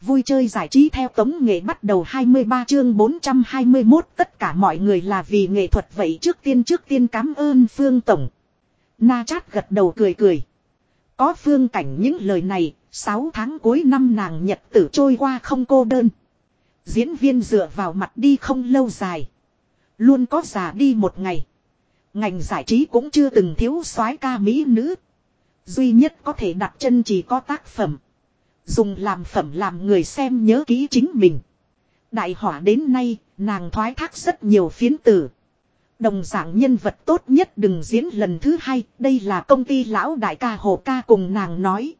Vui chơi giải trí theo tống nghệ bắt đầu 23 chương 421 tất cả mọi người là vì nghệ thuật vậy trước tiên trước tiên cảm ơn Phương Tổng. Na chát gật đầu cười cười. Có phương cảnh những lời này, 6 tháng cuối năm nàng nhật tử trôi qua không cô đơn. Diễn viên dựa vào mặt đi không lâu dài. Luôn có già đi một ngày. Ngành giải trí cũng chưa từng thiếu soái ca mỹ nữ. Duy nhất có thể đặt chân chỉ có tác phẩm. Dùng làm phẩm làm người xem nhớ kỹ chính mình. Đại hỏa đến nay, nàng thoái thác rất nhiều phiến tử. Đồng dạng nhân vật tốt nhất đừng diễn lần thứ hai, đây là công ty lão đại ca Hồ Ca cùng nàng nói.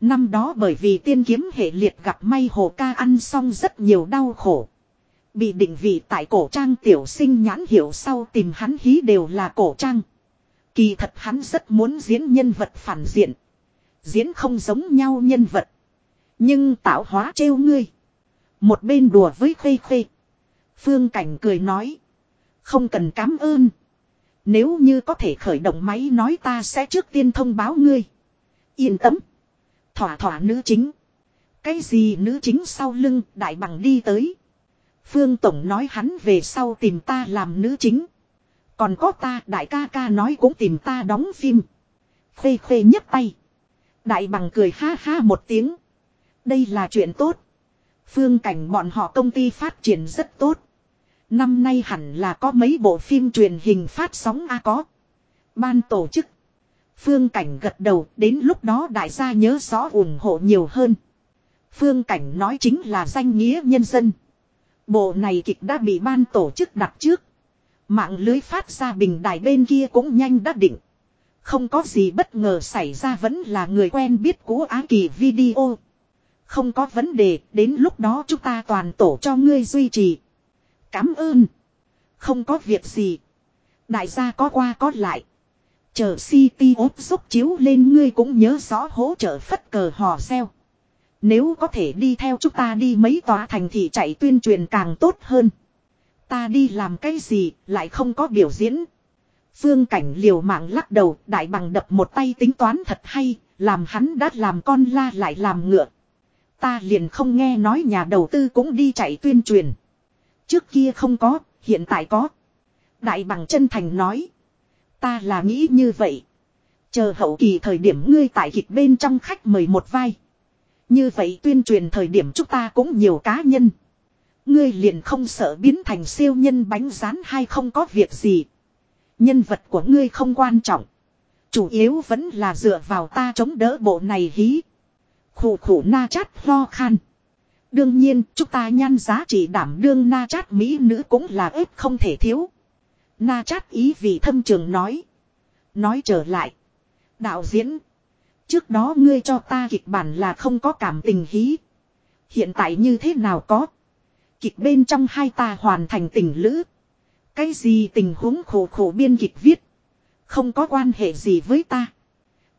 Năm đó bởi vì tiên kiếm hệ liệt gặp may Hồ Ca ăn xong rất nhiều đau khổ. Bị định vị tại cổ trang tiểu sinh nhãn hiểu sau tìm hắn hí đều là cổ trang. Kỳ thật hắn rất muốn diễn nhân vật phản diện. Diễn không giống nhau nhân vật. Nhưng tạo hóa trêu ngươi. Một bên đùa với khê khê. Phương Cảnh cười nói. Không cần cảm ơn. Nếu như có thể khởi động máy nói ta sẽ trước tiên thông báo ngươi. Yên tâm. Thỏa thỏa nữ chính. Cái gì nữ chính sau lưng đại bằng đi tới. Phương Tổng nói hắn về sau tìm ta làm nữ chính. Còn có ta, đại ca ca nói cũng tìm ta đóng phim. Khê khê nhấc tay. Đại bằng cười ha ha một tiếng. Đây là chuyện tốt. Phương cảnh bọn họ công ty phát triển rất tốt. Năm nay hẳn là có mấy bộ phim truyền hình phát sóng A có. Ban tổ chức. Phương cảnh gật đầu, đến lúc đó đại gia nhớ rõ ủng hộ nhiều hơn. Phương cảnh nói chính là danh nghĩa nhân dân. Bộ này kịch đã bị ban tổ chức đặt trước. Mạng lưới phát ra bình đài bên kia cũng nhanh đã định. Không có gì bất ngờ xảy ra vẫn là người quen biết của Á Kỳ video. Không có vấn đề, đến lúc đó chúng ta toàn tổ cho ngươi duy trì. Cảm ơn. Không có việc gì. Đại gia có qua có lại. Chờ City ốp giúp chiếu lên ngươi cũng nhớ rõ hỗ trợ phất cờ hò xeo. Nếu có thể đi theo chúng ta đi mấy tòa thành thị chạy tuyên truyền càng tốt hơn. Ta đi làm cái gì lại không có biểu diễn. Phương cảnh liều mạng lắc đầu đại bằng đập một tay tính toán thật hay, làm hắn đã làm con la lại làm ngựa. Ta liền không nghe nói nhà đầu tư cũng đi chạy tuyên truyền. Trước kia không có, hiện tại có. Đại bằng chân thành nói. Ta là nghĩ như vậy. Chờ hậu kỳ thời điểm ngươi tại kịch bên trong khách mời một vai. Như vậy tuyên truyền thời điểm chúng ta cũng nhiều cá nhân. Ngươi liền không sợ biến thành siêu nhân bánh rán hay không có việc gì. Nhân vật của ngươi không quan trọng. Chủ yếu vẫn là dựa vào ta chống đỡ bộ này hí khổ khổ na chát lo khan. Đương nhiên, chúng ta nhan giá trị đảm đương na chát mỹ nữ cũng là ếp không thể thiếu. Na chát ý vì thâm trường nói. Nói trở lại. Đạo diễn. Trước đó ngươi cho ta kịch bản là không có cảm tình hí. Hiện tại như thế nào có. Kịch bên trong hai ta hoàn thành tình lữ. Cái gì tình huống khổ khổ biên kịch viết. Không có quan hệ gì với ta.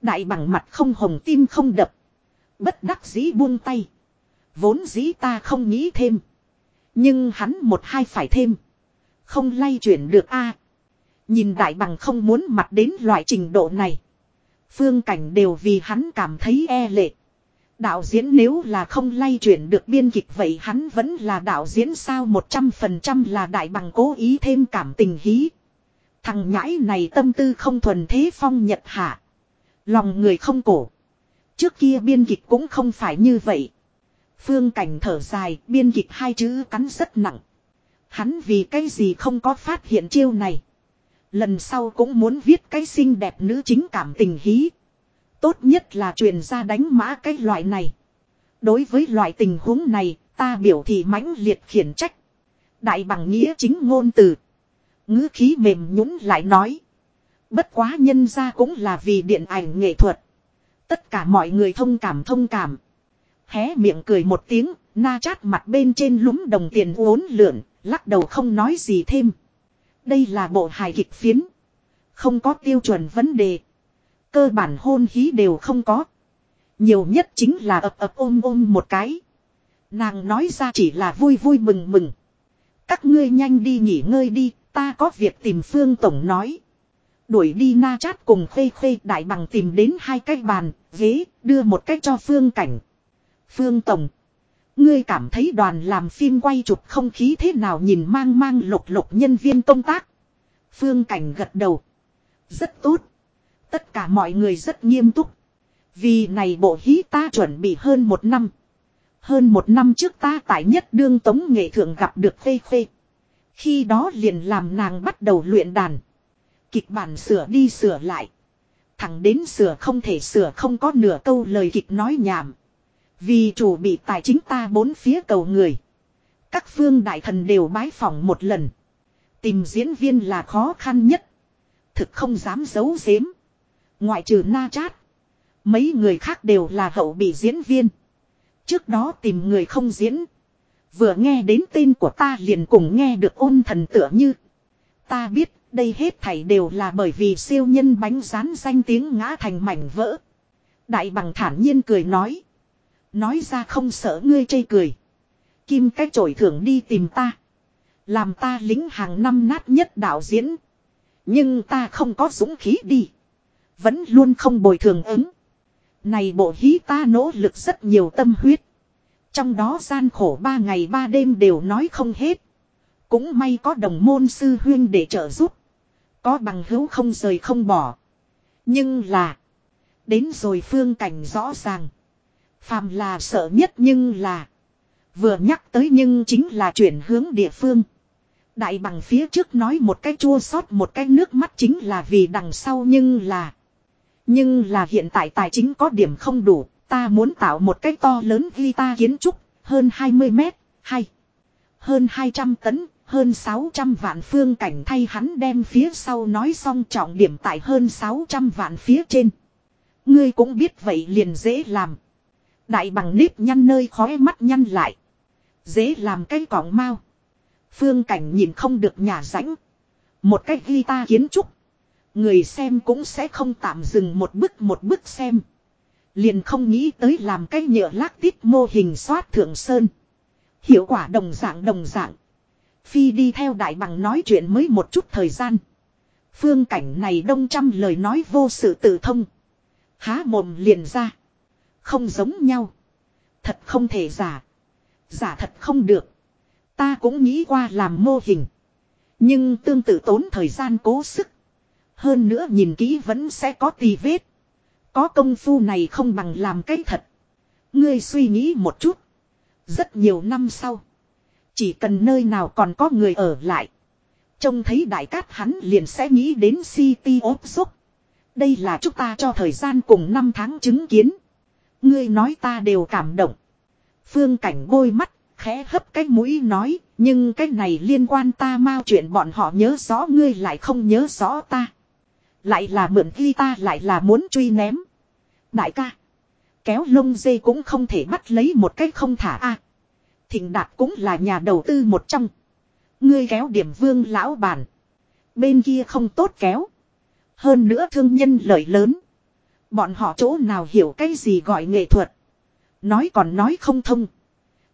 Đại bằng mặt không hồng tim không đập. Bất đắc dĩ buông tay. Vốn dĩ ta không nghĩ thêm. Nhưng hắn một hai phải thêm. Không lay chuyển được a Nhìn đại bằng không muốn mặt đến loại trình độ này. Phương cảnh đều vì hắn cảm thấy e lệ. Đạo diễn nếu là không lay chuyển được biên kịch vậy hắn vẫn là đạo diễn sao 100% là đại bằng cố ý thêm cảm tình hí. Thằng nhãi này tâm tư không thuần thế phong nhật hạ. Lòng người không cổ. Trước kia biên kịch cũng không phải như vậy. Phương cảnh thở dài, biên kịch hai chữ cắn rất nặng. Hắn vì cái gì không có phát hiện chiêu này. Lần sau cũng muốn viết cái xinh đẹp nữ chính cảm tình hí. Tốt nhất là truyền ra đánh mã cái loại này. Đối với loại tình huống này, ta biểu thị mãnh liệt khiển trách. Đại bằng nghĩa chính ngôn từ. ngữ khí mềm nhũng lại nói. Bất quá nhân ra cũng là vì điện ảnh nghệ thuật. Tất cả mọi người thông cảm thông cảm. Hé miệng cười một tiếng, na chát mặt bên trên lúm đồng tiền uốn lượn, lắc đầu không nói gì thêm. Đây là bộ hài kịch phiến. Không có tiêu chuẩn vấn đề. Cơ bản hôn hí đều không có. Nhiều nhất chính là ập ập ôm ôm một cái. Nàng nói ra chỉ là vui vui mừng mừng. Các ngươi nhanh đi nghỉ ngơi đi, ta có việc tìm Phương Tổng nói. Đuổi đi na chát cùng khê khê đại bằng tìm đến hai cái bàn, ghế, đưa một cách cho Phương Cảnh. Phương Tổng. Ngươi cảm thấy đoàn làm phim quay chụp không khí thế nào nhìn mang mang lục lục nhân viên công tác. Phương Cảnh gật đầu. Rất tốt. Tất cả mọi người rất nghiêm túc. Vì này bộ hí ta chuẩn bị hơn một năm. Hơn một năm trước ta tại nhất đương tống nghệ thượng gặp được phê phê. Khi đó liền làm nàng bắt đầu luyện đàn. Kịch bản sửa đi sửa lại. Thẳng đến sửa không thể sửa không có nửa câu lời kịch nói nhảm. Vì chủ bị tài chính ta bốn phía cầu người. Các phương đại thần đều bái phỏng một lần. Tìm diễn viên là khó khăn nhất. Thực không dám giấu giếm. Ngoại trừ na chát. Mấy người khác đều là hậu bị diễn viên. Trước đó tìm người không diễn. Vừa nghe đến tên của ta liền cùng nghe được ôn thần tựa như. Ta biết đây hết thảy đều là bởi vì siêu nhân bánh rán danh tiếng ngã thành mảnh vỡ. Đại bằng thản nhiên cười nói. Nói ra không sợ ngươi chây cười. Kim cách trổi thưởng đi tìm ta. Làm ta lính hàng năm nát nhất đạo diễn. Nhưng ta không có dũng khí đi. Vẫn luôn không bồi thường ứng. Này bộ hí ta nỗ lực rất nhiều tâm huyết. Trong đó gian khổ ba ngày ba đêm đều nói không hết. Cũng may có đồng môn sư huyên để trợ giúp. Có bằng hữu không rời không bỏ. Nhưng là. Đến rồi phương cảnh rõ ràng. Phàm là sợ nhất nhưng là. Vừa nhắc tới nhưng chính là chuyển hướng địa phương. Đại bằng phía trước nói một cái chua xót một cái nước mắt chính là vì đằng sau nhưng là. Nhưng là hiện tại tài chính có điểm không đủ, ta muốn tạo một cái to lớn guitar kiến trúc, hơn 20 mét, hay hơn 200 tấn, hơn 600 vạn phương cảnh thay hắn đem phía sau nói xong trọng điểm tại hơn 600 vạn phía trên. Ngươi cũng biết vậy liền dễ làm. Đại bằng nếp nhăn nơi khóe mắt nhăn lại. Dễ làm cái cỏng mau. Phương cảnh nhìn không được nhà rãnh. Một cái guitar kiến trúc. Người xem cũng sẽ không tạm dừng một bức một bức xem. Liền không nghĩ tới làm cái nhựa lác tít mô hình xoát thượng sơn. Hiệu quả đồng dạng đồng dạng. Phi đi theo đại bằng nói chuyện mới một chút thời gian. Phương cảnh này đông trăm lời nói vô sự tự thông. Há mồm liền ra. Không giống nhau. Thật không thể giả. Giả thật không được. Ta cũng nghĩ qua làm mô hình. Nhưng tương tự tốn thời gian cố sức. Hơn nữa nhìn kỹ vẫn sẽ có tì vết. Có công phu này không bằng làm cái thật. Ngươi suy nghĩ một chút. Rất nhiều năm sau. Chỉ cần nơi nào còn có người ở lại. Trông thấy đại cát hắn liền sẽ nghĩ đến City of Dốc. Đây là chúng ta cho thời gian cùng năm tháng chứng kiến. Ngươi nói ta đều cảm động. Phương cảnh bôi mắt, khẽ hấp cái mũi nói, nhưng cái này liên quan ta mau chuyện bọn họ nhớ rõ ngươi lại không nhớ rõ ta. Lại là mượn ghi ta lại là muốn truy ném. Đại ca. Kéo lông dây cũng không thể bắt lấy một cách không thả a. Thịnh đạt cũng là nhà đầu tư một trong. Ngươi kéo điểm vương lão bản. Bên kia không tốt kéo. Hơn nữa thương nhân lợi lớn. Bọn họ chỗ nào hiểu cái gì gọi nghệ thuật. Nói còn nói không thông.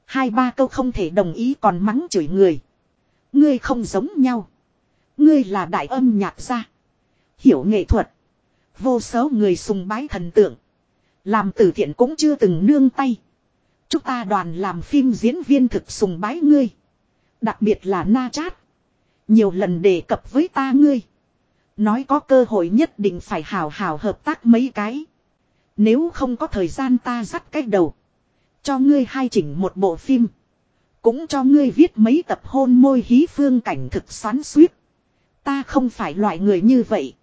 Hai ba câu không thể đồng ý còn mắng chửi người. Ngươi không giống nhau. Ngươi là đại âm nhạc gia. Hiểu nghệ thuật. Vô số người sùng bái thần tượng. Làm từ thiện cũng chưa từng nương tay. Chúng ta đoàn làm phim diễn viên thực sùng bái ngươi. Đặc biệt là Na Chát. Nhiều lần đề cập với ta ngươi. Nói có cơ hội nhất định phải hào hào hợp tác mấy cái. Nếu không có thời gian ta dắt cách đầu. Cho ngươi hai chỉnh một bộ phim. Cũng cho ngươi viết mấy tập hôn môi hí phương cảnh thực xoắn suýt. Ta không phải loại người như vậy.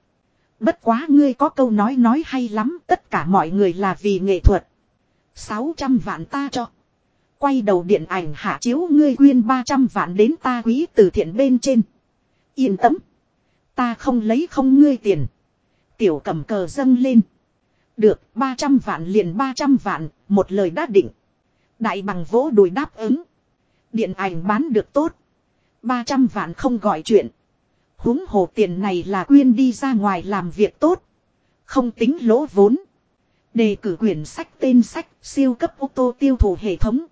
Bất quá ngươi có câu nói nói hay lắm, tất cả mọi người là vì nghệ thuật. 600 vạn ta cho. Quay đầu điện ảnh hạ chiếu ngươi quyên 300 vạn đến ta quý từ thiện bên trên. Yên tâm. Ta không lấy không ngươi tiền. Tiểu cầm cờ dâng lên. Được 300 vạn liền 300 vạn, một lời đã định. Đại bằng vỗ đùi đáp ứng. Điện ảnh bán được tốt. 300 vạn không gọi chuyện huống hồ tiền này là quyên đi ra ngoài làm việc tốt. Không tính lỗ vốn. Đề cử quyển sách tên sách siêu cấp ô tô tiêu thụ hệ thống.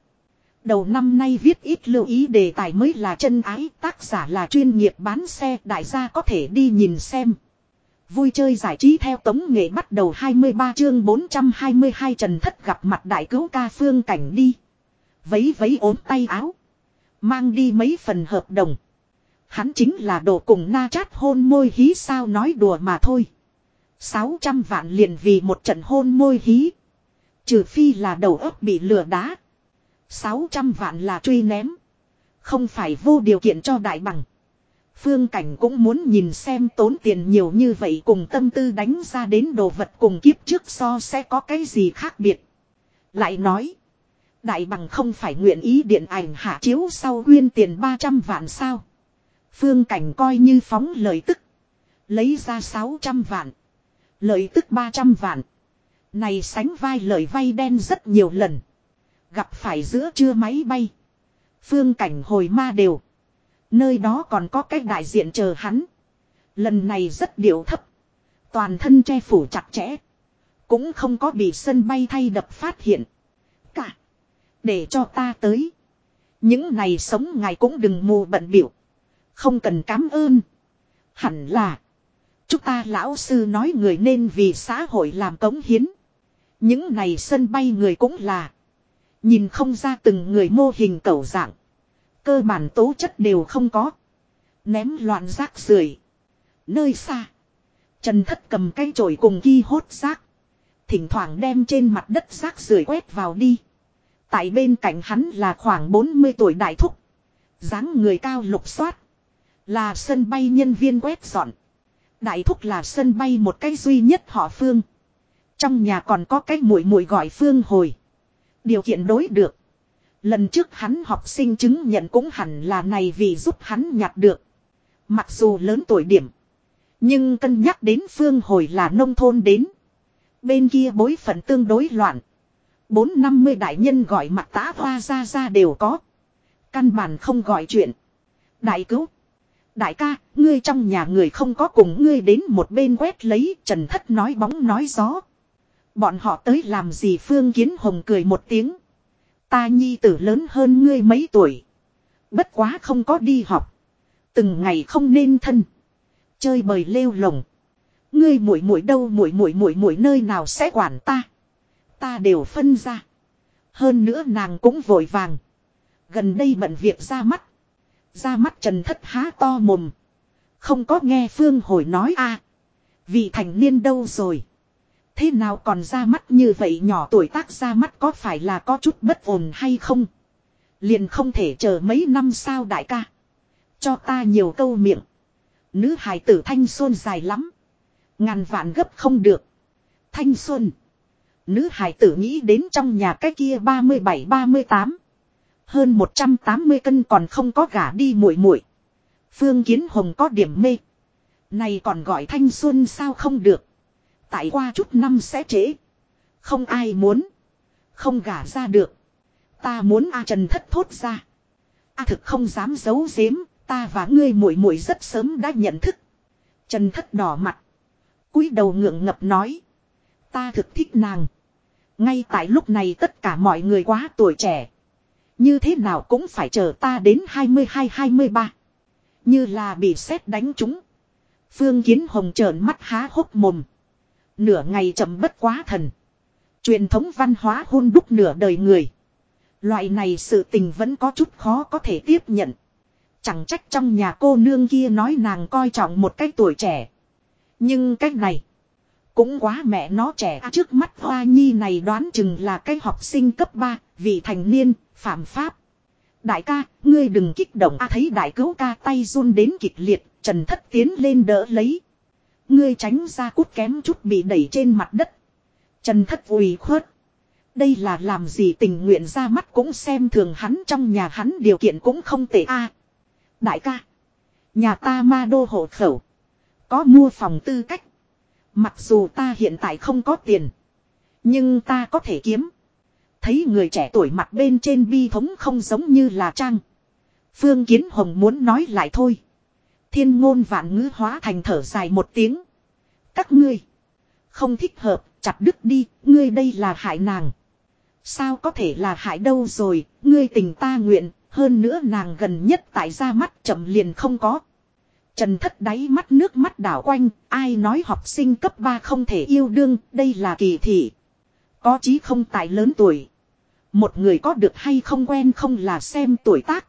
Đầu năm nay viết ít lưu ý đề tài mới là chân ái, tác giả là chuyên nghiệp bán xe, đại gia có thể đi nhìn xem. Vui chơi giải trí theo tống nghệ bắt đầu 23 chương 422 Trần Thất gặp mặt đại cứu ca phương cảnh đi. Vấy vấy ốm tay áo. Mang đi mấy phần hợp đồng. Hắn chính là đồ cùng na chát hôn môi hí sao nói đùa mà thôi. 600 vạn liền vì một trận hôn môi hí. Trừ phi là đầu óc bị lừa đá. 600 vạn là truy ném. Không phải vô điều kiện cho đại bằng. Phương Cảnh cũng muốn nhìn xem tốn tiền nhiều như vậy cùng tâm tư đánh ra đến đồ vật cùng kiếp trước so sẽ có cái gì khác biệt. Lại nói. Đại bằng không phải nguyện ý điện ảnh hạ chiếu sau quyên tiền 300 vạn sao. Phương Cảnh coi như phóng lời tức. Lấy ra 600 vạn. Lợi tức 300 vạn. Này sánh vai lợi vay đen rất nhiều lần. Gặp phải giữa trưa máy bay. Phương cảnh hồi ma đều. Nơi đó còn có cái đại diện chờ hắn. Lần này rất điệu thấp. Toàn thân che phủ chặt chẽ. Cũng không có bị sân bay thay đập phát hiện. Cả. Để cho ta tới. Những này sống ngài cũng đừng mù bận biểu. Không cần cảm ơn. Hẳn là. Chúng ta lão sư nói người nên vì xã hội làm cống hiến. Những này sân bay người cũng là. Nhìn không ra từng người mô hình cầu dạng. Cơ bản tố chất đều không có. Ném loạn rác rưởi Nơi xa. Trần thất cầm cây chổi cùng ghi hốt rác. Thỉnh thoảng đem trên mặt đất rác rưởi quét vào đi. Tại bên cạnh hắn là khoảng 40 tuổi đại thúc. dáng người cao lục xoát. Là sân bay nhân viên quét dọn. Đại thúc là sân bay một cái duy nhất họ Phương. Trong nhà còn có cái muội muội gọi Phương hồi. Điều kiện đối được. Lần trước hắn học sinh chứng nhận cũng hẳn là này vì giúp hắn nhặt được. Mặc dù lớn tuổi điểm. Nhưng cân nhắc đến Phương hồi là nông thôn đến. Bên kia bối phận tương đối loạn. Bốn năm mươi đại nhân gọi mặt tá hoa ra ra đều có. Căn bản không gọi chuyện. Đại cứu. Đại ca, ngươi trong nhà người không có cùng ngươi đến một bên quét lấy, trần thất nói bóng nói gió. Bọn họ tới làm gì Phương Kiến Hồng cười một tiếng. Ta nhi tử lớn hơn ngươi mấy tuổi. Bất quá không có đi học. Từng ngày không nên thân. Chơi bời lêu lồng. Ngươi muội muội đâu muội muội muội muội nơi nào sẽ quản ta. Ta đều phân ra. Hơn nữa nàng cũng vội vàng. Gần đây bận việc ra mắt. Ra mắt trần thất há to mồm. Không có nghe Phương hồi nói a vị thành niên đâu rồi. Thế nào còn ra mắt như vậy nhỏ tuổi tác ra mắt có phải là có chút bất ổn hay không? Liền không thể chờ mấy năm sao đại ca. Cho ta nhiều câu miệng. Nữ hài tử thanh xuân dài lắm. Ngàn vạn gấp không được. Thanh xuân. Nữ hài tử nghĩ đến trong nhà cái kia 37-38. Hơn 180 cân còn không có gả đi muội muội. Phương Kiến Hồng có điểm mê. Này còn gọi thanh xuân sao không được. Tại qua chút năm sẽ trễ. Không ai muốn. Không gả ra được. Ta muốn A Trần thất thốt ra. A thực không dám giấu giếm. Ta và ngươi muội muội rất sớm đã nhận thức. Trần thất đỏ mặt. cúi đầu ngượng ngập nói. Ta thực thích nàng. Ngay tại lúc này tất cả mọi người quá tuổi trẻ. Như thế nào cũng phải chờ ta đến 22-23. Như là bị sét đánh chúng. Phương Kiến Hồng trợn mắt há hốc mồm. Nửa ngày chậm bất quá thần. Truyền thống văn hóa hôn đúc nửa đời người. Loại này sự tình vẫn có chút khó có thể tiếp nhận. Chẳng trách trong nhà cô nương kia nói nàng coi trọng một cái tuổi trẻ. Nhưng cách này. Cũng quá mẹ nó trẻ à, trước mắt hoa nhi này đoán chừng là cái học sinh cấp 3, vị thành niên, phạm pháp. Đại ca, ngươi đừng kích động a thấy đại cứu ca tay run đến kịch liệt, trần thất tiến lên đỡ lấy. Ngươi tránh ra cút kém chút bị đẩy trên mặt đất. Trần thất ủy khuất. Đây là làm gì tình nguyện ra mắt cũng xem thường hắn trong nhà hắn điều kiện cũng không tệ a. đại ca. Nhà ta ma đô hộ khẩu. Có mua phòng tư cách. Mặc dù ta hiện tại không có tiền. Nhưng ta có thể kiếm. Thấy người trẻ tuổi mặt bên trên bi thống không giống như là trang. Phương Kiến Hồng muốn nói lại thôi. Thiên ngôn vạn ngữ hóa thành thở dài một tiếng. Các ngươi. Không thích hợp, chặt đứt đi, ngươi đây là hại nàng. Sao có thể là hại đâu rồi, ngươi tình ta nguyện, hơn nữa nàng gần nhất tại ra mắt chậm liền không có. Trần thất đáy mắt nước mắt đảo quanh, ai nói học sinh cấp 3 không thể yêu đương, đây là kỳ thị. Có chí không tại lớn tuổi. Một người có được hay không quen không là xem tuổi tác.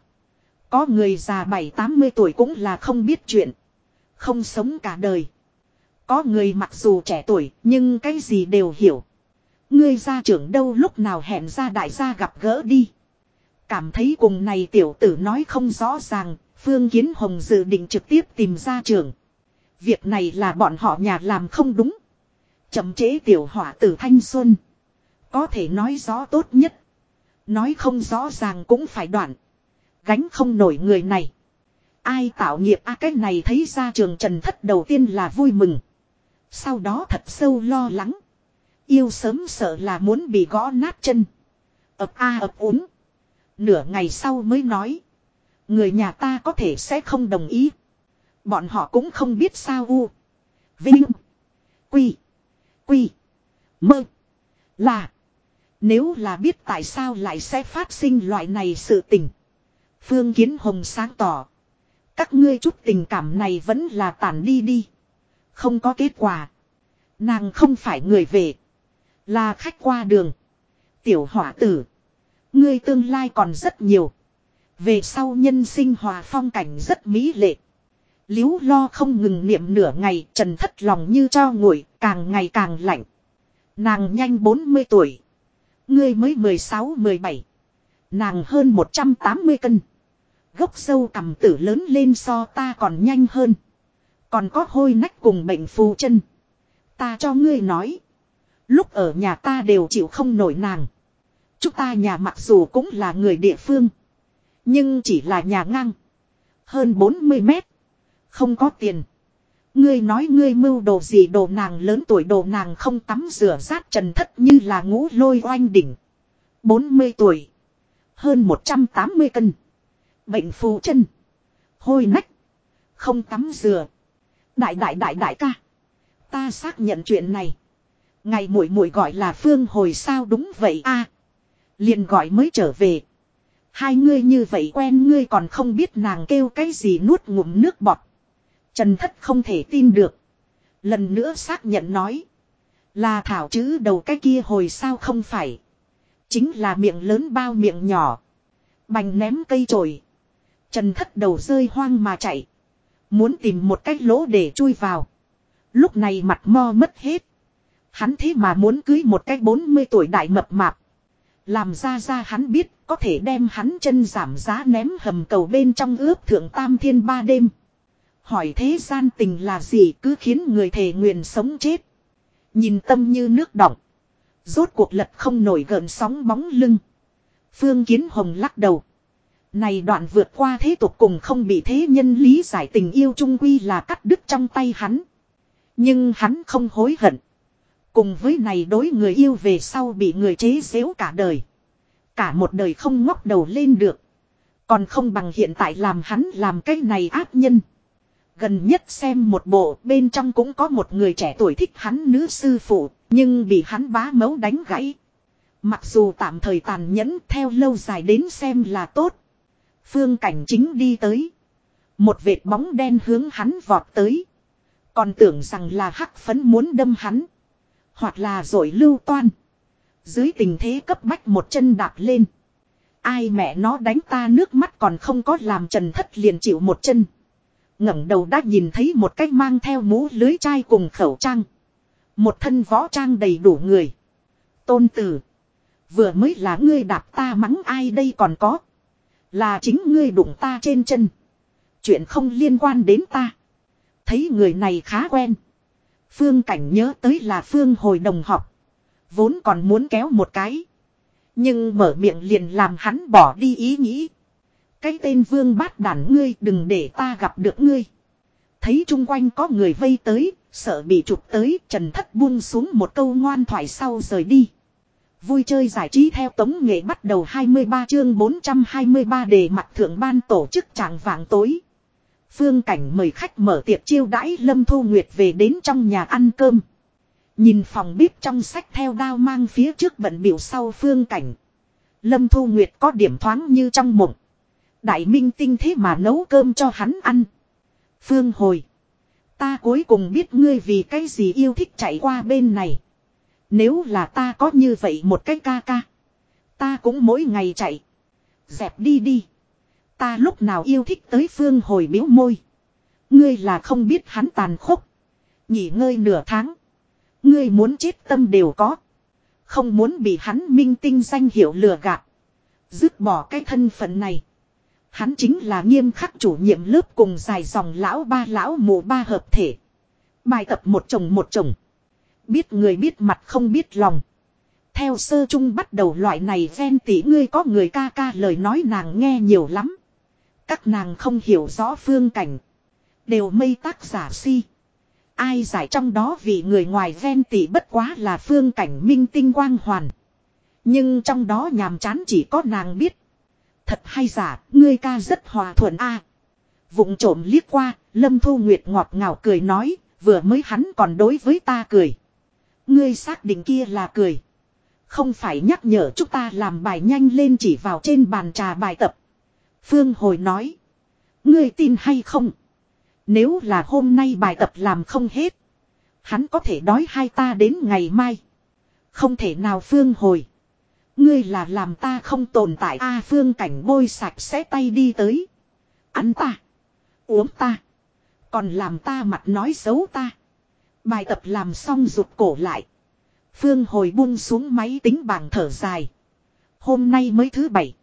Có người già bảy tám mươi tuổi cũng là không biết chuyện. Không sống cả đời. Có người mặc dù trẻ tuổi nhưng cái gì đều hiểu. Ngươi gia trưởng đâu lúc nào hẹn ra đại gia gặp gỡ đi. Cảm thấy cùng này tiểu tử nói không rõ ràng, Phương Kiến Hồng dự định trực tiếp tìm gia trưởng. Việc này là bọn họ nhà làm không đúng. Chậm chế tiểu hỏa tử thanh xuân. Có thể nói rõ tốt nhất. Nói không rõ ràng cũng phải đoạn. Gánh không nổi người này. Ai tạo nghiệp a cái này thấy ra trường trần thất đầu tiên là vui mừng. Sau đó thật sâu lo lắng. Yêu sớm sợ là muốn bị gõ nát chân. ập a ập úng. Nửa ngày sau mới nói. Người nhà ta có thể sẽ không đồng ý. Bọn họ cũng không biết sao u. Vinh. Quy. Quy. Mơ. Là. Nếu là biết tại sao lại sẽ phát sinh loại này sự tình. Phương Kiến Hồng sáng tỏ. Các ngươi chút tình cảm này vẫn là tản đi đi. Không có kết quả. Nàng không phải người về. Là khách qua đường. Tiểu hỏa tử. Ngươi tương lai còn rất nhiều. Về sau nhân sinh hòa phong cảnh rất mỹ lệ. Liếu lo không ngừng niệm nửa ngày, trần thất lòng như cho nguội, càng ngày càng lạnh. Nàng nhanh 40 tuổi. Ngươi mới 16-17. Nàng hơn 180 cân. Gốc sâu cầm tử lớn lên so ta còn nhanh hơn. Còn có hôi nách cùng bệnh phù chân. Ta cho ngươi nói. Lúc ở nhà ta đều chịu không nổi nàng. Chúng ta nhà mặc dù cũng là người địa phương. Nhưng chỉ là nhà ngang. Hơn 40 mét. Không có tiền. Ngươi nói ngươi mưu đồ gì đồ nàng lớn tuổi đồ nàng không tắm rửa rát trần thất như là ngũ lôi oanh đỉnh. 40 tuổi. Hơn 180 cân. Bệnh phù chân. Hôi nách. Không tắm rửa. Đại đại đại đại ca. Ta xác nhận chuyện này. Ngày muội muội gọi là Phương hồi sao đúng vậy a liền gọi mới trở về. Hai ngươi như vậy quen ngươi còn không biết nàng kêu cái gì nuốt ngụm nước bọt. Trần thất không thể tin được. Lần nữa xác nhận nói. Là thảo chữ đầu cái kia hồi sao không phải. Chính là miệng lớn bao miệng nhỏ. Bành ném cây trồi. Trần thất đầu rơi hoang mà chạy. Muốn tìm một cái lỗ để chui vào. Lúc này mặt mo mất hết. Hắn thế mà muốn cưới một cái 40 tuổi đại mập mạp. Làm ra ra hắn biết có thể đem hắn chân giảm giá ném hầm cầu bên trong ướp thượng tam thiên ba đêm. Hỏi thế gian tình là gì cứ khiến người thề nguyện sống chết. Nhìn tâm như nước động. Rốt cuộc lật không nổi gợn sóng bóng lưng. Phương Kiến Hồng lắc đầu. Này đoạn vượt qua thế tục cùng không bị thế nhân lý giải tình yêu trung quy là cắt đứt trong tay hắn. Nhưng hắn không hối hận. Cùng với này đối người yêu về sau bị người chế xéo cả đời. Cả một đời không ngóc đầu lên được. Còn không bằng hiện tại làm hắn làm cái này ác nhân. Gần nhất xem một bộ bên trong cũng có một người trẻ tuổi thích hắn nữ sư phụ, nhưng bị hắn bá mấu đánh gãy. Mặc dù tạm thời tàn nhẫn theo lâu dài đến xem là tốt. Phương cảnh chính đi tới. Một vệt bóng đen hướng hắn vọt tới. Còn tưởng rằng là hắc phấn muốn đâm hắn. Hoặc là rồi lưu toan. Dưới tình thế cấp bách một chân đạp lên. Ai mẹ nó đánh ta nước mắt còn không có làm trần thất liền chịu một chân ngẩng đầu đã nhìn thấy một cách mang theo mũ lưới chai cùng khẩu trang. Một thân võ trang đầy đủ người. Tôn tử. Vừa mới là ngươi đạp ta mắng ai đây còn có. Là chính ngươi đụng ta trên chân. Chuyện không liên quan đến ta. Thấy người này khá quen. Phương cảnh nhớ tới là Phương hồi đồng học. Vốn còn muốn kéo một cái. Nhưng mở miệng liền làm hắn bỏ đi ý nghĩ. Cái tên vương bát đàn ngươi đừng để ta gặp được ngươi. Thấy chung quanh có người vây tới, sợ bị chụp tới, trần thất buông xuống một câu ngoan thoại sau rời đi. Vui chơi giải trí theo tống nghệ bắt đầu 23 chương 423 đề mặt thượng ban tổ chức trạng vàng tối. Phương cảnh mời khách mở tiệc chiêu đãi Lâm Thu Nguyệt về đến trong nhà ăn cơm. Nhìn phòng bếp trong sách theo đao mang phía trước bận biểu sau phương cảnh. Lâm Thu Nguyệt có điểm thoáng như trong mộng. Đại minh tinh thế mà nấu cơm cho hắn ăn. Phương hồi. Ta cuối cùng biết ngươi vì cái gì yêu thích chạy qua bên này. Nếu là ta có như vậy một cái ca ca. Ta cũng mỗi ngày chạy. Dẹp đi đi. Ta lúc nào yêu thích tới phương hồi biếu môi. Ngươi là không biết hắn tàn khốc. Nghỉ ngơi nửa tháng. Ngươi muốn chết tâm đều có. Không muốn bị hắn minh tinh danh hiệu lừa gạt. Dứt bỏ cái thân phận này. Hắn chính là nghiêm khắc chủ nhiệm lớp cùng dài dòng lão ba lão mù ba hợp thể. Bài tập một chồng một chồng. Biết người biết mặt không biết lòng. Theo sơ chung bắt đầu loại này ven tỉ ngươi có người ca ca lời nói nàng nghe nhiều lắm. Các nàng không hiểu rõ phương cảnh. Đều mây tác giả si. Ai giải trong đó vì người ngoài ven tỷ bất quá là phương cảnh minh tinh quang hoàn. Nhưng trong đó nhàm chán chỉ có nàng biết. Thật hay giả, ngươi ca rất hòa thuận a. À, Vụng trộm liếc qua, Lâm Thu Nguyệt ngọt ngào cười nói, vừa mới hắn còn đối với ta cười. Ngươi xác định kia là cười. Không phải nhắc nhở chúng ta làm bài nhanh lên chỉ vào trên bàn trà bài tập. Phương hồi nói. Ngươi tin hay không? Nếu là hôm nay bài tập làm không hết. Hắn có thể đói hai ta đến ngày mai. Không thể nào Phương hồi. Ngươi là làm ta không tồn tại a, Phương cảnh bôi sạch sẽ tay đi tới. Ăn ta. Uống ta. Còn làm ta mặt nói xấu ta. Bài tập làm xong rụt cổ lại. Phương hồi buông xuống máy tính bảng thở dài. Hôm nay mới thứ bảy.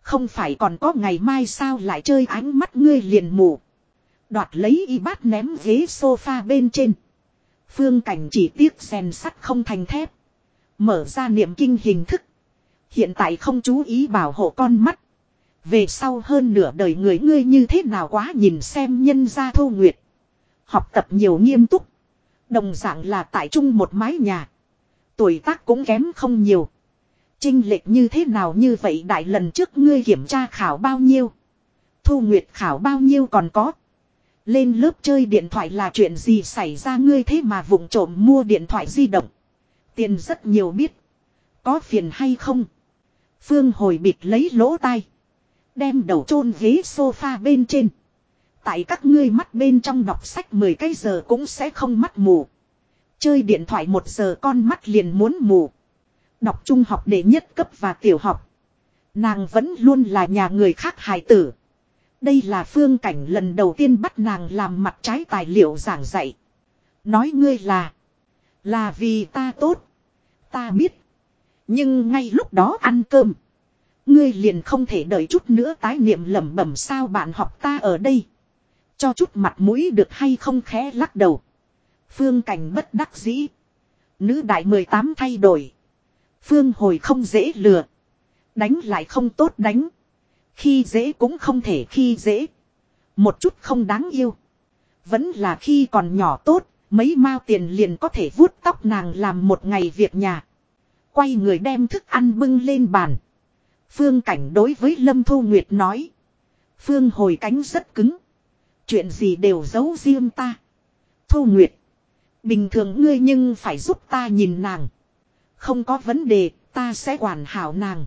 Không phải còn có ngày mai sao lại chơi ánh mắt ngươi liền mù. Đoạt lấy y bát ném ghế sofa bên trên. Phương cảnh chỉ tiếc rèn sắt không thành thép. Mở ra niệm kinh hình thức. Hiện tại không chú ý bảo hộ con mắt. Về sau hơn nửa đời người ngươi như thế nào quá nhìn xem nhân gia thu nguyệt. Học tập nhiều nghiêm túc. Đồng dạng là tại chung một mái nhà. Tuổi tác cũng kém không nhiều. Trinh lệch như thế nào như vậy đại lần trước ngươi kiểm tra khảo bao nhiêu. Thu Nguyệt khảo bao nhiêu còn có. Lên lớp chơi điện thoại là chuyện gì xảy ra, ngươi thế mà vụng trộm mua điện thoại di động. Tiền rất nhiều biết. Có phiền hay không? Phương hồi bịt lấy lỗ tai. Đem đầu chôn ghế sofa bên trên. Tại các ngươi mắt bên trong đọc sách 10 cái giờ cũng sẽ không mắt mù. Chơi điện thoại một giờ con mắt liền muốn mù. Đọc trung học để nhất cấp và tiểu học. Nàng vẫn luôn là nhà người khác hài tử. Đây là phương cảnh lần đầu tiên bắt nàng làm mặt trái tài liệu giảng dạy. Nói ngươi là. Là vì ta tốt. Ta biết. Nhưng ngay lúc đó ăn cơm. Ngươi liền không thể đợi chút nữa tái niệm lẩm bẩm sao bạn học ta ở đây. Cho chút mặt mũi được hay không khẽ lắc đầu. Phương cảnh bất đắc dĩ. Nữ đại 18 thay đổi. Phương hồi không dễ lừa. Đánh lại không tốt đánh. Khi dễ cũng không thể khi dễ. Một chút không đáng yêu. Vẫn là khi còn nhỏ tốt, mấy mao tiền liền có thể vuốt tóc nàng làm một ngày việc nhà. Quay người đem thức ăn bưng lên bàn. Phương cảnh đối với Lâm Thu Nguyệt nói. Phương hồi cánh rất cứng. Chuyện gì đều giấu riêng ta. Thu Nguyệt. Bình thường ngươi nhưng phải giúp ta nhìn nàng. Không có vấn đề, ta sẽ quản hảo nàng.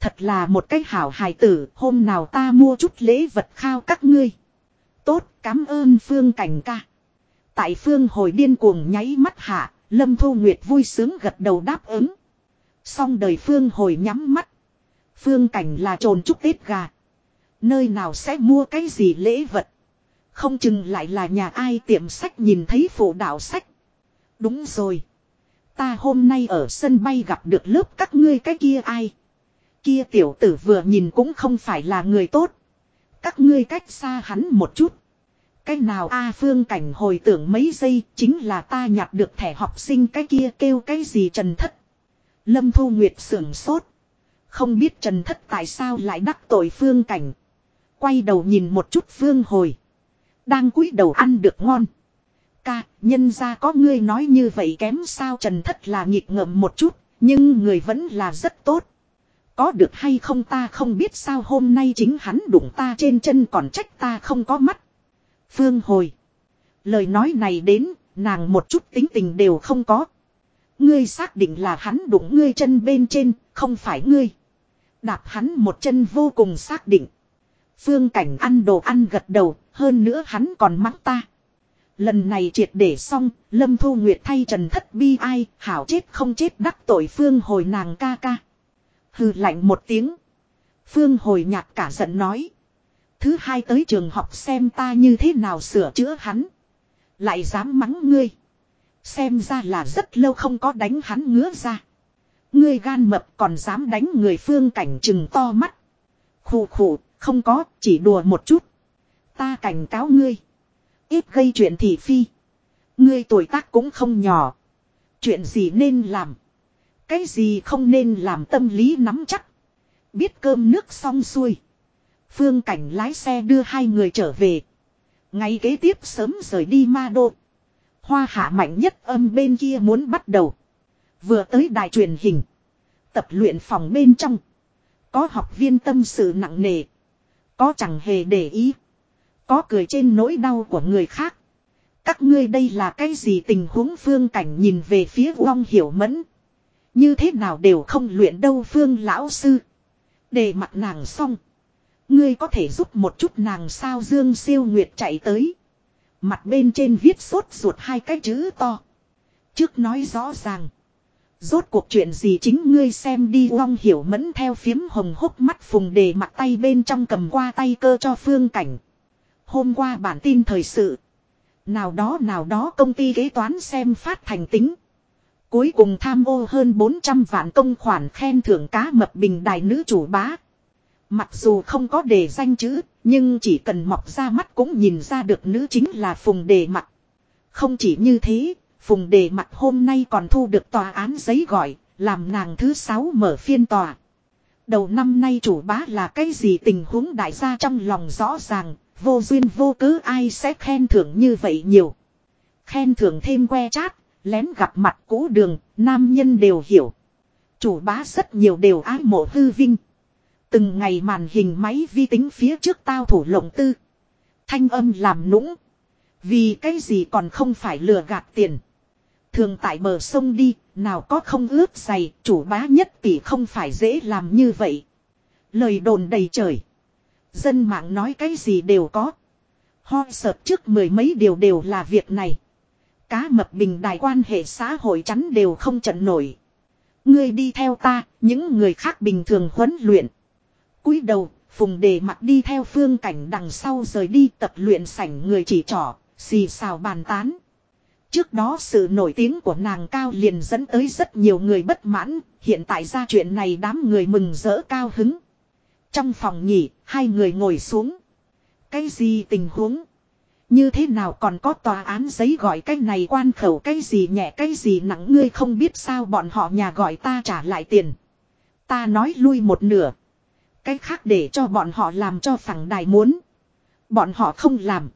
Thật là một cái hảo hài tử, hôm nào ta mua chút lễ vật khao các ngươi. Tốt, cảm ơn Phương Cảnh ca. Tại Phương hồi điên cuồng nháy mắt hạ, Lâm Thu Nguyệt vui sướng gật đầu đáp ứng. Xong đời Phương hồi nhắm mắt. Phương Cảnh là trồn chúc tết gà. Nơi nào sẽ mua cái gì lễ vật. Không chừng lại là nhà ai tiệm sách nhìn thấy phụ đạo sách. Đúng rồi. Ta hôm nay ở sân bay gặp được lớp các ngươi cái kia ai. Kia tiểu tử vừa nhìn cũng không phải là người tốt. Các ngươi cách xa hắn một chút. Cái nào A Phương Cảnh hồi tưởng mấy giây chính là ta nhặt được thẻ học sinh cái kia kêu cái gì Trần Thất. Lâm Thu Nguyệt sưởng sốt. Không biết Trần Thất tại sao lại đắc tội Phương Cảnh. Quay đầu nhìn một chút Phương hồi. Đang cúi đầu ăn được ngon. Ca, nhân ra có ngươi nói như vậy kém sao Trần Thất là nghịch ngợm một chút, nhưng người vẫn là rất tốt. Có được hay không ta không biết sao hôm nay chính hắn đụng ta trên chân còn trách ta không có mắt. Phương hồi. Lời nói này đến, nàng một chút tính tình đều không có. Ngươi xác định là hắn đụng ngươi chân bên trên, không phải ngươi. Đạp hắn một chân vô cùng xác định. Phương cảnh ăn đồ ăn gật đầu, hơn nữa hắn còn mắng ta. Lần này triệt để xong, Lâm Thu Nguyệt thay Trần Thất bi ai, hảo chết không chết đắc tội Phương hồi nàng ca ca. Hừ lạnh một tiếng. Phương hồi nhạt cả giận nói. Thứ hai tới trường học xem ta như thế nào sửa chữa hắn. Lại dám mắng ngươi. Xem ra là rất lâu không có đánh hắn ngứa ra. Ngươi gan mập còn dám đánh người phương cảnh chừng to mắt. Khủ khủ, không có, chỉ đùa một chút. Ta cảnh cáo ngươi. Ít gây chuyện thị phi. Ngươi tuổi tác cũng không nhỏ. Chuyện gì nên làm. Cái gì không nên làm tâm lý nắm chắc. Biết cơm nước xong xuôi. Phương cảnh lái xe đưa hai người trở về. Ngày kế tiếp sớm rời đi ma đô. Hoa hạ mạnh nhất âm bên kia muốn bắt đầu. Vừa tới đài truyền hình. Tập luyện phòng bên trong. Có học viên tâm sự nặng nề. Có chẳng hề để ý. Có cười trên nỗi đau của người khác. Các ngươi đây là cái gì tình huống phương cảnh nhìn về phía vong Hiểu Mẫn. Như thế nào đều không luyện đâu phương lão sư. Để mặt nàng xong. Ngươi có thể giúp một chút nàng sao Dương siêu nguyệt chạy tới. Mặt bên trên viết sốt ruột hai cái chữ to. Trước nói rõ ràng. Rốt cuộc chuyện gì chính ngươi xem đi Long hiểu mẫn theo phiếm hồng hốc mắt phùng để mặt tay bên trong cầm qua tay cơ cho phương cảnh. Hôm qua bản tin thời sự. Nào đó nào đó công ty kế toán xem phát thành tính. Cuối cùng tham ô hơn 400 vạn công khoản khen thưởng cá mập bình đài nữ chủ bá. Mặc dù không có đề danh chữ, nhưng chỉ cần mọc ra mắt cũng nhìn ra được nữ chính là Phùng Đề Mặt. Không chỉ như thế, Phùng Đề Mặt hôm nay còn thu được tòa án giấy gọi, làm nàng thứ sáu mở phiên tòa. Đầu năm nay chủ bá là cái gì tình huống đại gia trong lòng rõ ràng, vô duyên vô cớ ai sẽ khen thưởng như vậy nhiều. Khen thưởng thêm que chát, lén gặp mặt cũ đường, nam nhân đều hiểu. Chủ bá rất nhiều đều ái mộ hư vinh. Từng ngày màn hình máy vi tính phía trước tao thủ lộng tư. Thanh âm làm nũng. Vì cái gì còn không phải lừa gạt tiền. Thường tại bờ sông đi, nào có không ướt dày, chủ bá nhất tỷ không phải dễ làm như vậy. Lời đồn đầy trời. Dân mạng nói cái gì đều có. Ho sợt trước mười mấy điều đều là việc này. Cá mập bình đài quan hệ xã hội chắn đều không trận nổi. Ngươi đi theo ta, những người khác bình thường huấn luyện cúi đầu, phùng đề mặt đi theo phương cảnh đằng sau rời đi tập luyện sảnh người chỉ trỏ, xì xào bàn tán. Trước đó sự nổi tiếng của nàng cao liền dẫn tới rất nhiều người bất mãn, hiện tại ra chuyện này đám người mừng rỡ cao hứng. Trong phòng nghỉ, hai người ngồi xuống. Cái gì tình huống? Như thế nào còn có tòa án giấy gọi cái này quan khẩu cái gì nhẹ cái gì nặng ngươi không biết sao bọn họ nhà gọi ta trả lại tiền. Ta nói lui một nửa. Cái khác để cho bọn họ làm cho phẳng đài muốn. Bọn họ không làm.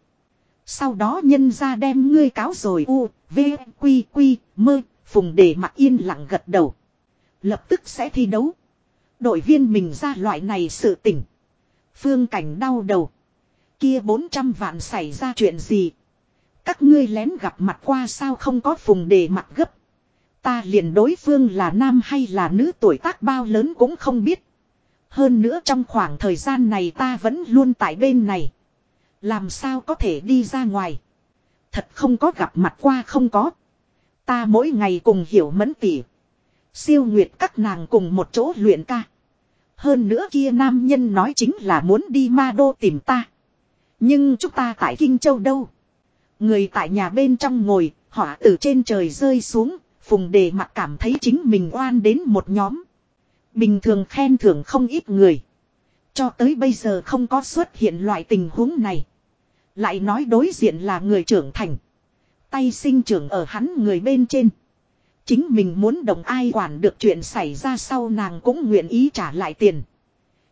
Sau đó nhân ra đem ngươi cáo rồi u, v, quy, quy, mơ, phùng để mặc yên lặng gật đầu. Lập tức sẽ thi đấu. Đội viên mình ra loại này sự tỉnh. Phương cảnh đau đầu. Kia 400 vạn xảy ra chuyện gì? Các ngươi lén gặp mặt qua sao không có phùng để mặt gấp. Ta liền đối phương là nam hay là nữ tuổi tác bao lớn cũng không biết. Hơn nữa trong khoảng thời gian này ta vẫn luôn tại bên này. Làm sao có thể đi ra ngoài. Thật không có gặp mặt qua không có. Ta mỗi ngày cùng hiểu mẫn tỉ. Siêu nguyệt các nàng cùng một chỗ luyện ca. Hơn nữa kia nam nhân nói chính là muốn đi ma đô tìm ta. Nhưng chúng ta tại Kinh Châu đâu. Người tại nhà bên trong ngồi, họ từ trên trời rơi xuống, phùng đề mặt cảm thấy chính mình oan đến một nhóm. Bình thường khen thưởng không ít người. Cho tới bây giờ không có xuất hiện loại tình huống này. Lại nói đối diện là người trưởng thành. Tay sinh trưởng ở hắn người bên trên. Chính mình muốn đồng ai quản được chuyện xảy ra sau nàng cũng nguyện ý trả lại tiền.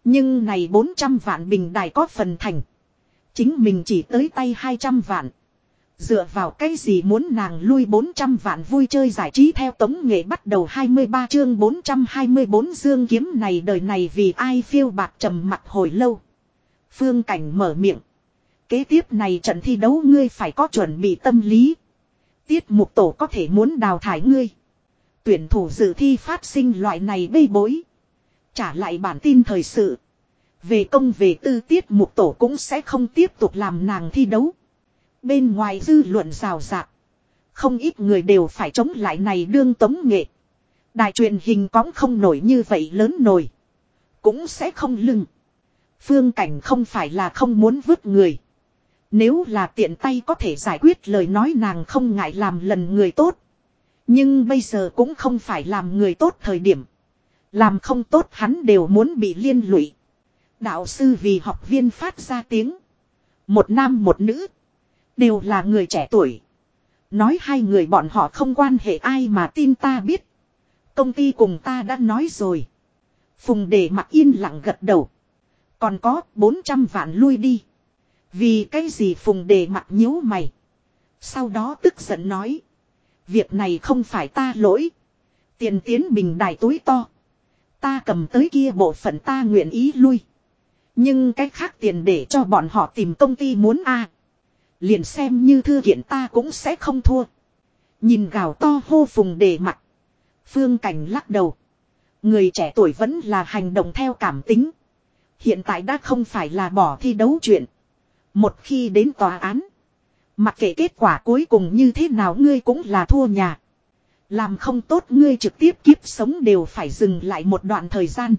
Nhưng này 400 vạn bình đài có phần thành. Chính mình chỉ tới tay 200 vạn. Dựa vào cái gì muốn nàng lui 400 vạn vui chơi giải trí theo tống nghệ bắt đầu 23 chương 424 dương kiếm này đời này vì ai phiêu bạc trầm mặt hồi lâu. Phương Cảnh mở miệng. Kế tiếp này trận thi đấu ngươi phải có chuẩn bị tâm lý. Tiết mục tổ có thể muốn đào thải ngươi. Tuyển thủ dự thi phát sinh loại này bê bối. Trả lại bản tin thời sự. Về công về tư tiết mục tổ cũng sẽ không tiếp tục làm nàng thi đấu. Bên ngoài dư luận rào rạc. Không ít người đều phải chống lại này đương tống nghệ. Đài truyền hình cóng không nổi như vậy lớn nổi. Cũng sẽ không lưng. Phương cảnh không phải là không muốn vứt người. Nếu là tiện tay có thể giải quyết lời nói nàng không ngại làm lần người tốt. Nhưng bây giờ cũng không phải làm người tốt thời điểm. Làm không tốt hắn đều muốn bị liên lụy. Đạo sư vì học viên phát ra tiếng. Một nam một nữ. Đều là người trẻ tuổi. Nói hai người bọn họ không quan hệ ai mà tin ta biết. Công ty cùng ta đã nói rồi. Phùng để mặc yên lặng gật đầu. Còn có 400 vạn lui đi. Vì cái gì Phùng đề mặt nhíu mày. Sau đó tức giận nói. Việc này không phải ta lỗi. Tiền tiến bình đài túi to. Ta cầm tới kia bộ phận ta nguyện ý lui. Nhưng cách khác tiền để cho bọn họ tìm công ty muốn a Liền xem như thư kiện ta cũng sẽ không thua. Nhìn gào to hô phùng để mặt. Phương Cảnh lắc đầu. Người trẻ tuổi vẫn là hành động theo cảm tính. Hiện tại đã không phải là bỏ thi đấu chuyện. Một khi đến tòa án. Mặc kệ kết quả cuối cùng như thế nào ngươi cũng là thua nhà. Làm không tốt ngươi trực tiếp kiếp sống đều phải dừng lại một đoạn thời gian.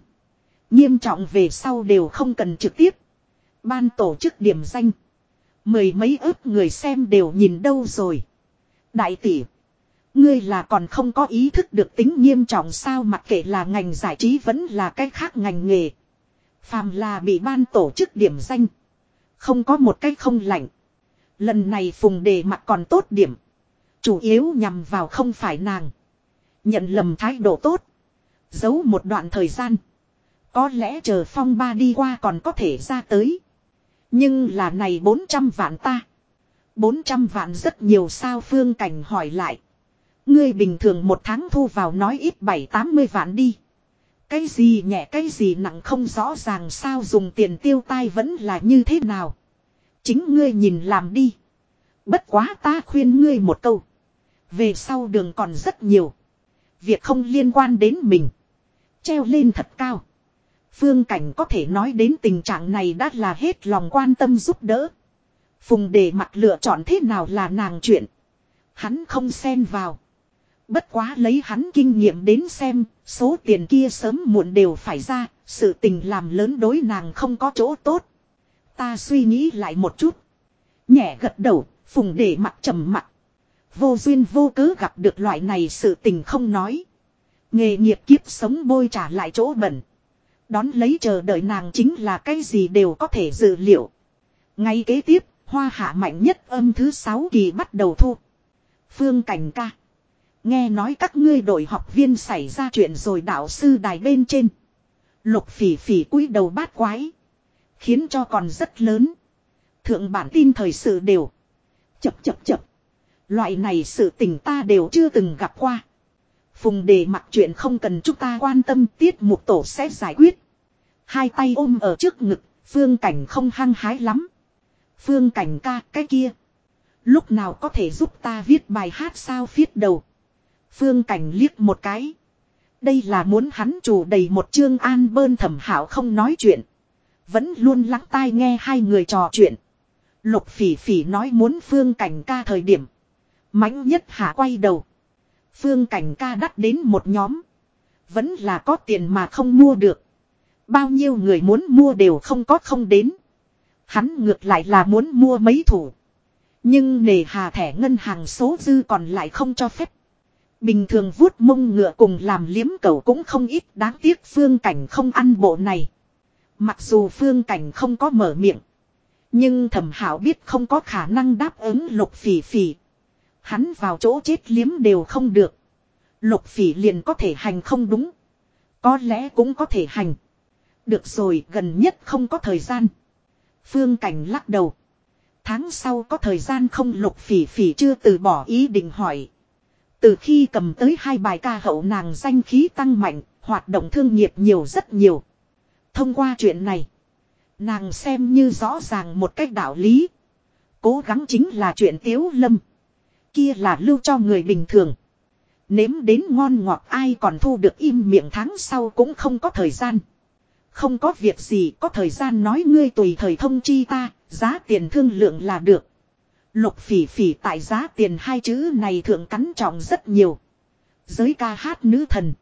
Nghiêm trọng về sau đều không cần trực tiếp. Ban tổ chức điểm danh. Mười mấy ước người xem đều nhìn đâu rồi. Đại tỷ. Ngươi là còn không có ý thức được tính nghiêm trọng sao mặc kệ là ngành giải trí vẫn là cái khác ngành nghề. Phàm là bị ban tổ chức điểm danh. Không có một cách không lạnh. Lần này phùng đề mặt còn tốt điểm. Chủ yếu nhằm vào không phải nàng. Nhận lầm thái độ tốt. Giấu một đoạn thời gian. Có lẽ chờ phong ba đi qua còn có thể ra tới. Nhưng là này 400 vạn ta. 400 vạn rất nhiều sao phương cảnh hỏi lại. Ngươi bình thường một tháng thu vào nói ít 7-80 vạn đi. Cái gì nhẹ, cái gì nặng không rõ ràng sao dùng tiền tiêu tai vẫn là như thế nào. Chính ngươi nhìn làm đi. Bất quá ta khuyên ngươi một câu. Về sau đường còn rất nhiều. Việc không liên quan đến mình. Treo lên thật cao. Phương cảnh có thể nói đến tình trạng này đã là hết lòng quan tâm giúp đỡ. Phùng đề mặt lựa chọn thế nào là nàng chuyện. Hắn không xen vào. Bất quá lấy hắn kinh nghiệm đến xem, số tiền kia sớm muộn đều phải ra, sự tình làm lớn đối nàng không có chỗ tốt. Ta suy nghĩ lại một chút. Nhẹ gật đầu, phùng để mặt trầm mặt. Vô duyên vô cớ gặp được loại này sự tình không nói. Nghề nghiệp kiếp sống bôi trả lại chỗ bẩn. Đón lấy chờ đợi nàng chính là cái gì đều có thể dự liệu. Ngay kế tiếp, hoa hạ mạnh nhất âm thứ sáu kỳ bắt đầu thu. Phương cảnh ca. Nghe nói các ngươi đội học viên xảy ra chuyện rồi đạo sư đài bên trên. Lục phỉ phỉ cúi đầu bát quái. Khiến cho còn rất lớn. Thượng bản tin thời sự đều. Chập chập chập. Loại này sự tình ta đều chưa từng gặp qua. Phùng đề mặc chuyện không cần chúng ta quan tâm tiết mục tổ sẽ giải quyết. Hai tay ôm ở trước ngực, phương cảnh không hăng hái lắm. Phương cảnh ca cái kia. Lúc nào có thể giúp ta viết bài hát sao viết đầu. Phương cảnh liếc một cái. Đây là muốn hắn chủ đầy một chương an bơn thẩm hảo không nói chuyện. Vẫn luôn lắng tai nghe hai người trò chuyện. Lục phỉ phỉ nói muốn phương cảnh ca thời điểm. mãnh nhất hạ quay đầu. Phương cảnh ca đắt đến một nhóm. Vẫn là có tiền mà không mua được. Bao nhiêu người muốn mua đều không có không đến. Hắn ngược lại là muốn mua mấy thủ. Nhưng nề hà thẻ ngân hàng số dư còn lại không cho phép. Bình thường vuốt mông ngựa cùng làm liếm cầu cũng không ít đáng tiếc phương cảnh không ăn bộ này. Mặc dù phương cảnh không có mở miệng. Nhưng thẩm hảo biết không có khả năng đáp ứng lục phỉ phỉ. Hắn vào chỗ chết liếm đều không được. Lục phỉ liền có thể hành không đúng. Có lẽ cũng có thể hành. Được rồi gần nhất không có thời gian. Phương cảnh lắc đầu. Tháng sau có thời gian không lục phỉ phỉ chưa từ bỏ ý định hỏi. Từ khi cầm tới hai bài ca hậu nàng danh khí tăng mạnh, hoạt động thương nghiệp nhiều rất nhiều. Thông qua chuyện này, nàng xem như rõ ràng một cách đạo lý. Cố gắng chính là chuyện tiếu lâm. Kia là lưu cho người bình thường. Nếm đến ngon ngọt ai còn thu được im miệng tháng sau cũng không có thời gian. Không có việc gì có thời gian nói ngươi tùy thời thông chi ta, giá tiền thương lượng là được. Lục phỉ phỉ tại giá tiền hai chữ này thượng cắn trọng rất nhiều. Giới ca hát nữ thần.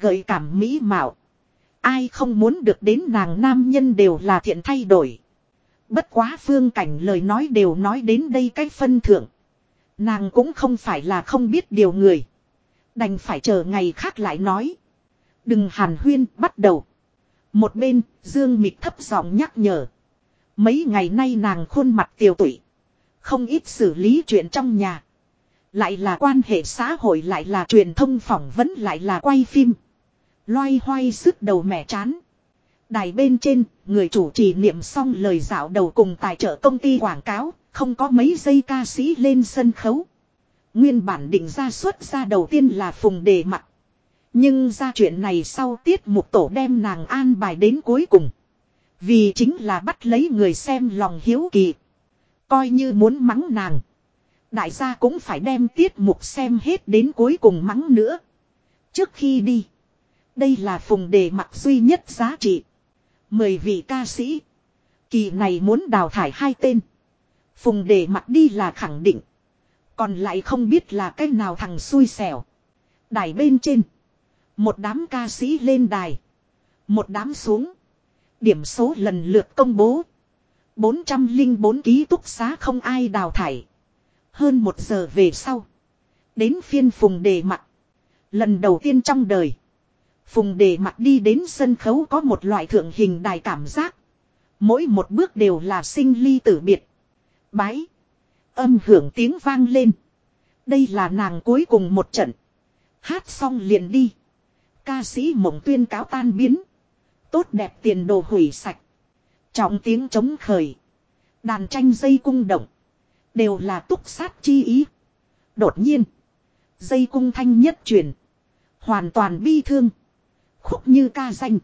Gợi cảm mỹ mạo. Ai không muốn được đến nàng nam nhân đều là thiện thay đổi. Bất quá phương cảnh lời nói đều nói đến đây cách phân thượng. Nàng cũng không phải là không biết điều người. Đành phải chờ ngày khác lại nói. Đừng hàn huyên bắt đầu. Một bên, Dương Mịch thấp giọng nhắc nhở. Mấy ngày nay nàng khuôn mặt tiều tụy. Không ít xử lý chuyện trong nhà. Lại là quan hệ xã hội lại là truyền thông phỏng vấn lại là quay phim. Loay hoay sức đầu mẹ chán. Đài bên trên, người chủ trì niệm xong lời dạo đầu cùng tài trợ công ty quảng cáo, không có mấy giây ca sĩ lên sân khấu. Nguyên bản định ra xuất ra đầu tiên là phùng đề mặt. Nhưng ra chuyện này sau tiết mục tổ đem nàng an bài đến cuối cùng. Vì chính là bắt lấy người xem lòng hiếu kỳ. Coi như muốn mắng nàng. Đại gia cũng phải đem tiết mục xem hết đến cuối cùng mắng nữa. Trước khi đi. Đây là phùng đề mặt duy nhất giá trị. Mười vị ca sĩ. Kỳ này muốn đào thải hai tên. Phùng đề mặt đi là khẳng định. Còn lại không biết là cái nào thằng xui xẻo. Đài bên trên. Một đám ca sĩ lên đài. Một đám xuống. Điểm số lần lượt công bố. 404 ký túc xá không ai đào thải. Hơn một giờ về sau. Đến phiên phùng đề mặt. Lần đầu tiên trong đời. Phùng đề mặt đi đến sân khấu có một loại thượng hình đài cảm giác. Mỗi một bước đều là sinh ly tử biệt. Bái. Âm hưởng tiếng vang lên. Đây là nàng cuối cùng một trận. Hát xong liền đi. Ca sĩ mộng tuyên cáo tan biến. Tốt đẹp tiền đồ hủy sạch. Trọng tiếng chống khởi. Đàn tranh dây cung động. Đều là túc sát chi ý. Đột nhiên. Dây cung thanh nhất truyền. Hoàn toàn bi thương. Khúc như ca danh.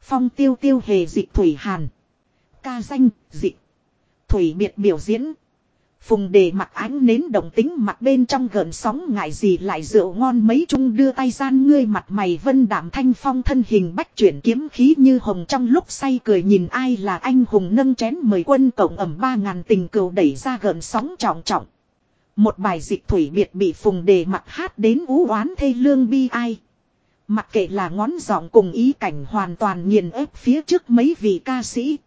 Phong tiêu tiêu hề dịch thủy hàn. Ca danh, dịch. Thủy biệt biểu diễn. Phùng đề mặt ánh nến đồng tính mặt bên trong gợn sóng ngại gì lại rượu ngon mấy chung đưa tay gian ngươi mặt mày vân đảm thanh phong thân hình bách chuyển kiếm khí như hồng trong lúc say cười nhìn ai là anh hùng nâng chén mời quân cộng ẩm ba ngàn tình cừu đẩy ra gợn sóng trọng trọng. Một bài dịch thủy biệt bị phùng đề mặt hát đến ú oán thê lương bi ai. Mặc kệ là ngón giọng cùng ý cảnh hoàn toàn nghiền ép phía trước mấy vị ca sĩ.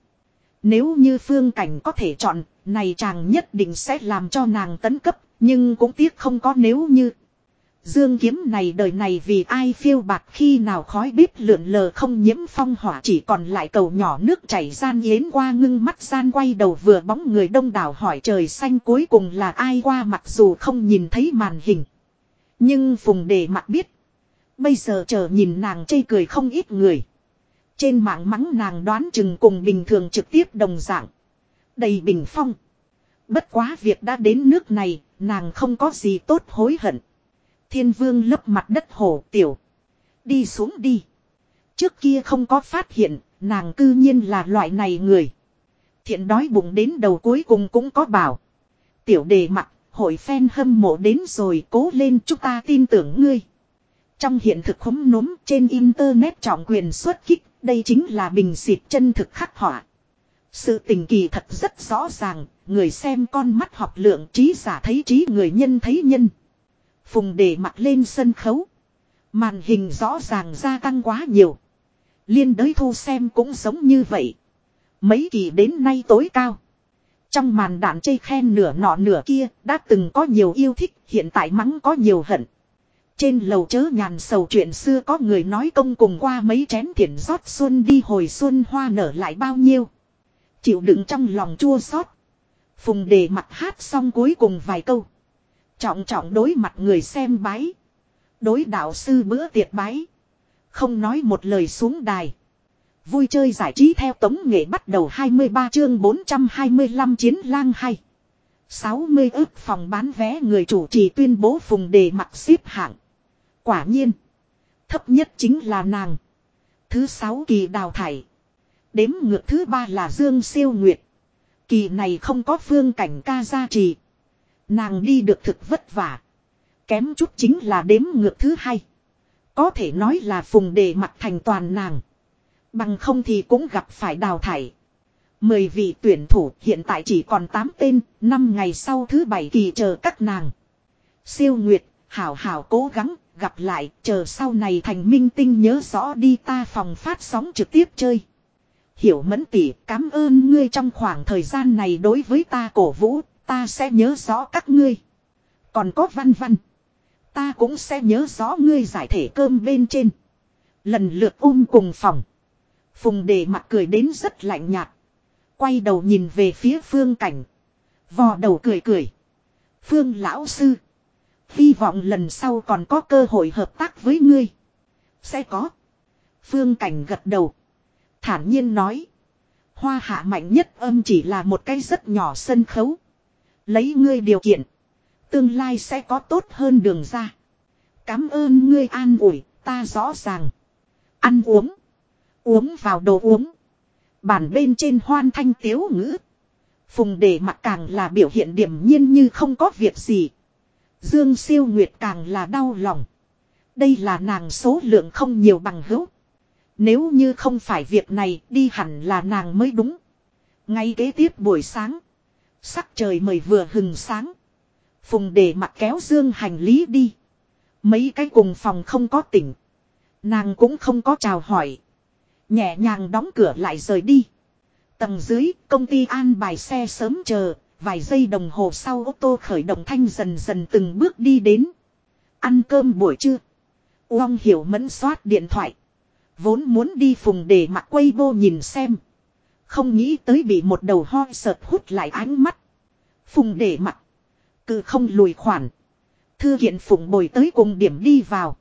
Nếu như phương cảnh có thể chọn, này chàng nhất định sẽ làm cho nàng tấn cấp, nhưng cũng tiếc không có nếu như. Dương kiếm này đời này vì ai phiêu bạc khi nào khói bếp lượn lờ không nhiễm phong hỏa chỉ còn lại cầu nhỏ nước chảy gian yến qua ngưng mắt gian quay đầu vừa bóng người đông đảo hỏi trời xanh cuối cùng là ai qua mặc dù không nhìn thấy màn hình. Nhưng phùng đề mặt biết. Bây giờ chờ nhìn nàng chây cười không ít người. Trên mạng mắng nàng đoán chừng cùng bình thường trực tiếp đồng dạng. Đầy bình phong. Bất quá việc đã đến nước này, nàng không có gì tốt hối hận. Thiên vương lấp mặt đất hổ tiểu. Đi xuống đi. Trước kia không có phát hiện, nàng cư nhiên là loại này người. Thiện đói bụng đến đầu cuối cùng cũng có bảo. Tiểu đề mặt, hội phen hâm mộ đến rồi cố lên chúng ta tin tưởng ngươi. Trong hiện thực khống núm trên internet trọng quyền xuất kích, đây chính là bình xịt chân thực khắc họa. Sự tình kỳ thật rất rõ ràng, người xem con mắt học lượng trí giả thấy trí người nhân thấy nhân. Phùng để mặt lên sân khấu. Màn hình rõ ràng gia tăng quá nhiều. Liên đới thu xem cũng giống như vậy. Mấy kỳ đến nay tối cao. Trong màn đạn chây khen nửa nọ nửa kia, đã từng có nhiều yêu thích, hiện tại mắng có nhiều hận. Trên lầu chớ nhàn sầu chuyện xưa có người nói công cùng qua mấy chén thiển rót xuân đi hồi xuân hoa nở lại bao nhiêu. Chịu đựng trong lòng chua xót Phùng đề mặt hát xong cuối cùng vài câu. Trọng trọng đối mặt người xem bái. Đối đạo sư bữa tiệc bái. Không nói một lời xuống đài. Vui chơi giải trí theo tống nghệ bắt đầu 23 chương 425 chiến lang hay. 60 ước phòng bán vé người chủ trì tuyên bố phùng đề mặt xếp hạng. Quả nhiên. Thấp nhất chính là nàng. Thứ sáu kỳ đào thải. Đếm ngược thứ ba là Dương Siêu Nguyệt. Kỳ này không có phương cảnh ca gia trì. Nàng đi được thực vất vả. Kém chút chính là đếm ngược thứ hai. Có thể nói là phùng đề mặt thành toàn nàng. Bằng không thì cũng gặp phải đào thải. Mười vị tuyển thủ hiện tại chỉ còn 8 tên, 5 ngày sau thứ bảy kỳ chờ các nàng. Siêu Nguyệt, hảo hảo cố gắng, gặp lại, chờ sau này thành minh tinh nhớ rõ đi ta phòng phát sóng trực tiếp chơi. Hiểu mẫn tỷ, cảm ơn ngươi trong khoảng thời gian này đối với ta cổ vũ, ta sẽ nhớ rõ các ngươi. Còn có văn văn. Ta cũng sẽ nhớ rõ ngươi giải thể cơm bên trên. Lần lượt ôm cùng phòng. Phùng đề mặt cười đến rất lạnh nhạt. Quay đầu nhìn về phía phương cảnh. Vò đầu cười cười. Phương lão sư. Hy vọng lần sau còn có cơ hội hợp tác với ngươi. Sẽ có. Phương cảnh gật đầu. Thản nhiên nói. Hoa hạ mạnh nhất âm chỉ là một cái rất nhỏ sân khấu. Lấy ngươi điều kiện. Tương lai sẽ có tốt hơn đường ra. Cảm ơn ngươi an ủi, ta rõ ràng. Ăn uống. Uống vào đồ uống. Bản bên trên hoan thanh tiếu ngữ. Phùng để mặt càng là biểu hiện điểm nhiên như không có việc gì. Dương siêu nguyệt càng là đau lòng. Đây là nàng số lượng không nhiều bằng hữu. Nếu như không phải việc này đi hẳn là nàng mới đúng. Ngay kế tiếp buổi sáng. Sắc trời mời vừa hừng sáng. Phùng để mặt kéo dương hành lý đi. Mấy cái cùng phòng không có tỉnh. Nàng cũng không có chào hỏi. Nhẹ nhàng đóng cửa lại rời đi. Tầng dưới, công ty an bài xe sớm chờ, vài giây đồng hồ sau ô tô khởi động thanh dần dần từng bước đi đến. Ăn cơm buổi trưa. Uông hiểu mẫn soát điện thoại. Vốn muốn đi phùng để mặc quay vô nhìn xem. Không nghĩ tới bị một đầu ho sợt hút lại ánh mắt. Phùng để mặc. Cứ không lùi khoản. Thư hiện phùng bồi tới cùng điểm đi vào.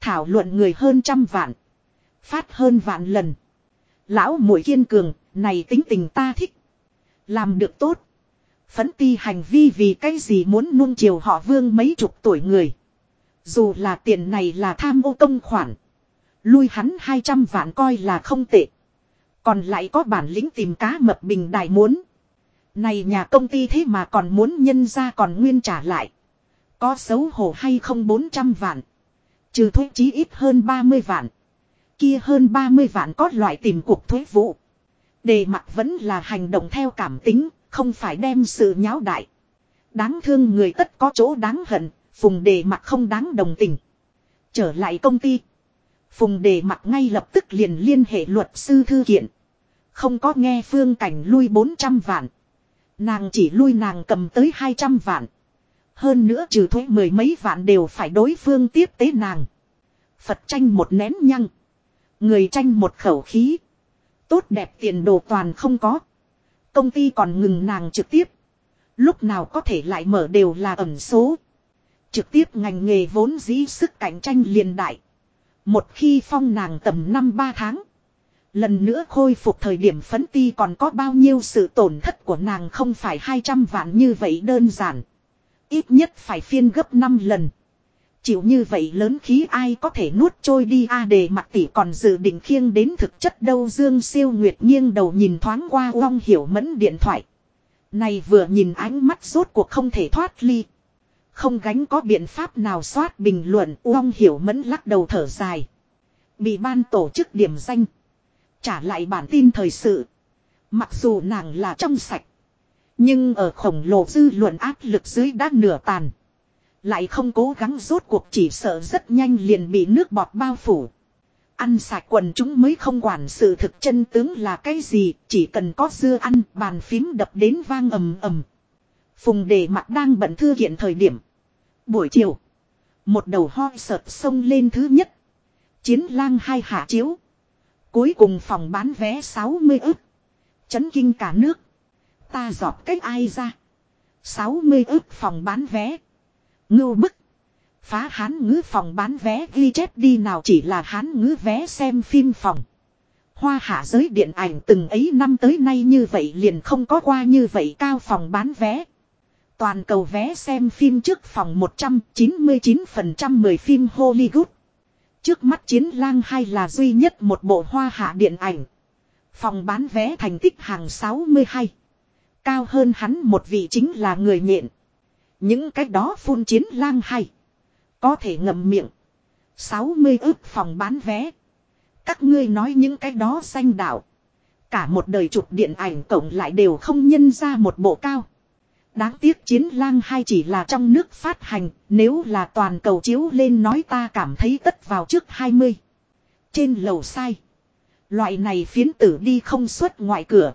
Thảo luận người hơn trăm vạn. Phát hơn vạn lần. Lão mũi kiên cường, này tính tình ta thích. Làm được tốt. Phấn ti hành vi vì cái gì muốn nuông chiều họ vương mấy chục tuổi người. Dù là tiền này là tham ô công khoản. Lui hắn 200 vạn coi là không tệ. Còn lại có bản lĩnh tìm cá mập bình đại muốn. Này nhà công ty thế mà còn muốn nhân ra còn nguyên trả lại. Có xấu hổ hay không 400 vạn. Trừ thuế chí ít hơn 30 vạn. Kia hơn 30 vạn có loại tìm cuộc thuế vụ. Đề mặt vẫn là hành động theo cảm tính, không phải đem sự nháo đại. Đáng thương người tất có chỗ đáng hận, phùng đề mặt không đáng đồng tình. Trở lại công ty. Phùng đề mặt ngay lập tức liền liên hệ luật sư thư kiện. Không có nghe phương cảnh lui 400 vạn. Nàng chỉ lui nàng cầm tới 200 vạn. Hơn nữa trừ thuế mười mấy vạn đều phải đối phương tiếp tế nàng. Phật tranh một nén nhăng. Người tranh một khẩu khí. Tốt đẹp tiền đồ toàn không có. Công ty còn ngừng nàng trực tiếp. Lúc nào có thể lại mở đều là ẩn số. Trực tiếp ngành nghề vốn dĩ sức cạnh tranh liền đại. Một khi phong nàng tầm năm ba tháng. Lần nữa khôi phục thời điểm phấn ti còn có bao nhiêu sự tổn thất của nàng không phải 200 vạn như vậy đơn giản. Ít nhất phải phiên gấp 5 lần. Chịu như vậy lớn khí ai có thể nuốt trôi đi a đề mặt tỷ còn dự định khiêng đến thực chất đâu Dương siêu nguyệt nghiêng đầu nhìn thoáng qua Uông hiểu mẫn điện thoại. Này vừa nhìn ánh mắt rốt cuộc không thể thoát ly. Không gánh có biện pháp nào soát bình luận, Uông hiểu mẫn lắc đầu thở dài. Bị ban tổ chức điểm danh. Trả lại bản tin thời sự. Mặc dù nàng là trong sạch. Nhưng ở khổng lồ dư luận áp lực dưới đã nửa tàn. Lại không cố gắng rốt cuộc chỉ sợ rất nhanh liền bị nước bọt bao phủ. Ăn sạch quần chúng mới không quản sự thực chân tướng là cái gì, chỉ cần có dưa ăn, bàn phím đập đến vang ầm ầm. Phùng đề mặt đang bận thư hiện thời điểm. Buổi chiều, một đầu ho sợt sông lên thứ nhất. Chiến lang hai hạ chiếu. Cuối cùng phòng bán vé 60 ức. Chấn kinh cả nước. Ta dọt cách ai ra. 60 ức phòng bán vé. Ngưu bức. Phá hán ngữ phòng bán vé ghi chép đi nào chỉ là hán ngữ vé xem phim phòng. Hoa hạ giới điện ảnh từng ấy năm tới nay như vậy liền không có qua như vậy cao phòng bán vé. Toàn cầu vé xem phim trước phòng 199% 10 phim Hollywood. Trước mắt chiến lang hay là duy nhất một bộ hoa hạ điện ảnh. Phòng bán vé thành tích hàng 62. Cao hơn hắn một vị chính là người nhện. Những cái đó phun chiến lang hay. Có thể ngậm miệng. 60 ước phòng bán vé. Các ngươi nói những cái đó xanh đạo. Cả một đời chụp điện ảnh cộng lại đều không nhân ra một bộ cao. Đáng tiếc chiến lang hay chỉ là trong nước phát hành, nếu là toàn cầu chiếu lên nói ta cảm thấy tất vào trước 20. Trên lầu sai. Loại này phiến tử đi không xuất ngoại cửa.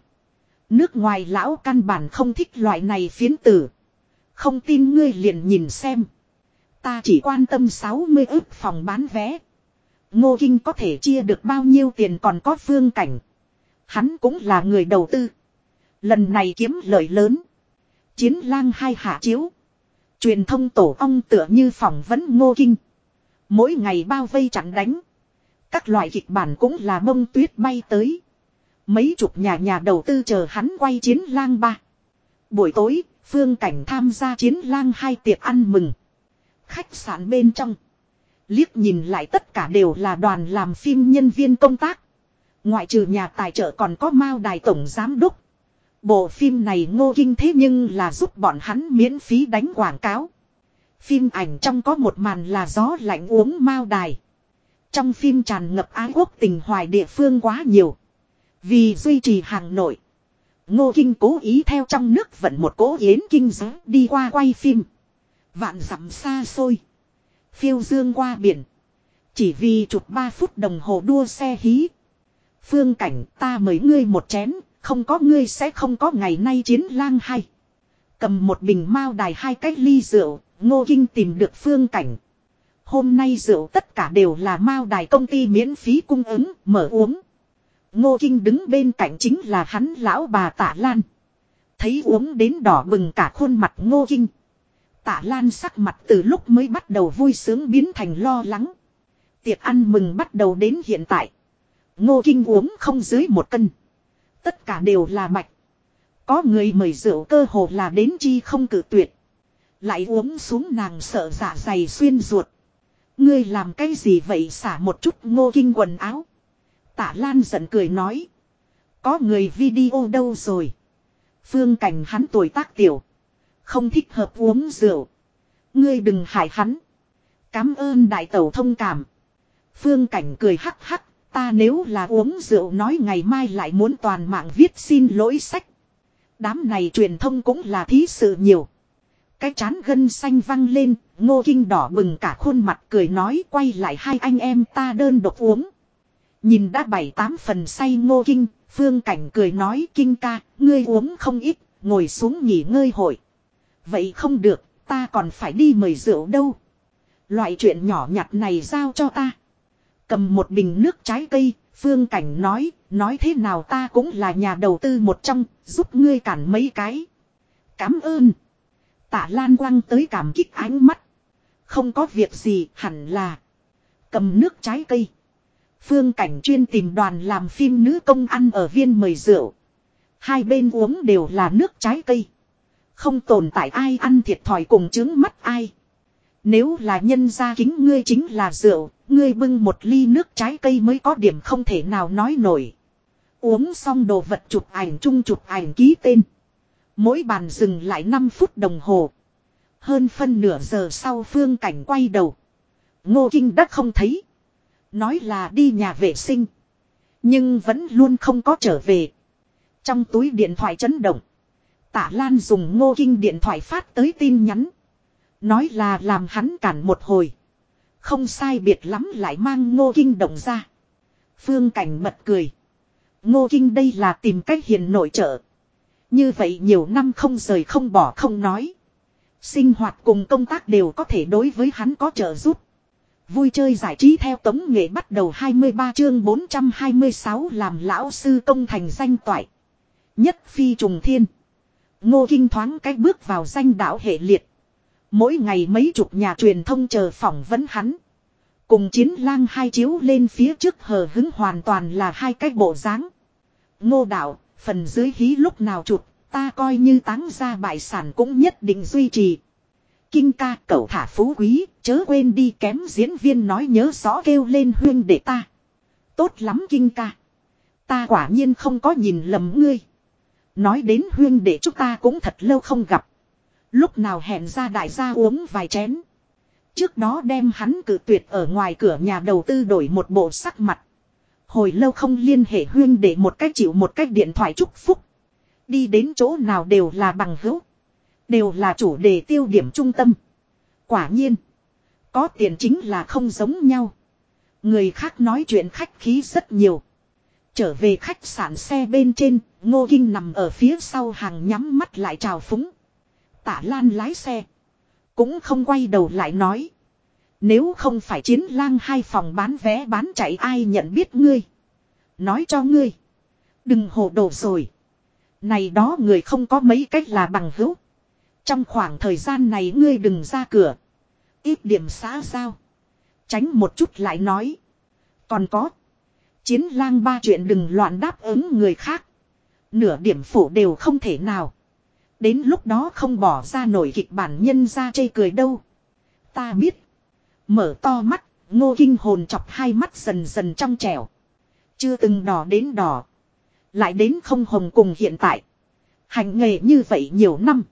Nước ngoài lão căn bản không thích loại này phiến tử. Không tin ngươi liền nhìn xem. Ta chỉ quan tâm 60 ức phòng bán vé. Ngô Kinh có thể chia được bao nhiêu tiền còn có phương cảnh. Hắn cũng là người đầu tư. Lần này kiếm lợi lớn. Chiến lang hai hạ chiếu. Truyền thông tổ ong tựa như phỏng vấn Ngô Kinh. Mỗi ngày bao vây chặn đánh. Các loại kịch bản cũng là bông tuyết bay tới. Mấy chục nhà nhà đầu tư chờ hắn quay chiến lang ba. Buổi tối, phương cảnh tham gia chiến lang hai tiệc ăn mừng. Khách sạn bên trong. Liếc nhìn lại tất cả đều là đoàn làm phim nhân viên công tác. Ngoại trừ nhà tài trợ còn có Mao Đài Tổng Giám Đốc. Bộ phim này ngô kinh thế nhưng là giúp bọn hắn miễn phí đánh quảng cáo. Phim ảnh trong có một màn là gió lạnh uống Mao Đài. Trong phim tràn ngập ái quốc tình hoài địa phương quá nhiều. Vì duy trì hàng nội. Ngô Kinh cố ý theo trong nước vận một cố yến kinh giới đi qua quay phim. Vạn dặm xa xôi. Phiêu dương qua biển. Chỉ vì chụp 3 phút đồng hồ đua xe hí. Phương cảnh ta mời ngươi một chén, không có ngươi sẽ không có ngày nay chiến lang hay. Cầm một bình mao đài hai cái ly rượu, ngô kinh tìm được phương cảnh. Hôm nay rượu tất cả đều là mao đài công ty miễn phí cung ứng, mở uống. Ngô kinh đứng bên cạnh chính là hắn lão bà tạ lan. Thấy uống đến đỏ bừng cả khuôn mặt ngô kinh. Tạ Lan sắc mặt từ lúc mới bắt đầu vui sướng biến thành lo lắng. Tiệc ăn mừng bắt đầu đến hiện tại. Ngô Kinh uống không dưới một cân. Tất cả đều là mạch. Có người mời rượu cơ hồ là đến chi không cử tuyệt. Lại uống xuống nàng sợ dạ dày xuyên ruột. Ngươi làm cái gì vậy xả một chút ngô kinh quần áo. Tạ Lan giận cười nói. Có người video đâu rồi. Phương cảnh hắn tuổi tác tiểu. Không thích hợp uống rượu. Ngươi đừng hại hắn. Cám ơn đại tẩu thông cảm. Phương cảnh cười hắc hắc. Ta nếu là uống rượu nói ngày mai lại muốn toàn mạng viết xin lỗi sách. Đám này truyền thông cũng là thí sự nhiều. Cái chán gân xanh văng lên, ngô kinh đỏ bừng cả khuôn mặt cười nói quay lại hai anh em ta đơn độc uống. Nhìn đã bảy tám phần say ngô kinh, phương cảnh cười nói kinh ca, ngươi uống không ít, ngồi xuống nghỉ ngơi hội. Vậy không được, ta còn phải đi mời rượu đâu. Loại chuyện nhỏ nhặt này giao cho ta. Cầm một bình nước trái cây, phương cảnh nói, nói thế nào ta cũng là nhà đầu tư một trong, giúp ngươi cản mấy cái. Cám ơn. Tạ Lan quăng tới cảm kích ánh mắt. Không có việc gì hẳn là. Cầm nước trái cây. Phương cảnh chuyên tìm đoàn làm phim nữ công ăn ở viên mời rượu. Hai bên uống đều là nước trái cây. Không tồn tại ai ăn thiệt thòi cùng chứng mắt ai. Nếu là nhân gia kính ngươi chính là rượu, ngươi bưng một ly nước trái cây mới có điểm không thể nào nói nổi. Uống xong đồ vật chụp ảnh chung chụp ảnh ký tên. Mỗi bàn dừng lại 5 phút đồng hồ. Hơn phân nửa giờ sau phương cảnh quay đầu. Ngô Kinh đã không thấy. Nói là đi nhà vệ sinh. Nhưng vẫn luôn không có trở về. Trong túi điện thoại chấn động. Tạ Lan dùng ngô kinh điện thoại phát tới tin nhắn. Nói là làm hắn cản một hồi. Không sai biệt lắm lại mang ngô kinh động ra. Phương Cảnh bật cười. Ngô kinh đây là tìm cách hiền nội trợ. Như vậy nhiều năm không rời không bỏ không nói. Sinh hoạt cùng công tác đều có thể đối với hắn có trợ giúp. Vui chơi giải trí theo tống nghệ bắt đầu 23 chương 426 làm lão sư công thành danh toại. Nhất phi trùng thiên. Ngô Kinh thoáng cách bước vào danh đảo hệ liệt. Mỗi ngày mấy chục nhà truyền thông chờ phỏng vấn hắn. Cùng chiến lang hai chiếu lên phía trước hờ hứng hoàn toàn là hai cái bộ dáng. Ngô đạo, phần dưới hí lúc nào chụp, ta coi như táng ra bại sản cũng nhất định duy trì. Kinh ca cậu thả phú quý, chớ quên đi kém diễn viên nói nhớ rõ kêu lên huyên để ta. Tốt lắm kinh ca. Ta quả nhiên không có nhìn lầm ngươi. Nói đến huyên để chúng ta cũng thật lâu không gặp. Lúc nào hẹn ra đại gia uống vài chén. Trước đó đem hắn cử tuyệt ở ngoài cửa nhà đầu tư đổi một bộ sắc mặt. Hồi lâu không liên hệ huyên để một cách chịu một cách điện thoại chúc phúc. Đi đến chỗ nào đều là bằng hữu. Đều là chủ đề tiêu điểm trung tâm. Quả nhiên. Có tiền chính là không giống nhau. Người khác nói chuyện khách khí rất nhiều. Trở về khách sạn xe bên trên, Ngô Kinh nằm ở phía sau hàng nhắm mắt lại chào phúng. Tả Lan lái xe. Cũng không quay đầu lại nói. Nếu không phải chiến lang hai phòng bán vé bán chạy ai nhận biết ngươi. Nói cho ngươi. Đừng hồ đồ rồi. Này đó người không có mấy cách là bằng hữu. Trong khoảng thời gian này ngươi đừng ra cửa. Ít điểm xã giao. Tránh một chút lại nói. Còn có. Chiến lang ba chuyện đừng loạn đáp ứng người khác. Nửa điểm phủ đều không thể nào. Đến lúc đó không bỏ ra nổi kịch bản nhân ra chê cười đâu. Ta biết. Mở to mắt, ngô kinh hồn chọc hai mắt dần dần trong trẻo. Chưa từng đỏ đến đỏ. Lại đến không hồng cùng hiện tại. Hành nghề như vậy nhiều năm.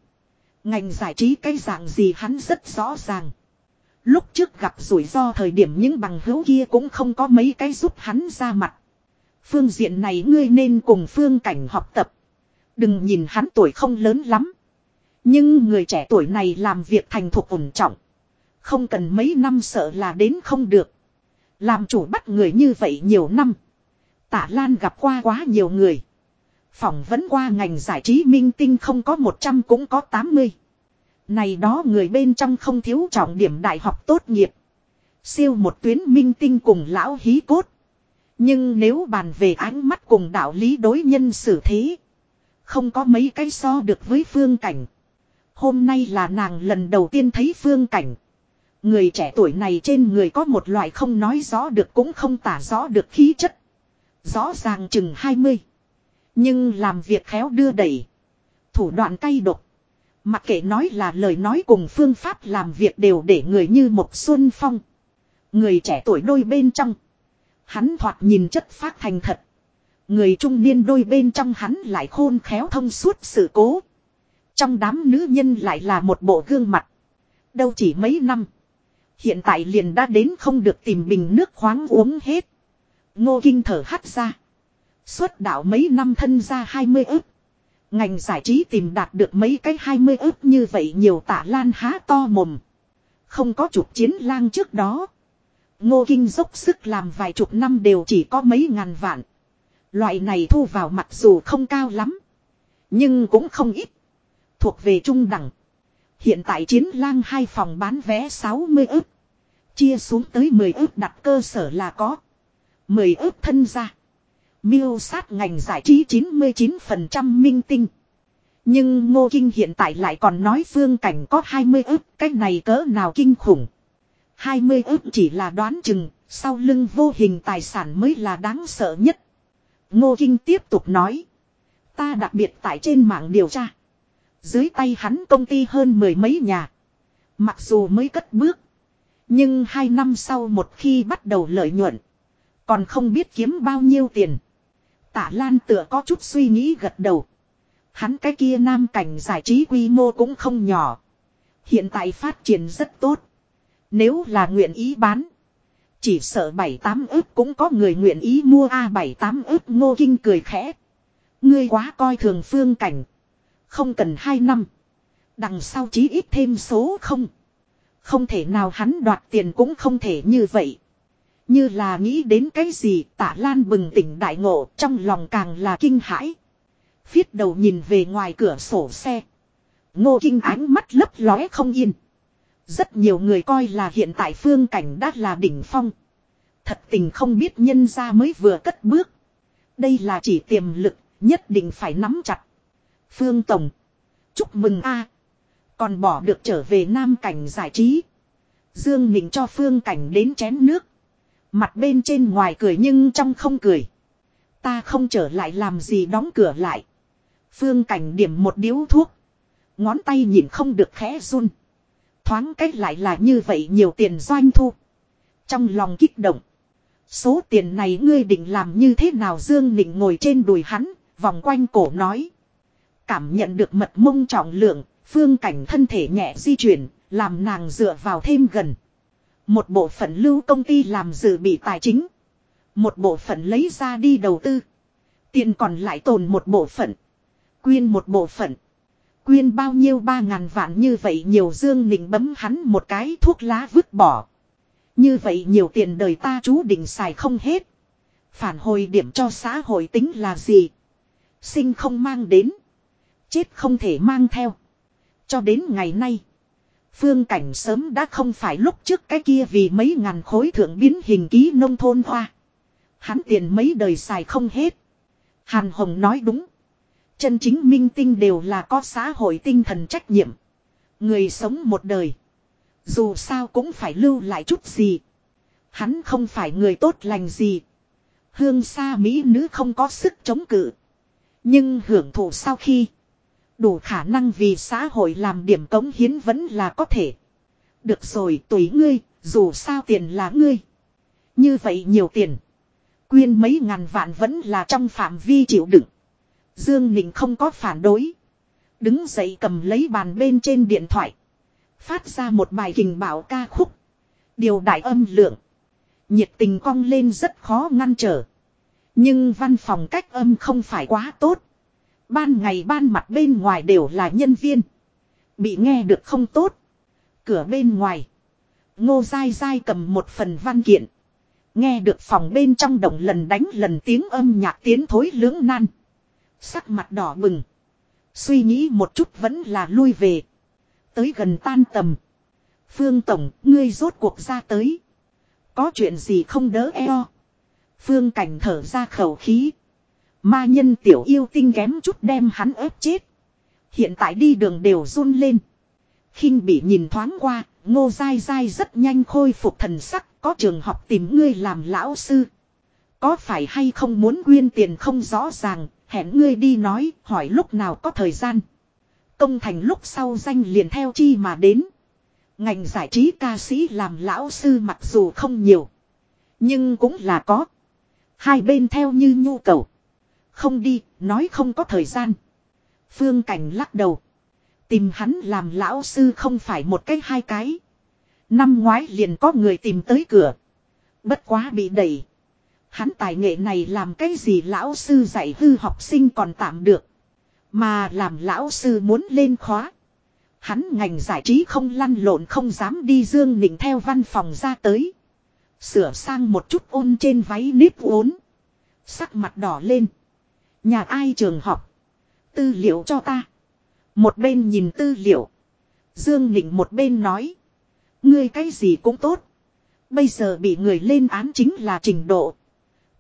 Ngành giải trí cái dạng gì hắn rất rõ ràng. Lúc trước gặp rủi ro thời điểm những bằng hữu kia cũng không có mấy cái giúp hắn ra mặt. Phương diện này ngươi nên cùng phương cảnh học tập. Đừng nhìn hắn tuổi không lớn lắm. Nhưng người trẻ tuổi này làm việc thành thục ổn trọng. Không cần mấy năm sợ là đến không được. Làm chủ bắt người như vậy nhiều năm. Tả Lan gặp qua quá nhiều người. Phỏng vấn qua ngành giải trí minh tinh không có 100 cũng có 80. Này đó người bên trong không thiếu trọng điểm đại học tốt nghiệp. Siêu một tuyến minh tinh cùng lão hí cốt. Nhưng nếu bàn về ánh mắt cùng đạo lý đối nhân xử thế. Không có mấy cái so được với phương cảnh. Hôm nay là nàng lần đầu tiên thấy phương cảnh. Người trẻ tuổi này trên người có một loại không nói rõ được cũng không tả rõ được khí chất. Rõ ràng chừng 20. Nhưng làm việc khéo đưa đẩy. Thủ đoạn cay độc. Mặc kệ nói là lời nói cùng phương pháp làm việc đều để người như một xuân phong. Người trẻ tuổi đôi bên trong. Hắn thoạt nhìn chất phát thành thật. Người trung niên đôi bên trong hắn lại khôn khéo thông suốt sự cố. Trong đám nữ nhân lại là một bộ gương mặt. Đâu chỉ mấy năm. Hiện tại liền đã đến không được tìm bình nước khoáng uống hết. Ngô Kinh thở hắt ra. Xuất đạo mấy năm thân ra 20 ức. Ngành giải trí tìm đạt được mấy cái 20 ức như vậy nhiều tả lan há to mồm. Không có chục chiến lang trước đó. Ngô Kinh dốc sức làm vài chục năm đều chỉ có mấy ngàn vạn. Loại này thu vào mặc dù không cao lắm. Nhưng cũng không ít. Thuộc về trung đẳng. Hiện tại chiến lang hai phòng bán vé 60 ức. Chia xuống tới 10 ức đặt cơ sở là có. 10 ức thân ra. Miêu sát ngành giải trí 99% minh tinh. Nhưng Ngô Kinh hiện tại lại còn nói phương cảnh có 20 ức, cái này cỡ nào kinh khủng. 20 ức chỉ là đoán chừng, sau lưng vô hình tài sản mới là đáng sợ nhất. Ngô Kinh tiếp tục nói. Ta đặc biệt tại trên mạng điều tra. Dưới tay hắn công ty hơn mười mấy nhà. Mặc dù mới cất bước. Nhưng hai năm sau một khi bắt đầu lợi nhuận. Còn không biết kiếm bao nhiêu tiền. Tả Lan tựa có chút suy nghĩ gật đầu. Hắn cái kia nam cảnh giải trí quy mô cũng không nhỏ. Hiện tại phát triển rất tốt. Nếu là nguyện ý bán. Chỉ sợ bảy tám ức cũng có người nguyện ý mua a, bảy tám ức ngô kinh cười khẽ. Ngươi quá coi thường phương cảnh. Không cần hai năm. Đằng sau chí ít thêm số không. Không thể nào hắn đoạt tiền cũng không thể như vậy. Như là nghĩ đến cái gì tả lan bừng tỉnh đại ngộ trong lòng càng là kinh hãi. Phiết đầu nhìn về ngoài cửa sổ xe. Ngô kinh ánh mắt lấp lóe không yên. Rất nhiều người coi là hiện tại phương cảnh đã là đỉnh phong. Thật tình không biết nhân ra mới vừa cất bước. Đây là chỉ tiềm lực, nhất định phải nắm chặt. Phương Tổng. Chúc mừng a Còn bỏ được trở về Nam Cảnh giải trí. Dương Nịnh cho Phương Cảnh đến chén nước. Mặt bên trên ngoài cười nhưng trong không cười. Ta không trở lại làm gì đóng cửa lại. Phương Cảnh điểm một điếu thuốc. Ngón tay nhìn không được khẽ run. Thoáng cách lại là như vậy nhiều tiền doanh thu. Trong lòng kích động. Số tiền này ngươi định làm như thế nào Dương Nịnh ngồi trên đùi hắn, vòng quanh cổ nói. Cảm nhận được mật mông trọng lượng, phương cảnh thân thể nhẹ di chuyển, làm nàng dựa vào thêm gần. Một bộ phận lưu công ty làm dự bị tài chính. Một bộ phận lấy ra đi đầu tư. Tiền còn lại tồn một bộ phận. Quyên một bộ phận. Quyên bao nhiêu ba ngàn vạn như vậy nhiều Dương Nịnh bấm hắn một cái thuốc lá vứt bỏ. Như vậy nhiều tiền đời ta chú định xài không hết. Phản hồi điểm cho xã hội tính là gì? Sinh không mang đến. Chết không thể mang theo. Cho đến ngày nay. Phương cảnh sớm đã không phải lúc trước cái kia vì mấy ngàn khối thượng biến hình ký nông thôn hoa. Hắn tiền mấy đời xài không hết. Hàn Hồng nói đúng. Chân chính minh tinh đều là có xã hội tinh thần trách nhiệm. Người sống một đời. Dù sao cũng phải lưu lại chút gì. Hắn không phải người tốt lành gì. Hương xa Mỹ nữ không có sức chống cự. Nhưng hưởng thụ sau khi. Đủ khả năng vì xã hội làm điểm cống hiến vẫn là có thể. Được rồi tùy ngươi, dù sao tiền là ngươi. Như vậy nhiều tiền. Quyên mấy ngàn vạn vẫn là trong phạm vi chịu đựng. Dương Nịnh không có phản đối. Đứng dậy cầm lấy bàn bên trên điện thoại. Phát ra một bài hình bảo ca khúc. Điều đại âm lượng. Nhiệt tình cong lên rất khó ngăn trở. Nhưng văn phòng cách âm không phải quá tốt. Ban ngày ban mặt bên ngoài đều là nhân viên. Bị nghe được không tốt. Cửa bên ngoài. Ngô dai dai cầm một phần văn kiện. Nghe được phòng bên trong động lần đánh lần tiếng âm nhạc tiến thối lưỡng nan. Sắc mặt đỏ bừng. Suy nghĩ một chút vẫn là lui về. Tới gần tan tầm. Phương Tổng, ngươi rốt cuộc ra tới. Có chuyện gì không đỡ eo. Phương Cảnh thở ra khẩu khí. Ma nhân tiểu yêu tinh kém chút đem hắn ép chết. Hiện tại đi đường đều run lên. khinh bị nhìn thoáng qua, ngô dai dai rất nhanh khôi phục thần sắc, có trường học tìm ngươi làm lão sư. Có phải hay không muốn quyên tiền không rõ ràng, hẹn ngươi đi nói, hỏi lúc nào có thời gian. Công thành lúc sau danh liền theo chi mà đến. Ngành giải trí ca sĩ làm lão sư mặc dù không nhiều. Nhưng cũng là có. Hai bên theo như nhu cầu. Không đi, nói không có thời gian. Phương Cảnh lắc đầu. Tìm hắn làm lão sư không phải một cái hai cái. Năm ngoái liền có người tìm tới cửa. Bất quá bị đẩy. Hắn tài nghệ này làm cái gì lão sư dạy hư học sinh còn tạm được. Mà làm lão sư muốn lên khóa. Hắn ngành giải trí không lăn lộn không dám đi dương nịnh theo văn phòng ra tới. Sửa sang một chút ôn trên váy nếp uốn. Sắc mặt đỏ lên. Nhà ai trường học. Tư liệu cho ta. Một bên nhìn tư liệu. Dương Nịnh một bên nói. Ngươi cái gì cũng tốt. Bây giờ bị người lên án chính là trình độ.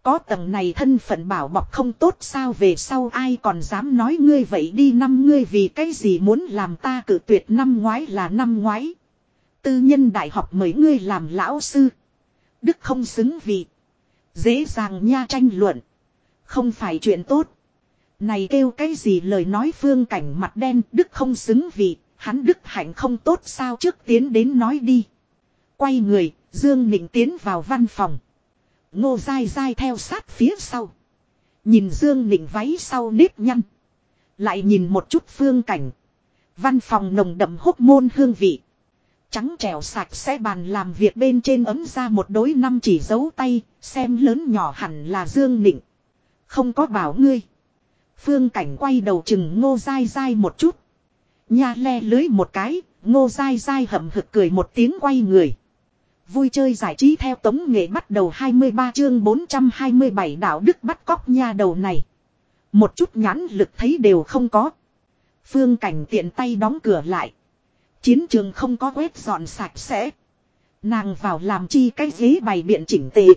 Có tầng này thân phận bảo bọc không tốt sao về sau ai còn dám nói ngươi vậy đi năm ngươi vì cái gì muốn làm ta cử tuyệt năm ngoái là năm ngoái. Tư nhân đại học mời ngươi làm lão sư. Đức không xứng vì. Dễ dàng nha tranh luận. Không phải chuyện tốt. Này kêu cái gì lời nói phương cảnh mặt đen đức không xứng vì. Hắn đức hạnh không tốt sao trước tiến đến nói đi. Quay người, Dương Nịnh tiến vào văn phòng. Ngô dai dai theo sát phía sau. Nhìn Dương Nịnh váy sau nếp nhăn. Lại nhìn một chút phương cảnh. Văn phòng nồng đậm hốc môn hương vị. Trắng trẻo sạch sẽ bàn làm việc bên trên ấm ra một đối năm chỉ dấu tay, xem lớn nhỏ hẳn là Dương Nịnh. Không có bảo ngươi. Phương cảnh quay đầu chừng ngô dai dai một chút. Nha le lưới một cái, ngô dai dai hậm hực cười một tiếng quay người. Vui chơi giải trí theo tống nghệ bắt đầu 23 chương 427 đạo đức bắt cóc nha đầu này. Một chút nhãn lực thấy đều không có. Phương cảnh tiện tay đóng cửa lại. Chiến trường không có quét dọn sạch sẽ. Nàng vào làm chi cái ghế bày biện chỉnh tề.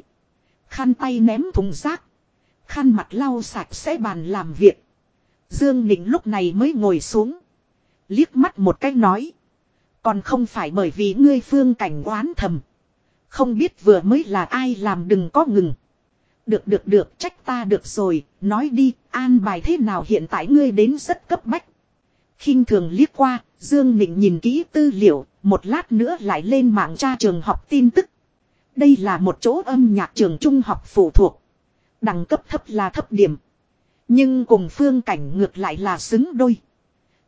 Khăn tay ném thùng rác. Khăn mặt lau sạch sẽ bàn làm việc. Dương Nịnh lúc này mới ngồi xuống. Liếc mắt một cách nói. Còn không phải bởi vì ngươi phương cảnh oán thầm. Không biết vừa mới là ai làm đừng có ngừng. Được được được trách ta được rồi, nói đi, an bài thế nào hiện tại ngươi đến rất cấp bách. khinh thường liếc qua, Dương Nịnh nhìn kỹ tư liệu, một lát nữa lại lên mạng tra trường học tin tức. Đây là một chỗ âm nhạc trường trung học phụ thuộc. Đẳng cấp thấp là thấp điểm. Nhưng cùng phương cảnh ngược lại là xứng đôi.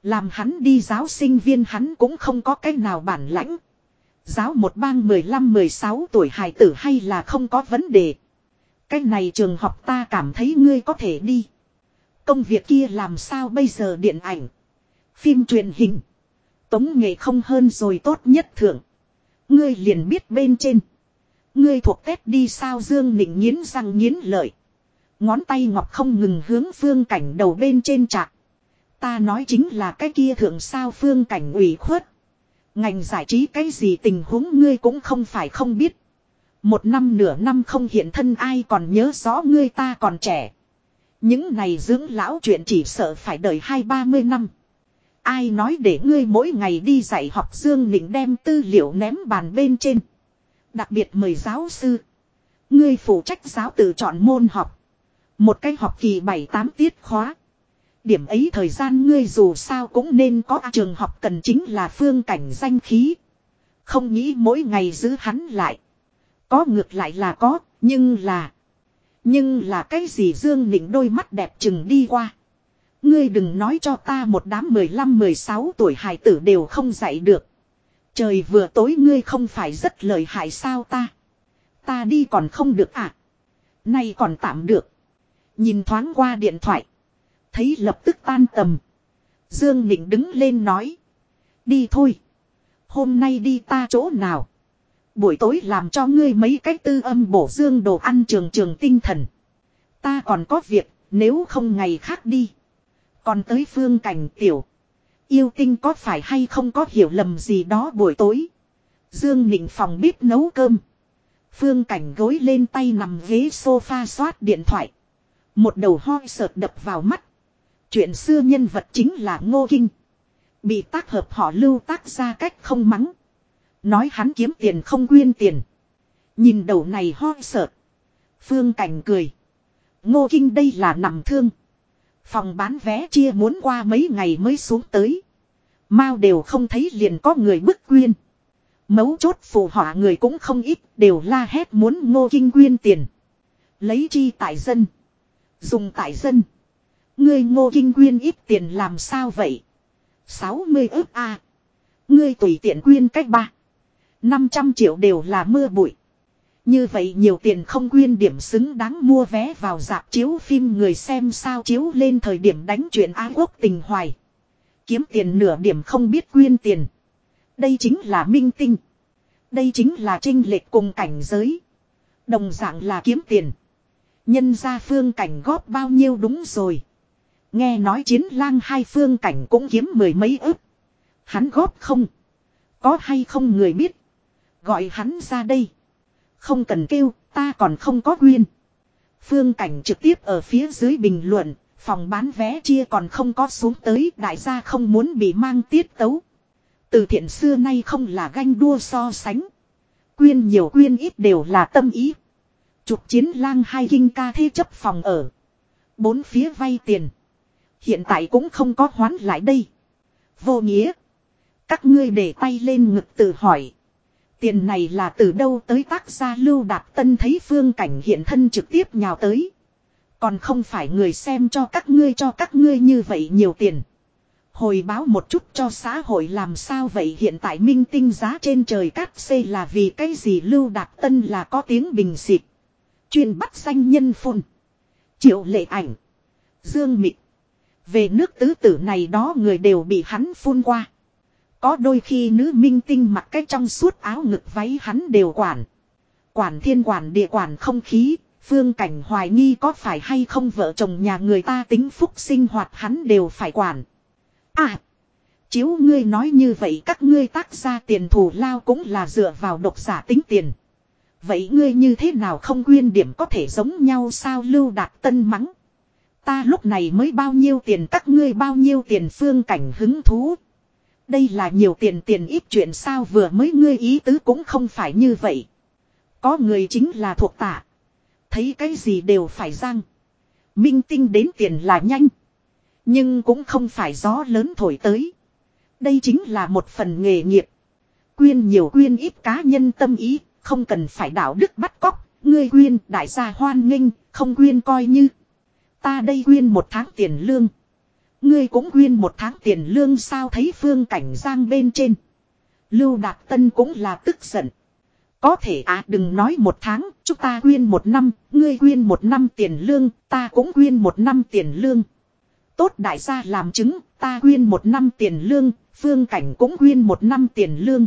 Làm hắn đi giáo sinh viên hắn cũng không có cách nào bản lãnh. Giáo một bang 15-16 tuổi hài tử hay là không có vấn đề. cách này trường học ta cảm thấy ngươi có thể đi. Công việc kia làm sao bây giờ điện ảnh. Phim truyền hình. Tống nghệ không hơn rồi tốt nhất thưởng. Ngươi liền biết bên trên. Ngươi thuộc Tết đi sao Dương Nịnh nghiến răng nghiến lợi. Ngón tay ngọc không ngừng hướng phương cảnh đầu bên trên trạc. Ta nói chính là cái kia thượng sao phương cảnh ủy khuất. Ngành giải trí cái gì tình huống ngươi cũng không phải không biết. Một năm nửa năm không hiện thân ai còn nhớ rõ ngươi ta còn trẻ. Những này dưỡng lão chuyện chỉ sợ phải đợi hai ba mươi năm. Ai nói để ngươi mỗi ngày đi dạy học Dương Nịnh đem tư liệu ném bàn bên trên. Đặc biệt mời giáo sư. Ngươi phụ trách giáo tự chọn môn học. Một cái học kỳ 7-8 tiết khóa. Điểm ấy thời gian ngươi dù sao cũng nên có trường học cần chính là phương cảnh danh khí. Không nghĩ mỗi ngày giữ hắn lại. Có ngược lại là có, nhưng là... Nhưng là cái gì Dương Nịnh đôi mắt đẹp chừng đi qua. Ngươi đừng nói cho ta một đám 15-16 tuổi hài tử đều không dạy được. Trời vừa tối ngươi không phải rất lợi hại sao ta. Ta đi còn không được à. Nay còn tạm được. Nhìn thoáng qua điện thoại. Thấy lập tức tan tầm. Dương Nịnh đứng lên nói. Đi thôi. Hôm nay đi ta chỗ nào. Buổi tối làm cho ngươi mấy cái tư âm bổ dương đồ ăn trường trường tinh thần. Ta còn có việc, nếu không ngày khác đi. Còn tới phương cảnh tiểu. Yêu tinh có phải hay không có hiểu lầm gì đó buổi tối. Dương Nịnh phòng bếp nấu cơm. Phương cảnh gối lên tay nằm ghế sofa soát điện thoại. Một đầu hoi sợt đập vào mắt. Chuyện xưa nhân vật chính là Ngô Kinh. Bị tác hợp họ lưu tác ra cách không mắng. Nói hắn kiếm tiền không quyên tiền. Nhìn đầu này hoi sợt. Phương Cảnh cười. Ngô Kinh đây là nằm thương. Phòng bán vé chia muốn qua mấy ngày mới xuống tới. Mao đều không thấy liền có người bức quyên. Mấu chốt phù họa người cũng không ít, đều la hét muốn ngô kinh quyên tiền. Lấy chi tại dân. Dùng tại dân. Ngươi ngô kinh quyên ít tiền làm sao vậy? 60 ức a Ngươi tùy tiện quyên cách ba. 500 triệu đều là mưa bụi. Như vậy nhiều tiền không quyên điểm xứng đáng mua vé vào dạp chiếu phim người xem sao chiếu lên thời điểm đánh chuyện Á Quốc tình hoài. Kiếm tiền nửa điểm không biết quyên tiền. Đây chính là minh tinh. Đây chính là trinh lệch cùng cảnh giới. Đồng dạng là kiếm tiền. Nhân ra phương cảnh góp bao nhiêu đúng rồi. Nghe nói chiến lang hai phương cảnh cũng kiếm mười mấy ức. Hắn góp không. Có hay không người biết. Gọi hắn ra đây. Không cần kêu, ta còn không có quyên. Phương cảnh trực tiếp ở phía dưới bình luận, phòng bán vé chia còn không có xuống tới, đại gia không muốn bị mang tiết tấu. Từ thiện xưa nay không là ganh đua so sánh. Quyên nhiều quyên ít đều là tâm ý chục chiến lang hai kinh ca thế chấp phòng ở. Bốn phía vay tiền. Hiện tại cũng không có hoán lại đây. Vô nghĩa. Các ngươi để tay lên ngực tự hỏi. Tiền này là từ đâu tới tác gia lưu đạp tân thấy phương cảnh hiện thân trực tiếp nhào tới. Còn không phải người xem cho các ngươi cho các ngươi như vậy nhiều tiền. Hồi báo một chút cho xã hội làm sao vậy hiện tại minh tinh giá trên trời cát xê là vì cái gì lưu đạt tân là có tiếng bình xịt. Chuyên bắt danh nhân phun. Triệu lệ ảnh. Dương mịt. Về nước tứ tử này đó người đều bị hắn phun qua. Có đôi khi nữ minh tinh mặc cái trong suốt áo ngực váy hắn đều quản. Quản thiên quản địa quản không khí, phương cảnh hoài nghi có phải hay không vợ chồng nhà người ta tính phúc sinh hoạt hắn đều phải quản. À! Chiếu ngươi nói như vậy các ngươi tác ra tiền thù lao cũng là dựa vào độc giả tính tiền. Vậy ngươi như thế nào không quyên điểm có thể giống nhau sao lưu đạt tân mắng. Ta lúc này mới bao nhiêu tiền các ngươi bao nhiêu tiền phương cảnh hứng thú. Đây là nhiều tiền tiền ít chuyện sao vừa mới ngươi ý tứ cũng không phải như vậy. Có người chính là thuộc tạ. Thấy cái gì đều phải răng. Minh tinh đến tiền là nhanh. Nhưng cũng không phải gió lớn thổi tới. Đây chính là một phần nghề nghiệp. Quyên nhiều quyên ít cá nhân tâm ý, không cần phải đạo đức bắt cóc. Ngươi quyên đại gia hoan nghênh, không quyên coi như. Ta đây quyên một tháng tiền lương. Ngươi cũng quyên một tháng tiền lương sao thấy phương cảnh giang bên trên. Lưu Đạt Tân cũng là tức giận. Có thể à đừng nói một tháng, chúng ta quyên một năm, ngươi quyên một năm tiền lương, ta cũng quyên một năm tiền lương. tốt đại gia làm chứng, ta quyên một năm tiền lương, phương cảnh cũng quyên một năm tiền lương.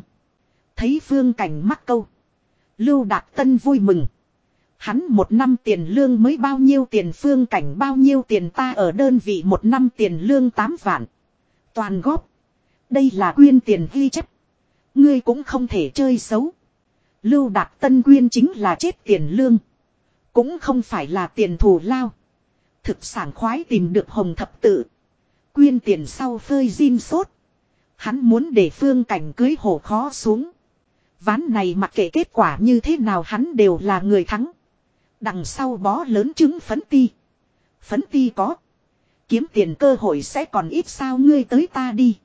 Thấy phương cảnh mắc câu. Lưu Đạt Tân vui mừng. Hắn một năm tiền lương mới bao nhiêu tiền phương cảnh bao nhiêu tiền ta ở đơn vị một năm tiền lương 8 vạn. Toàn góp. Đây là quyên tiền ghi chép. Ngươi cũng không thể chơi xấu. Lưu Đạt Tân quyên chính là chết tiền lương. Cũng không phải là tiền thù lao. Thực sản khoái tìm được hồng thập tự. Quyên tiền sau phơi zin sốt. Hắn muốn để phương cảnh cưới hổ khó xuống. Ván này mặc kệ kết quả như thế nào hắn đều là người thắng. Đằng sau bó lớn trứng phấn ti. Phấn ti có. Kiếm tiền cơ hội sẽ còn ít sao ngươi tới ta đi.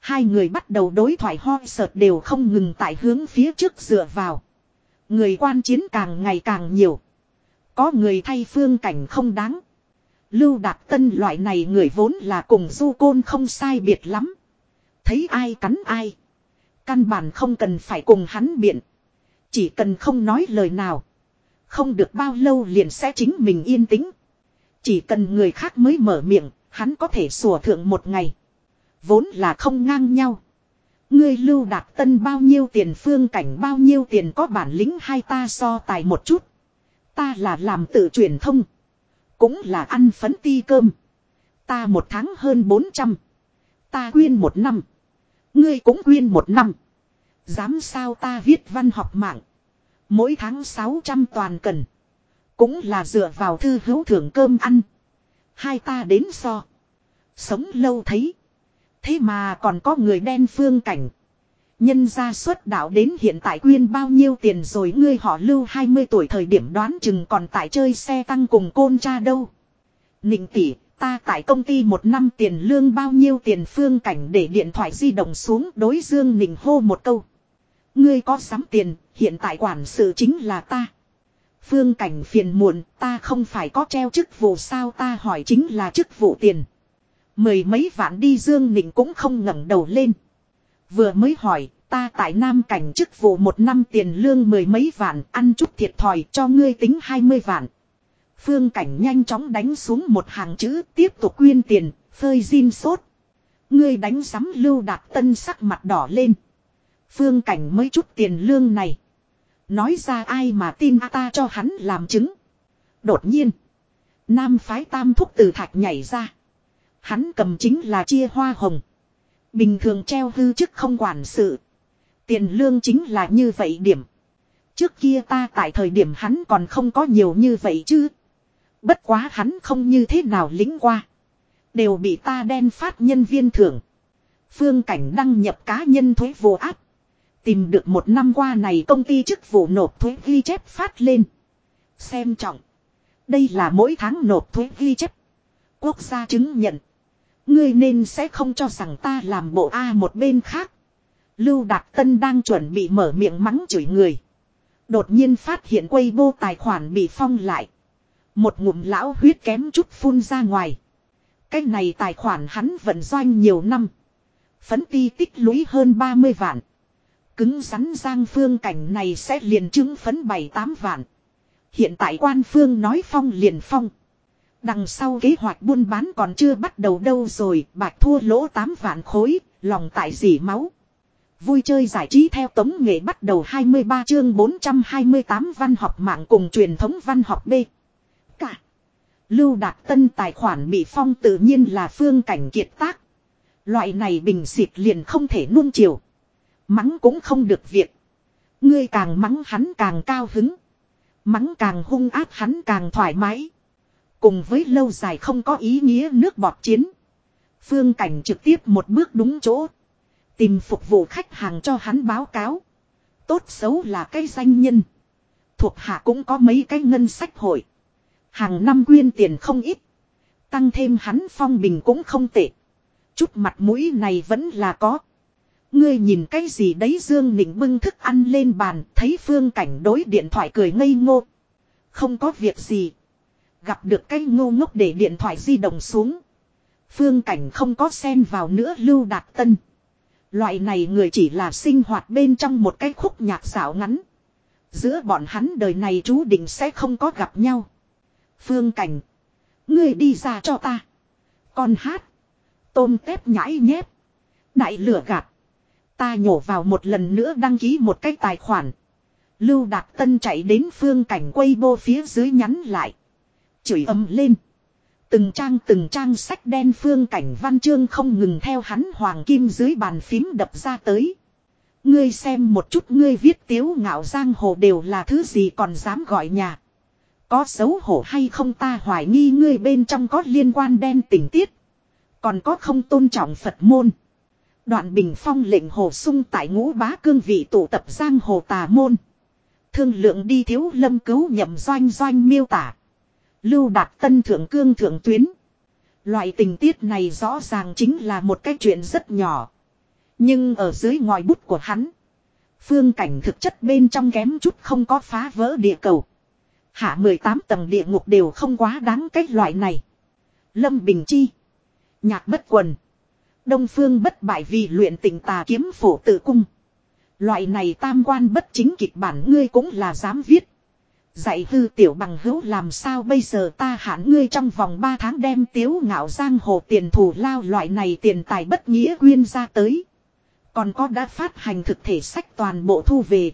Hai người bắt đầu đối thoại ho sợt đều không ngừng tại hướng phía trước dựa vào. Người quan chiến càng ngày càng nhiều. Có người thay phương cảnh không đáng. Lưu Đạt Tân loại này người vốn là cùng du côn không sai biệt lắm. Thấy ai cắn ai. Căn bản không cần phải cùng hắn biện. Chỉ cần không nói lời nào. Không được bao lâu liền sẽ chính mình yên tĩnh. Chỉ cần người khác mới mở miệng, hắn có thể sủa thượng một ngày. Vốn là không ngang nhau. Ngươi lưu đạt tân bao nhiêu tiền phương cảnh bao nhiêu tiền có bản lĩnh hai ta so tài một chút. Ta là làm tự truyền thông. Cũng là ăn phấn ti cơm. Ta một tháng hơn 400. Ta quyên một năm. Ngươi cũng quyên một năm. Dám sao ta viết văn học mạng. Mỗi tháng 600 toàn cần. Cũng là dựa vào thư hữu thưởng cơm ăn. Hai ta đến so. Sống lâu thấy. Thế mà còn có người đen phương cảnh. Nhân gia xuất đạo đến hiện tại quyên bao nhiêu tiền rồi ngươi họ lưu 20 tuổi thời điểm đoán chừng còn tại chơi xe tăng cùng côn cha đâu. Nịnh tỷ, ta tại công ty một năm tiền lương bao nhiêu tiền phương cảnh để điện thoại di động xuống đối dương Nình hô một câu. Ngươi có sắm tiền, hiện tại quản sự chính là ta. Phương cảnh phiền muộn, ta không phải có treo chức vụ sao ta hỏi chính là chức vụ tiền. Mười mấy vạn đi Dương Nịnh cũng không ngẩng đầu lên. Vừa mới hỏi, ta tại Nam Cảnh chức vụ một năm tiền lương mười mấy vạn, ăn chút thiệt thòi cho ngươi tính hai mươi vạn. Phương Cảnh nhanh chóng đánh xuống một hàng chữ tiếp tục quyên tiền, phơi zin sốt. Ngươi đánh sắm lưu đạt tân sắc mặt đỏ lên. Phương Cảnh mới chút tiền lương này. Nói ra ai mà tin ta cho hắn làm chứng. Đột nhiên. Nam phái tam thúc từ thạch nhảy ra. Hắn cầm chính là chia hoa hồng. Bình thường treo hư chức không quản sự. Tiền lương chính là như vậy điểm. Trước kia ta tại thời điểm hắn còn không có nhiều như vậy chứ. Bất quá hắn không như thế nào lính qua. Đều bị ta đen phát nhân viên thưởng. Phương cảnh đăng nhập cá nhân thuế vô áp. Tìm được một năm qua này công ty chức vụ nộp thuế ghi chép phát lên. Xem trọng. Đây là mỗi tháng nộp thuế ghi chép. Quốc gia chứng nhận. Ngươi nên sẽ không cho rằng ta làm bộ A một bên khác. Lưu Đạt Tân đang chuẩn bị mở miệng mắng chửi người. Đột nhiên phát hiện quay vô tài khoản bị phong lại. Một ngụm lão huyết kém chút phun ra ngoài. Cái này tài khoản hắn vận doanh nhiều năm. Phấn ti tích lũy hơn 30 vạn. Cứng rắn giang phương cảnh này sẽ liền chứng phấn 7-8 vạn. Hiện tại quan phương nói phong liền phong. Đằng sau kế hoạch buôn bán còn chưa bắt đầu đâu rồi, bạch thua lỗ 8 vạn khối, lòng tại dỉ máu. Vui chơi giải trí theo tống nghệ bắt đầu 23 chương 428 văn học mạng cùng truyền thống văn học B. Lưu Đạt Tân tài khoản bị phong tự nhiên là phương cảnh kiệt tác. Loại này bình xịt liền không thể nuông chiều. Mắng cũng không được việc. Ngươi càng mắng hắn càng cao hứng. Mắng càng hung ác hắn càng thoải mái. Cùng với lâu dài không có ý nghĩa nước bọt chiến. Phương Cảnh trực tiếp một bước đúng chỗ. Tìm phục vụ khách hàng cho hắn báo cáo. Tốt xấu là cái danh nhân. Thuộc hạ cũng có mấy cái ngân sách hội. Hàng năm quyên tiền không ít. Tăng thêm hắn phong bình cũng không tệ. Chút mặt mũi này vẫn là có. Ngươi nhìn cái gì đấy Dương Nịnh bưng thức ăn lên bàn, thấy phương cảnh đối điện thoại cười ngây ngô. Không có việc gì. Gặp được cái ngô ngốc để điện thoại di động xuống. Phương cảnh không có xen vào nữa lưu đạt tân. Loại này người chỉ là sinh hoạt bên trong một cái khúc nhạc xảo ngắn. Giữa bọn hắn đời này chú định sẽ không có gặp nhau. Phương cảnh. Ngươi đi ra cho ta. Con hát. Tôm tép nhãi nhép. Đại lửa gạt. Ta nhổ vào một lần nữa đăng ký một cái tài khoản. Lưu Đạt Tân chạy đến phương cảnh quay bô phía dưới nhắn lại. Chửi ầm lên. Từng trang từng trang sách đen phương cảnh văn chương không ngừng theo hắn hoàng kim dưới bàn phím đập ra tới. Ngươi xem một chút, ngươi viết tiếu ngạo giang hồ đều là thứ gì còn dám gọi nhà. Có xấu hổ hay không ta hoài nghi ngươi bên trong có liên quan đen tình tiết. Còn có không tôn trọng Phật môn. Đoạn bình phong lệnh hồ sung tại ngũ bá cương vị tụ tập giang hồ tà môn. Thương lượng đi thiếu lâm cứu nhậm doanh doanh miêu tả. Lưu đạt tân thượng cương thượng tuyến. Loại tình tiết này rõ ràng chính là một cái chuyện rất nhỏ. Nhưng ở dưới ngòi bút của hắn. Phương cảnh thực chất bên trong kém chút không có phá vỡ địa cầu. Hạ 18 tầng địa ngục đều không quá đáng cái loại này. Lâm Bình Chi. Nhạc bất quần. Đông phương bất bại vì luyện tình tà kiếm phổ tự cung. Loại này tam quan bất chính kịch bản ngươi cũng là dám viết. Dạy hư tiểu bằng hữu làm sao bây giờ ta hạn ngươi trong vòng 3 tháng đem tiếu ngạo giang hồ tiền thủ lao loại này tiền tài bất nghĩa quyên ra tới. Còn có đã phát hành thực thể sách toàn bộ thu về.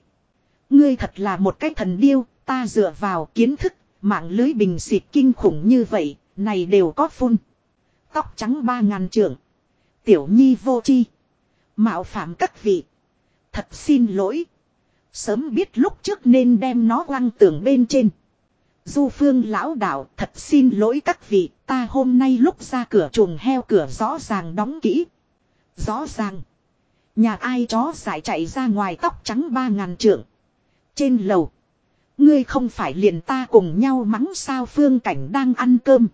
Ngươi thật là một cái thần điêu, ta dựa vào kiến thức, mạng lưới bình xịt kinh khủng như vậy, này đều có phun. Tóc trắng ba ngàn trưởng Tiểu nhi vô chi. Mạo phạm các vị. Thật xin lỗi. Sớm biết lúc trước nên đem nó quăng tường bên trên. Du phương lão đạo thật xin lỗi các vị. Ta hôm nay lúc ra cửa chuồng heo cửa rõ ràng đóng kỹ. Rõ ràng. Nhà ai chó giải chạy ra ngoài tóc trắng ba ngàn trưởng Trên lầu. Ngươi không phải liền ta cùng nhau mắng sao phương cảnh đang ăn cơm.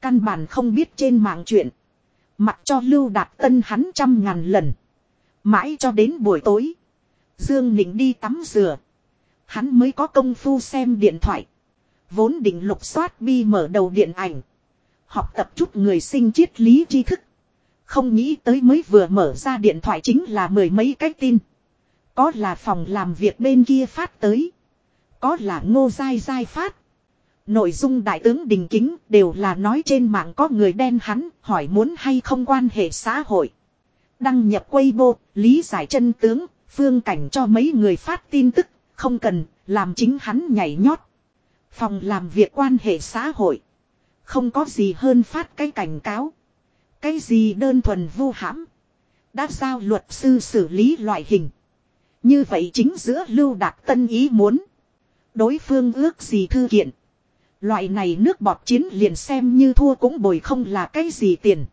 Căn bản không biết trên mạng chuyện. Mặc cho lưu đạt tân hắn trăm ngàn lần. Mãi cho đến buổi tối. Dương Nịnh đi tắm rửa. Hắn mới có công phu xem điện thoại. Vốn định lục soát bi mở đầu điện ảnh. Học tập chút người sinh triết lý tri thức. Không nghĩ tới mới vừa mở ra điện thoại chính là mười mấy cái tin. Có là phòng làm việc bên kia phát tới. Có là ngô dai dai phát. Nội dung đại tướng đình kính đều là nói trên mạng có người đen hắn hỏi muốn hay không quan hệ xã hội. Đăng nhập Weibo, lý giải chân tướng, phương cảnh cho mấy người phát tin tức, không cần, làm chính hắn nhảy nhót. Phòng làm việc quan hệ xã hội. Không có gì hơn phát cái cảnh cáo. Cái gì đơn thuần vu hãm. Đã giao luật sư xử lý loại hình. Như vậy chính giữa lưu đạt tân ý muốn. Đối phương ước gì thư kiện. Loại này nước bọt chiến liền xem như thua cũng bồi không là cái gì tiền.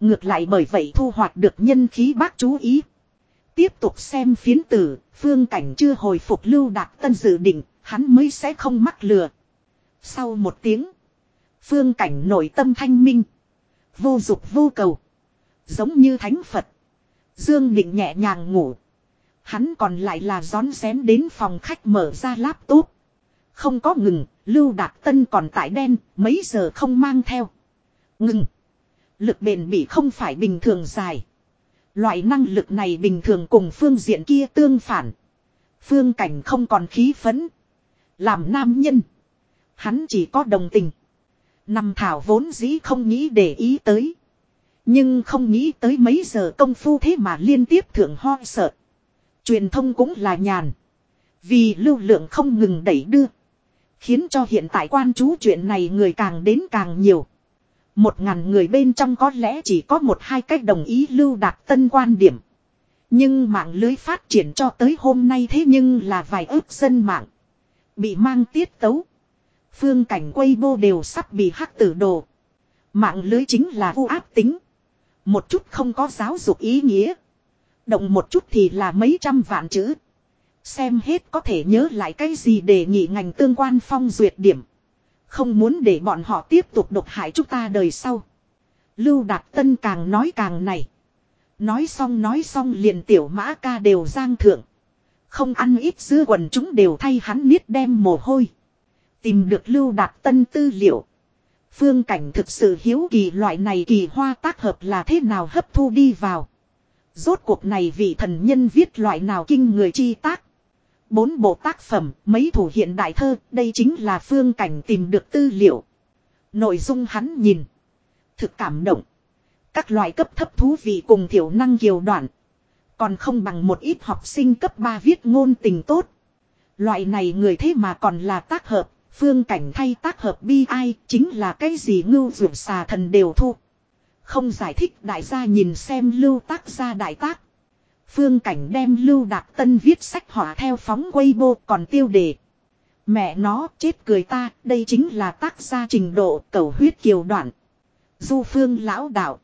Ngược lại bởi vậy thu hoạch được nhân khí bác chú ý. Tiếp tục xem phiến tử, phương cảnh chưa hồi phục lưu đạt tân dự định, hắn mới sẽ không mắc lừa. Sau một tiếng, phương cảnh nội tâm thanh minh. Vô dục vô cầu. Giống như thánh Phật. Dương định nhẹ nhàng ngủ. Hắn còn lại là rón xém đến phòng khách mở ra laptop. Không có ngừng, Lưu Đạt Tân còn tại đen, mấy giờ không mang theo. Ngừng. Lực bền bị không phải bình thường dài. Loại năng lực này bình thường cùng phương diện kia tương phản. Phương cảnh không còn khí phấn. Làm nam nhân. Hắn chỉ có đồng tình. Nằm thảo vốn dĩ không nghĩ để ý tới. Nhưng không nghĩ tới mấy giờ công phu thế mà liên tiếp thượng ho sợ. Truyền thông cũng là nhàn. Vì lưu lượng không ngừng đẩy đưa. Khiến cho hiện tại quan chú chuyện này người càng đến càng nhiều. Một ngàn người bên trong có lẽ chỉ có một hai cách đồng ý lưu đạt tân quan điểm. Nhưng mạng lưới phát triển cho tới hôm nay thế nhưng là vài ước dân mạng. Bị mang tiết tấu. Phương cảnh quay bô đều sắp bị hắc tử đồ. Mạng lưới chính là vô áp tính. Một chút không có giáo dục ý nghĩa. Động một chút thì là mấy trăm vạn chữ. Xem hết có thể nhớ lại cái gì để nghị ngành tương quan phong duyệt điểm. Không muốn để bọn họ tiếp tục độc hại chúng ta đời sau. Lưu Đạt Tân càng nói càng này. Nói xong nói xong liền tiểu mã ca đều giang thượng. Không ăn ít dưa quần chúng đều thay hắn niết đem mồ hôi. Tìm được Lưu Đạt Tân tư liệu. Phương cảnh thực sự hiếu kỳ loại này kỳ hoa tác hợp là thế nào hấp thu đi vào. Rốt cuộc này vị thần nhân viết loại nào kinh người chi tác. Bốn bộ tác phẩm, mấy thủ hiện đại thơ, đây chính là phương cảnh tìm được tư liệu. Nội dung hắn nhìn. Thực cảm động. Các loại cấp thấp thú vị cùng thiểu năng kiều đoạn. Còn không bằng một ít học sinh cấp 3 viết ngôn tình tốt. Loại này người thế mà còn là tác hợp, phương cảnh thay tác hợp bi ai, chính là cái gì ngưu dược xà thần đều thu. Không giải thích đại gia nhìn xem lưu tác gia đại tác. Phương cảnh đem lưu đạc tân viết sách họa theo phóng Weibo còn tiêu đề. Mẹ nó chết cười ta, đây chính là tác gia trình độ cầu huyết kiều đoạn. Du phương lão đạo.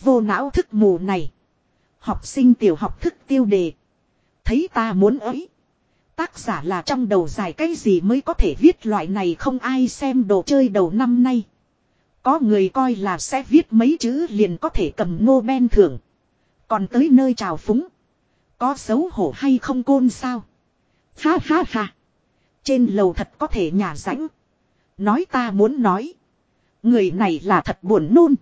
Vô não thức mù này. Học sinh tiểu học thức tiêu đề. Thấy ta muốn ấy. Tác giả là trong đầu dài cái gì mới có thể viết loại này không ai xem đồ chơi đầu năm nay. Có người coi là sẽ viết mấy chữ liền có thể cầm Nobel thưởng. Còn tới nơi trào phúng. Có xấu hổ hay không côn sao? Ha ha ha. Trên lầu thật có thể nhà rãnh. Nói ta muốn nói. Người này là thật buồn nôn.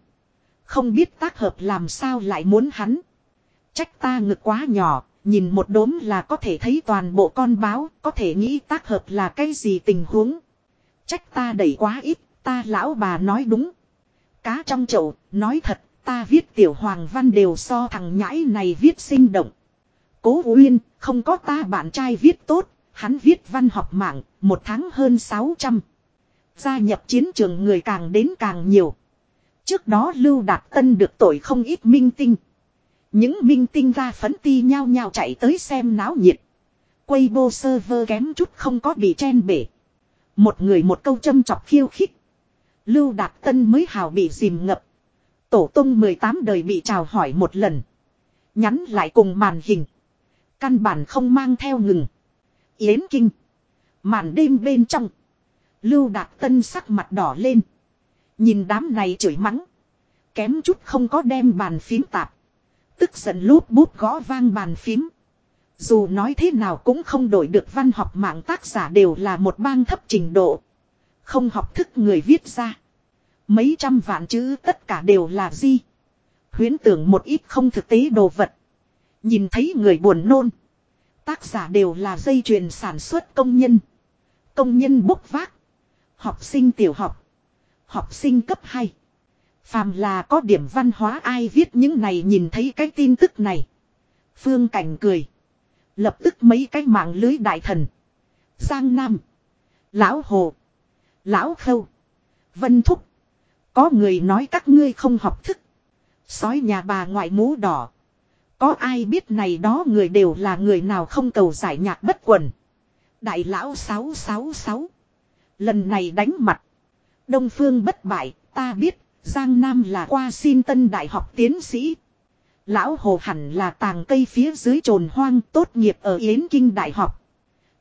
Không biết tác hợp làm sao lại muốn hắn. Trách ta ngực quá nhỏ, nhìn một đốm là có thể thấy toàn bộ con báo, có thể nghĩ tác hợp là cái gì tình huống. Trách ta đẩy quá ít, ta lão bà nói đúng. Cá trong chậu, nói thật, ta viết tiểu hoàng văn đều so thằng nhãi này viết sinh động. Cố Uyên, không có ta bạn trai viết tốt, hắn viết văn học mạng, một tháng hơn 600. Gia nhập chiến trường người càng đến càng nhiều. Trước đó Lưu Đạt Tân được tội không ít minh tinh. Những minh tinh ra phấn ti nhau nhau chạy tới xem náo nhiệt. Weibo server kém chút không có bị chen bể. Một người một câu châm chọc khiêu khích. Lưu Đạt Tân mới hào bị dìm ngập. Tổ tung 18 đời bị chào hỏi một lần. Nhắn lại cùng màn hình. Căn bản không mang theo ngừng. Yến Kinh. Màn đêm bên trong. Lưu Đạt Tân sắc mặt đỏ lên. Nhìn đám này chửi mắng. Kém chút không có đem bàn phím tạp. Tức giận lút bút gõ vang bàn phím. Dù nói thế nào cũng không đổi được văn học mạng tác giả đều là một bang thấp trình độ. Không học thức người viết ra. Mấy trăm vạn chữ tất cả đều là gì. Huyến tưởng một ít không thực tế đồ vật. Nhìn thấy người buồn nôn. Tác giả đều là dây chuyền sản xuất công nhân. Công nhân bốc vác. Học sinh tiểu học. Học sinh cấp 2. Phàm là có điểm văn hóa ai viết những này nhìn thấy cái tin tức này. Phương Cảnh cười. Lập tức mấy cái mạng lưới đại thần. Giang Nam. Lão Hồ. Lão Khâu. Vân Thúc. Có người nói các ngươi không học thức. Sói nhà bà ngoại mũ đỏ. Có ai biết này đó người đều là người nào không cầu giải nhạc bất quần. Đại lão 666. Lần này đánh mặt. Đông phương bất bại, ta biết, Giang Nam là qua xin tân đại học tiến sĩ. Lão Hồ hẳn là tàng cây phía dưới trồn hoang tốt nghiệp ở Yến Kinh Đại học.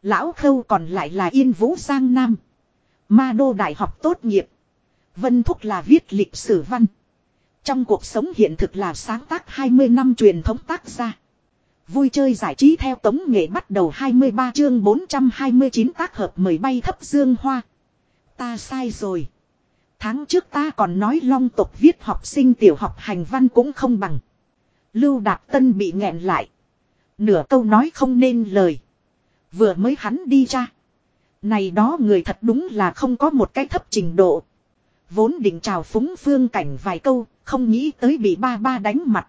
Lão Khâu còn lại là Yên Vũ Giang Nam. Ma Đô Đại học tốt nghiệp. Vân Thúc là viết lịch sử văn. Trong cuộc sống hiện thực là sáng tác 20 năm truyền thống tác gia. Vui chơi giải trí theo tống nghệ bắt đầu 23 chương 429 tác hợp mời bay thấp dương hoa. Ta sai rồi. Tháng trước ta còn nói long tục viết học sinh tiểu học hành văn cũng không bằng. Lưu Đạt Tân bị nghẹn lại. Nửa câu nói không nên lời. Vừa mới hắn đi ra. Này đó người thật đúng là không có một cái thấp trình độ. Vốn định chào phúng phương cảnh vài câu, không nghĩ tới bị ba ba đánh mặt.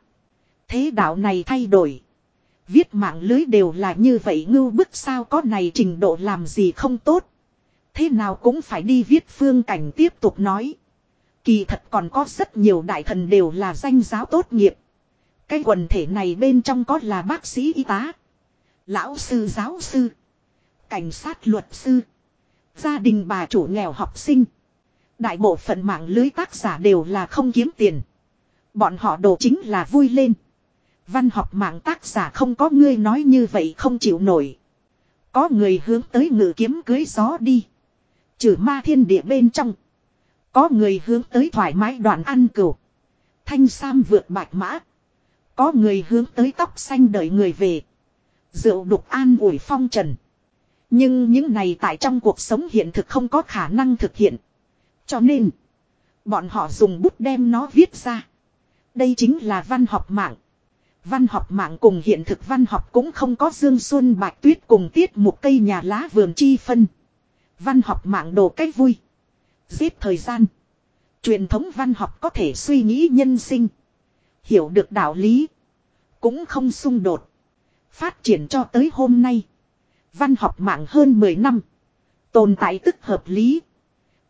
Thế đạo này thay đổi. Viết mạng lưới đều là như vậy ngưu bức sao có này trình độ làm gì không tốt. Thế nào cũng phải đi viết phương cảnh tiếp tục nói. Kỳ thật còn có rất nhiều đại thần đều là danh giáo tốt nghiệp. Cái quần thể này bên trong có là bác sĩ y tá. Lão sư giáo sư. Cảnh sát luật sư. Gia đình bà chủ nghèo học sinh. Đại bộ phận mạng lưới tác giả đều là không kiếm tiền. Bọn họ đồ chính là vui lên. Văn học mạng tác giả không có ngươi nói như vậy không chịu nổi. Có người hướng tới ngự kiếm cưới gió đi. Trừ ma thiên địa bên trong. Có người hướng tới thoải mái đoạn ăn cửu. Thanh Sam vượt bạch mã. Có người hướng tới tóc xanh đợi người về. Rượu đục an ủi phong trần. Nhưng những này tại trong cuộc sống hiện thực không có khả năng thực hiện. Cho nên, bọn họ dùng bút đem nó viết ra. Đây chính là văn học mạng. Văn học mạng cùng hiện thực văn học cũng không có dương xuân bạch tuyết cùng tiết một cây nhà lá vườn chi phân. Văn học mạng đồ cách vui. Giết thời gian. Truyền thống văn học có thể suy nghĩ nhân sinh. Hiểu được đạo lý. Cũng không xung đột. Phát triển cho tới hôm nay. Văn học mạng hơn 10 năm. Tồn tại tức hợp lý.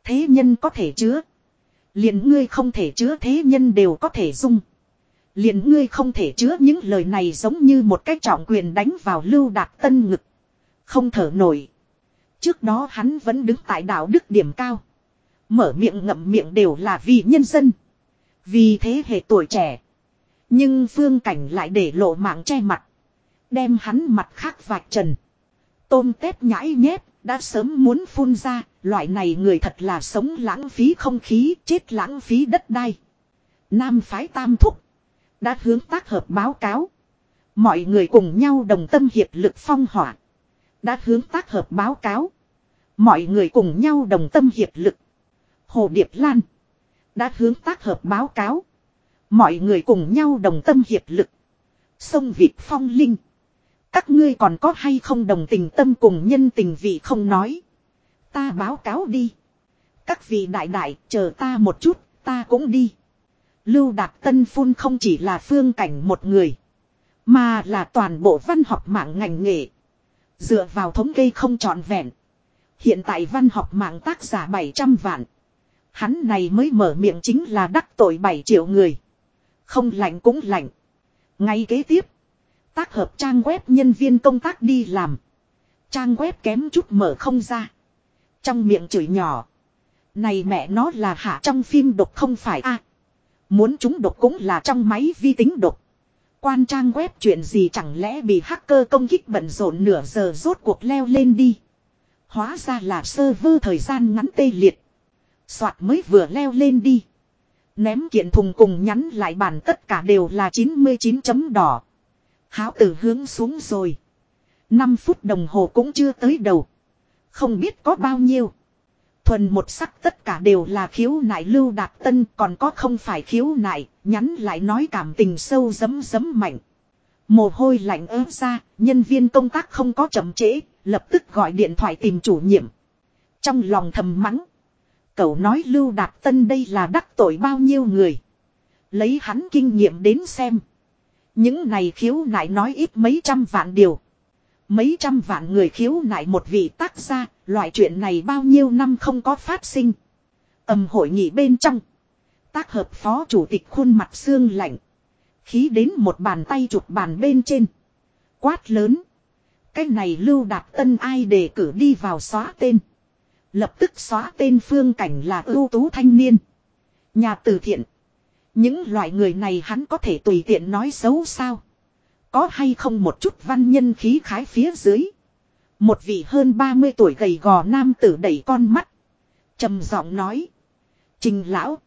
Thế nhân có thể chứa. liền ngươi không thể chứa thế nhân đều có thể dung. liền ngươi không thể chứa những lời này giống như một cái trọng quyền đánh vào lưu đạt tân ngực. Không thở nổi. Trước đó hắn vẫn đứng tại đạo đức điểm cao. Mở miệng ngậm miệng đều là vì nhân dân. Vì thế hệ tuổi trẻ. Nhưng phương cảnh lại để lộ mạng che mặt. Đem hắn mặt khác vạch trần. Tôm tép nhãi nhép, đã sớm muốn phun ra, loại này người thật là sống lãng phí không khí, chết lãng phí đất đai. Nam phái tam thúc. Đã hướng tác hợp báo cáo. Mọi người cùng nhau đồng tâm hiệp lực phong hỏa. Đã hướng tác hợp báo cáo. Mọi người cùng nhau đồng tâm hiệp lực. Hồ Điệp Lan. Đã hướng tác hợp báo cáo. Mọi người cùng nhau đồng tâm hiệp lực. Sông Vịt Phong Linh. Các ngươi còn có hay không đồng tình tâm cùng nhân tình vị không nói. Ta báo cáo đi. Các vị đại đại chờ ta một chút, ta cũng đi. Lưu Đạt Tân Phun không chỉ là phương cảnh một người. Mà là toàn bộ văn học mạng ngành nghề. Dựa vào thống kê không trọn vẹn. Hiện tại văn học mạng tác giả 700 vạn. Hắn này mới mở miệng chính là đắc tội 7 triệu người. Không lạnh cũng lạnh. Ngay kế tiếp. Tác hợp trang web nhân viên công tác đi làm. Trang web kém chút mở không ra. Trong miệng chửi nhỏ. Này mẹ nó là hạ trong phim độc không phải a Muốn chúng độc cũng là trong máy vi tính độc. Quan trang web chuyện gì chẳng lẽ bị hacker công kích bận rộn nửa giờ rốt cuộc leo lên đi. Hóa ra là server thời gian ngắn tê liệt. Soạt mới vừa leo lên đi. Ném kiện thùng cùng nhắn lại bản tất cả đều là 99 chấm đỏ. Háo tử hướng xuống rồi. 5 phút đồng hồ cũng chưa tới đầu. Không biết có bao nhiêu. Thuần một sắc tất cả đều là khiếu nại lưu đạt tân còn có không phải khiếu nại, nhắn lại nói cảm tình sâu dấm dấm mạnh. Mồ hôi lạnh ớt ra, nhân viên công tác không có chậm trễ, lập tức gọi điện thoại tìm chủ nhiệm. Trong lòng thầm mắng. Cậu nói lưu đạt tân đây là đắc tội bao nhiêu người. Lấy hắn kinh nghiệm đến xem. Những này khiếu nại nói ít mấy trăm vạn điều. Mấy trăm vạn người khiếu nại một vị tác gia, loại chuyện này bao nhiêu năm không có phát sinh. Ẩm hội nghị bên trong. Tác hợp phó chủ tịch khuôn mặt xương lạnh. Khí đến một bàn tay chụp bàn bên trên. Quát lớn. Cái này lưu đạt tân ai để cử đi vào xóa tên. Lập tức xóa tên phương cảnh là ưu tú thanh niên. Nhà từ thiện. Những loại người này hắn có thể tùy tiện nói xấu sao. Có hay không một chút văn nhân khí khái phía dưới. Một vị hơn 30 tuổi gầy gò nam tử đẩy con mắt. trầm giọng nói. Trình lão.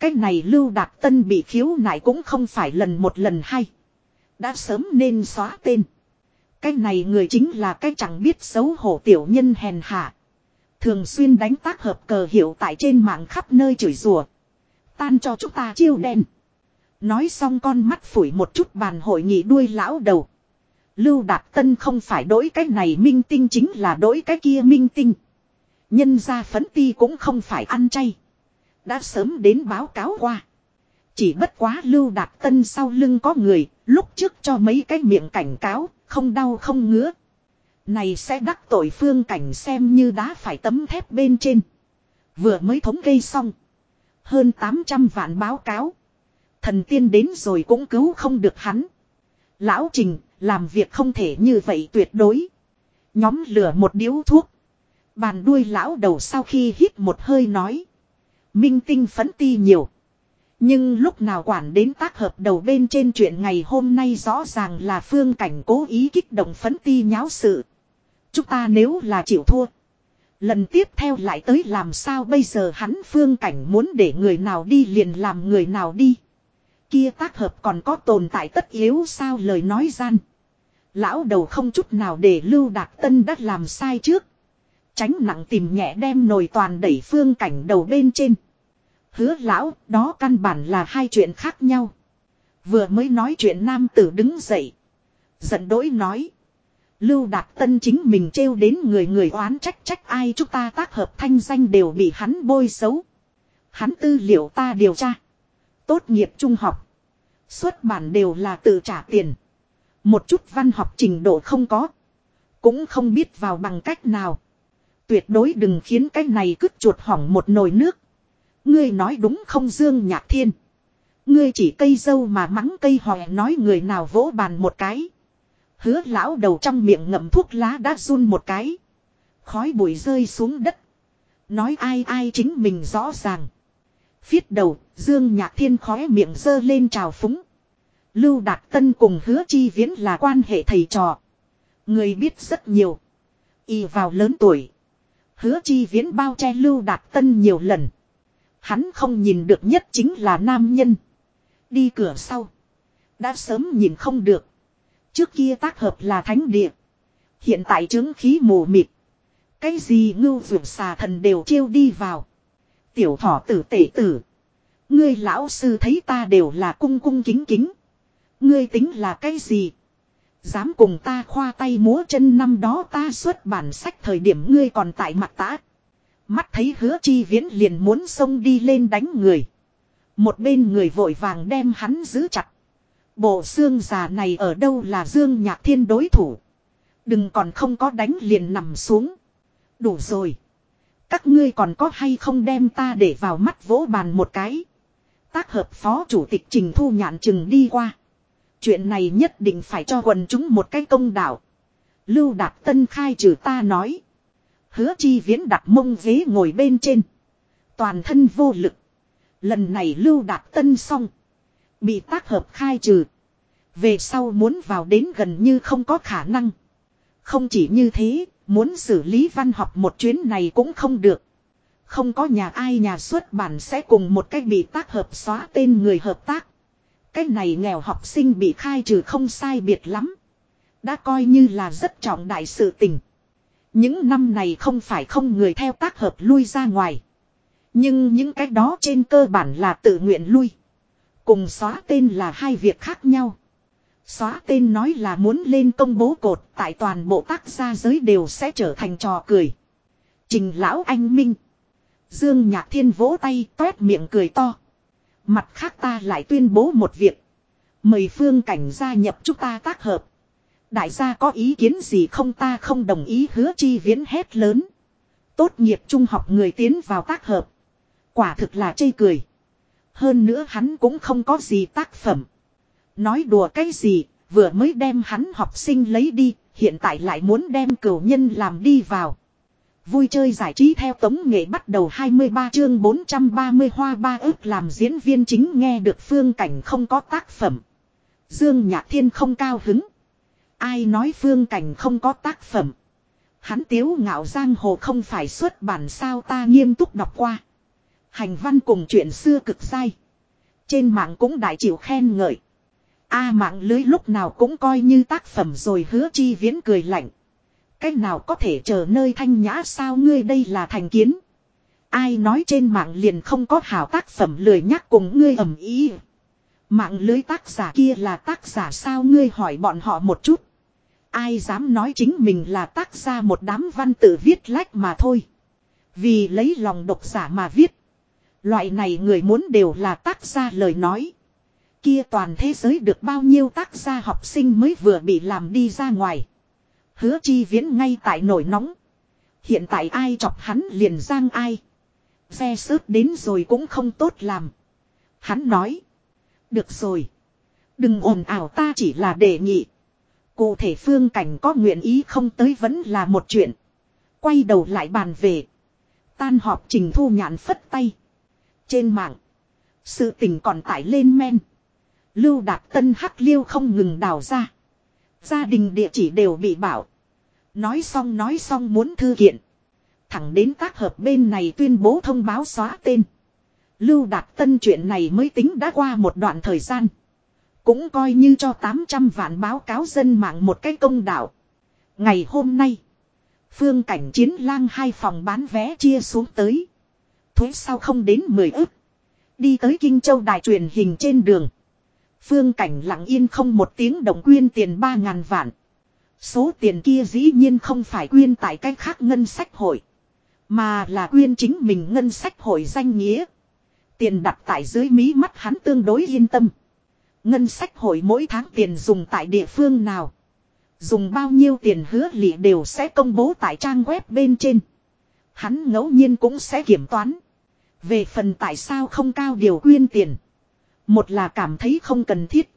Cái này lưu đạt tân bị khiếu nại cũng không phải lần một lần hay. Đã sớm nên xóa tên. Cái này người chính là cái chẳng biết xấu hổ tiểu nhân hèn hạ. Thường xuyên đánh tác hợp cờ hiệu tại trên mạng khắp nơi chửi rủa Tan cho chúng ta chiêu đen. Nói xong con mắt phủi một chút bàn hội nghị đuôi lão đầu. Lưu Đạt Tân không phải đối cái này minh tinh chính là đối cái kia minh tinh. Nhân ra phấn ti cũng không phải ăn chay. Đã sớm đến báo cáo qua. Chỉ bất quá Lưu Đạt Tân sau lưng có người, lúc trước cho mấy cái miệng cảnh cáo, không đau không ngứa. Này sẽ đắc tội phương cảnh xem như đá phải tấm thép bên trên. Vừa mới thống kê xong. Hơn 800 vạn báo cáo. Thần tiên đến rồi cũng cứu không được hắn. Lão Trình, làm việc không thể như vậy tuyệt đối. Nhóm lửa một điếu thuốc. Bàn đuôi lão đầu sau khi hít một hơi nói. Minh tinh phấn ti nhiều. Nhưng lúc nào quản đến tác hợp đầu bên trên chuyện ngày hôm nay rõ ràng là phương cảnh cố ý kích động phấn ti nháo sự. Chúng ta nếu là chịu thua. Lần tiếp theo lại tới làm sao bây giờ hắn phương cảnh muốn để người nào đi liền làm người nào đi. Kia tác hợp còn có tồn tại tất yếu sao lời nói gian. Lão đầu không chút nào để lưu Đạc tân đã làm sai trước. Tránh nặng tìm nhẹ đem nồi toàn đẩy phương cảnh đầu bên trên. Hứa lão, đó căn bản là hai chuyện khác nhau. Vừa mới nói chuyện nam tử đứng dậy. Giận đối nói. Lưu Đạt Tân chính mình trêu đến người người oán trách trách ai chúng ta tác hợp thanh danh đều bị hắn bôi xấu. Hắn tư liệu ta điều tra. Tốt nghiệp trung học. Xuất bản đều là tự trả tiền. Một chút văn học trình độ không có. Cũng không biết vào bằng cách nào. Tuyệt đối đừng khiến cái này cứt chuột hỏng một nồi nước. Ngươi nói đúng không Dương Nhạc Thiên. Ngươi chỉ cây dâu mà mắng cây hòe nói người nào vỗ bàn một cái. Hứa lão đầu trong miệng ngậm thuốc lá đã run một cái. Khói bụi rơi xuống đất. Nói ai ai chính mình rõ ràng. Phiết đầu, Dương Nhạc Thiên khóe miệng dơ lên trào phúng. Lưu Đạt Tân cùng hứa chi viễn là quan hệ thầy trò. Người biết rất nhiều. Y vào lớn tuổi. Hứa chi viễn bao che Lưu Đạt Tân nhiều lần. Hắn không nhìn được nhất chính là nam nhân. Đi cửa sau. Đã sớm nhìn không được. Trước kia tác hợp là thánh địa. Hiện tại chứng khí mù mịt. Cái gì ngưu vượt xà thần đều chiêu đi vào. Tiểu thỏ tử tể tử. Ngươi lão sư thấy ta đều là cung cung kính kính. Ngươi tính là cái gì? Dám cùng ta khoa tay múa chân năm đó ta xuất bản sách thời điểm ngươi còn tại mặt ta. Mắt thấy hứa chi viễn liền muốn xông đi lên đánh người. Một bên người vội vàng đem hắn giữ chặt. Bộ xương già này ở đâu là Dương Nhạc Thiên đối thủ. Đừng còn không có đánh liền nằm xuống. Đủ rồi. Các ngươi còn có hay không đem ta để vào mắt vỗ bàn một cái. Tác hợp phó chủ tịch Trình Thu nhạn chừng đi qua. Chuyện này nhất định phải cho quần chúng một cái công đạo. Lưu Đạt Tân khai trừ ta nói. Hứa chi viễn đặt mông ghế ngồi bên trên. Toàn thân vô lực. Lần này Lưu Đạt Tân xong. Bị tác hợp khai trừ. Về sau muốn vào đến gần như không có khả năng. Không chỉ như thế, muốn xử lý văn học một chuyến này cũng không được. Không có nhà ai nhà xuất bản sẽ cùng một cách bị tác hợp xóa tên người hợp tác. Cái này nghèo học sinh bị khai trừ không sai biệt lắm. Đã coi như là rất trọng đại sự tình. Những năm này không phải không người theo tác hợp lui ra ngoài. Nhưng những cái đó trên cơ bản là tự nguyện lui. Cùng xóa tên là hai việc khác nhau. Xóa tên nói là muốn lên công bố cột, tại toàn bộ tác gia giới đều sẽ trở thành trò cười. Trình lão anh minh. Dương Nhạc Thiên vỗ tay, toét miệng cười to. Mặt khác ta lại tuyên bố một việc. Mời phương cảnh gia nhập chúng ta tác hợp. Đại gia có ý kiến gì không ta không đồng ý hứa chi viễn hét lớn. Tốt nghiệp trung học người tiến vào tác hợp. Quả thực là chây cười. Hơn nữa hắn cũng không có gì tác phẩm. Nói đùa cái gì, vừa mới đem hắn học sinh lấy đi, hiện tại lại muốn đem cửu nhân làm đi vào. Vui chơi giải trí theo tống nghệ bắt đầu 23 chương 430 hoa ba ước làm diễn viên chính nghe được phương cảnh không có tác phẩm. Dương Nhạc Thiên không cao hứng. Ai nói phương cảnh không có tác phẩm. Hắn tiếu ngạo giang hồ không phải xuất bản sao ta nghiêm túc đọc qua. Hành văn cùng chuyện xưa cực sai. Trên mạng cũng đại chịu khen ngợi. A mạng lưới lúc nào cũng coi như tác phẩm rồi hứa chi viễn cười lạnh. Cách nào có thể chờ nơi thanh nhã sao ngươi đây là thành kiến. Ai nói trên mạng liền không có hảo tác phẩm lười nhắc cùng ngươi ầm ý. Mạng lưới tác giả kia là tác giả sao ngươi hỏi bọn họ một chút. Ai dám nói chính mình là tác gia một đám văn tự viết lách mà thôi. Vì lấy lòng độc giả mà viết. Loại này người muốn đều là tác gia lời nói. Kia toàn thế giới được bao nhiêu tác gia học sinh mới vừa bị làm đi ra ngoài. Hứa chi viễn ngay tại nổi nóng. Hiện tại ai chọc hắn liền giang ai. Xe sớt đến rồi cũng không tốt làm. Hắn nói. Được rồi. Đừng ồn ào ta chỉ là đề nghị. Cụ thể phương cảnh có nguyện ý không tới vẫn là một chuyện. Quay đầu lại bàn về. Tan họp trình thu nhạn phất tay. Trên mạng. Sự tình còn tải lên men. Lưu đạt tân hắc liêu không ngừng đào ra. Gia đình địa chỉ đều bị bảo. Nói xong nói xong muốn thư kiện. Thẳng đến tác hợp bên này tuyên bố thông báo xóa tên. Lưu đạt tân chuyện này mới tính đã qua một đoạn thời gian. Cũng coi như cho 800 vạn báo cáo dân mạng một cái công đạo. Ngày hôm nay. Phương cảnh chiến lang hai phòng bán vé chia xuống tới. Thuế sao không đến 10 ức. Đi tới Kinh Châu đài truyền hình trên đường. Phương cảnh lặng yên không một tiếng động quyên tiền 3.000 vạn. Số tiền kia dĩ nhiên không phải quyên tại cách khác ngân sách hội. Mà là quyên chính mình ngân sách hội danh nghĩa. Tiền đặt tại dưới mí mắt hắn tương đối yên tâm. Ngân sách hội mỗi tháng tiền dùng tại địa phương nào. Dùng bao nhiêu tiền hứa lị đều sẽ công bố tại trang web bên trên. Hắn ngẫu nhiên cũng sẽ kiểm toán. Về phần tại sao không cao điều quyên tiền. Một là cảm thấy không cần thiết.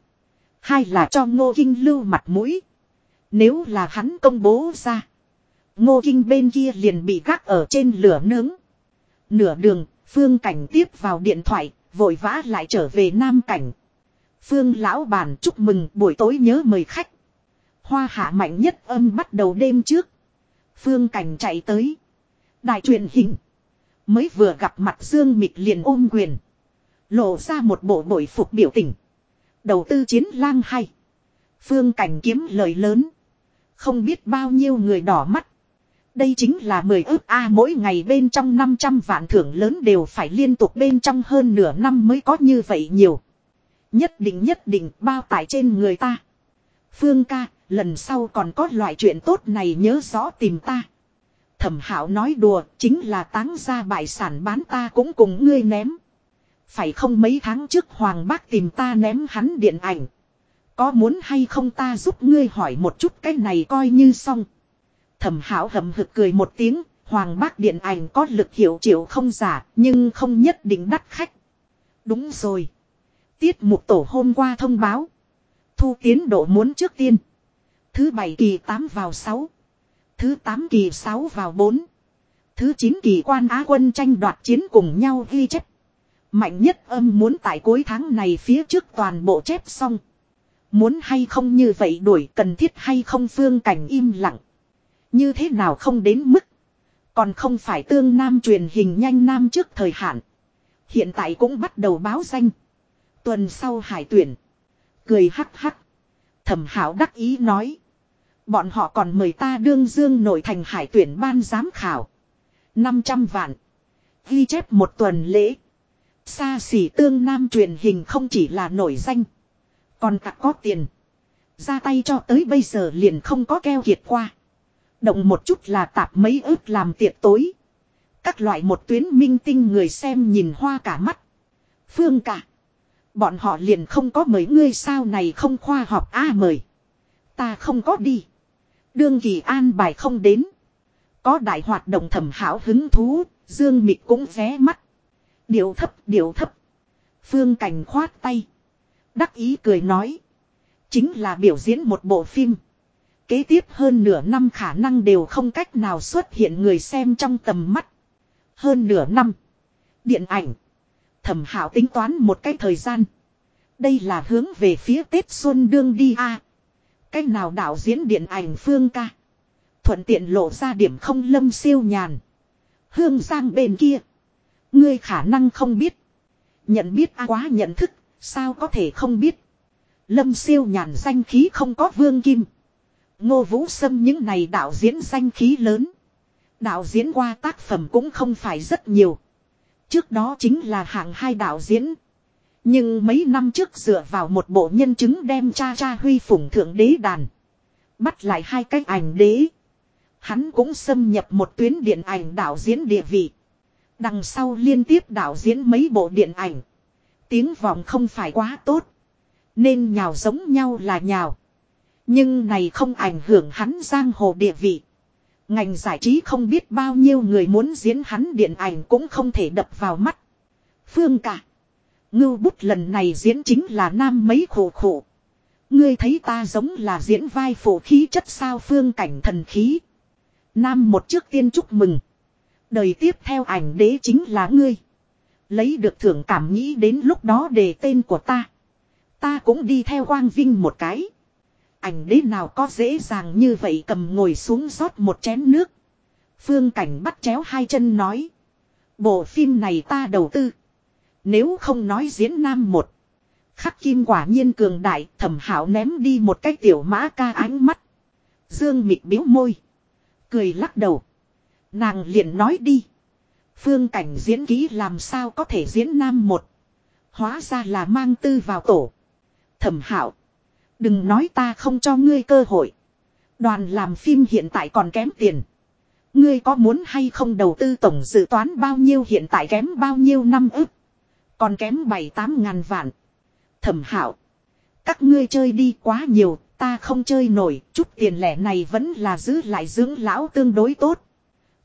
Hai là cho ngô kinh lưu mặt mũi. Nếu là hắn công bố ra. Ngô kinh bên kia liền bị gác ở trên lửa nướng. Nửa đường, phương cảnh tiếp vào điện thoại, vội vã lại trở về Nam Cảnh. Phương lão bàn chúc mừng buổi tối nhớ mời khách. Hoa hạ mạnh nhất âm bắt đầu đêm trước. Phương cảnh chạy tới. Đài truyền hình. Mới vừa gặp mặt Dương Mịch liền ôm quyền. Lộ ra một bộ bội phục biểu tình. Đầu tư chiến lang hay. Phương cảnh kiếm lời lớn. Không biết bao nhiêu người đỏ mắt. Đây chính là 10 ước A mỗi ngày bên trong 500 vạn thưởng lớn đều phải liên tục bên trong hơn nửa năm mới có như vậy nhiều. Nhất định nhất định bao tải trên người ta. Phương ca, lần sau còn có loại chuyện tốt này nhớ rõ tìm ta. Thẩm hảo nói đùa, chính là táng ra bại sản bán ta cũng cùng ngươi ném. Phải không mấy tháng trước Hoàng bác tìm ta ném hắn điện ảnh. Có muốn hay không ta giúp ngươi hỏi một chút cái này coi như xong. Thẩm hảo hầm hực cười một tiếng, Hoàng bác điện ảnh có lực hiệu triệu không giả, nhưng không nhất định đắt khách. Đúng rồi. Tiết mục tổ hôm qua thông báo. Thu tiến độ muốn trước tiên. Thứ bảy kỳ 8 vào 6. Thứ 8 kỳ 6 vào 4. Thứ 9 kỳ quan Á quân tranh đoạt chiến cùng nhau ghi chép. Mạnh nhất âm muốn tại cuối tháng này phía trước toàn bộ chép xong. Muốn hay không như vậy đuổi, cần thiết hay không phương cảnh im lặng. Như thế nào không đến mức. Còn không phải tương nam truyền hình nhanh nam trước thời hạn. Hiện tại cũng bắt đầu báo danh. Tuần sau hải tuyển. Cười hắc hắc. Thẩm hảo đắc ý nói. Bọn họ còn mời ta đương dương nội thành hải tuyển ban giám khảo. 500 vạn. Ghi chép một tuần lễ. Xa xỉ tương nam truyền hình không chỉ là nổi danh. Còn cả có tiền. Ra tay cho tới bây giờ liền không có keo kiệt qua. Động một chút là tạp mấy ước làm tiệc tối. Các loại một tuyến minh tinh người xem nhìn hoa cả mắt. Phương cả. Bọn họ liền không có mấy ngươi sao này không khoa học a mời. Ta không có đi. Đương kỳ an bài không đến. Có đại hoạt động thẩm hảo hứng thú, Dương Mịch cũng vé mắt. Điệu thấp, điệu thấp. Phương Cảnh khoát tay. Đắc ý cười nói. Chính là biểu diễn một bộ phim. Kế tiếp hơn nửa năm khả năng đều không cách nào xuất hiện người xem trong tầm mắt. Hơn nửa năm. Điện ảnh. Thẩm hảo tính toán một cái thời gian. Đây là hướng về phía Tết Xuân Đương đi a. À, cách nào đạo diễn điện ảnh phương ca. Thuận tiện lộ ra điểm không lâm siêu nhàn. Hương Giang bên kia. Ngươi khả năng không biết. Nhận biết à, quá nhận thức, sao có thể không biết. Lâm siêu nhàn danh khí không có vương kim. Ngô Vũ Sâm những này đạo diễn danh khí lớn. Đạo diễn qua tác phẩm cũng không phải rất nhiều. Trước đó chính là hạng hai đạo diễn. Nhưng mấy năm trước dựa vào một bộ nhân chứng đem cha cha huy phủng thượng đế đàn. Bắt lại hai cái ảnh đế. Hắn cũng xâm nhập một tuyến điện ảnh đạo diễn địa vị. Đằng sau liên tiếp đạo diễn mấy bộ điện ảnh. Tiếng vọng không phải quá tốt. Nên nhào giống nhau là nhào. Nhưng này không ảnh hưởng hắn giang hồ địa vị. Ngành giải trí không biết bao nhiêu người muốn diễn hắn điện ảnh cũng không thể đập vào mắt. Phương cả. Ngưu bút lần này diễn chính là nam mấy khổ khổ. Ngươi thấy ta giống là diễn vai phổ khí chất sao phương cảnh thần khí. Nam một trước tiên chúc mừng. Đời tiếp theo ảnh đế chính là ngươi. Lấy được thưởng cảm nghĩ đến lúc đó đề tên của ta. Ta cũng đi theo quang vinh một cái. Ảnh đế nào có dễ dàng như vậy cầm ngồi xuống rót một chén nước. Phương cảnh bắt chéo hai chân nói. Bộ phim này ta đầu tư. Nếu không nói diễn nam một. Khắc kim quả nhiên cường đại, thẩm hảo ném đi một cái tiểu mã ca ánh mắt. Dương mịt biếu môi. Cười lắc đầu. Nàng liền nói đi. Phương cảnh diễn ký làm sao có thể diễn nam một. Hóa ra là mang tư vào tổ. Thẩm hảo. Đừng nói ta không cho ngươi cơ hội. Đoàn làm phim hiện tại còn kém tiền. Ngươi có muốn hay không đầu tư tổng dự toán bao nhiêu hiện tại kém bao nhiêu năm ức. Còn kém bảy tám ngàn vạn. Thẩm hảo. Các ngươi chơi đi quá nhiều, ta không chơi nổi, chút tiền lẻ này vẫn là giữ lại dưỡng lão tương đối tốt.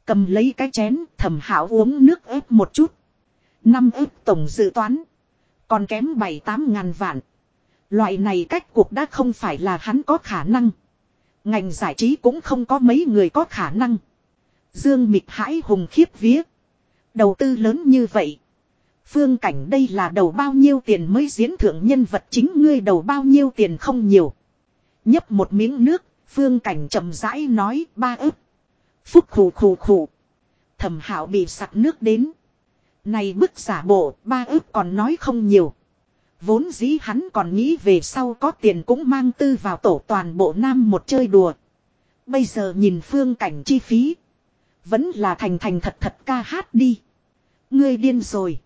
Cầm lấy cái chén, thẩm hảo uống nước ép một chút. Năm ép tổng dự toán. Còn kém bảy tám ngàn vạn. Loại này cách cuộc đã không phải là hắn có khả năng. Ngành giải trí cũng không có mấy người có khả năng. Dương mịch hãi hùng khiếp vía. Đầu tư lớn như vậy. Phương cảnh đây là đầu bao nhiêu tiền mới diễn thưởng nhân vật chính ngươi đầu bao nhiêu tiền không nhiều. Nhấp một miếng nước, phương cảnh chậm rãi nói ba ức. Phúc khủ khủ khủ. Thẩm hảo bị sặc nước đến. Này bức giả bộ, ba ức còn nói không nhiều. Vốn dĩ hắn còn nghĩ về sau có tiền cũng mang tư vào tổ toàn bộ nam một chơi đùa. Bây giờ nhìn phương cảnh chi phí. Vẫn là thành thành thật thật ca hát đi. Ngươi điên rồi.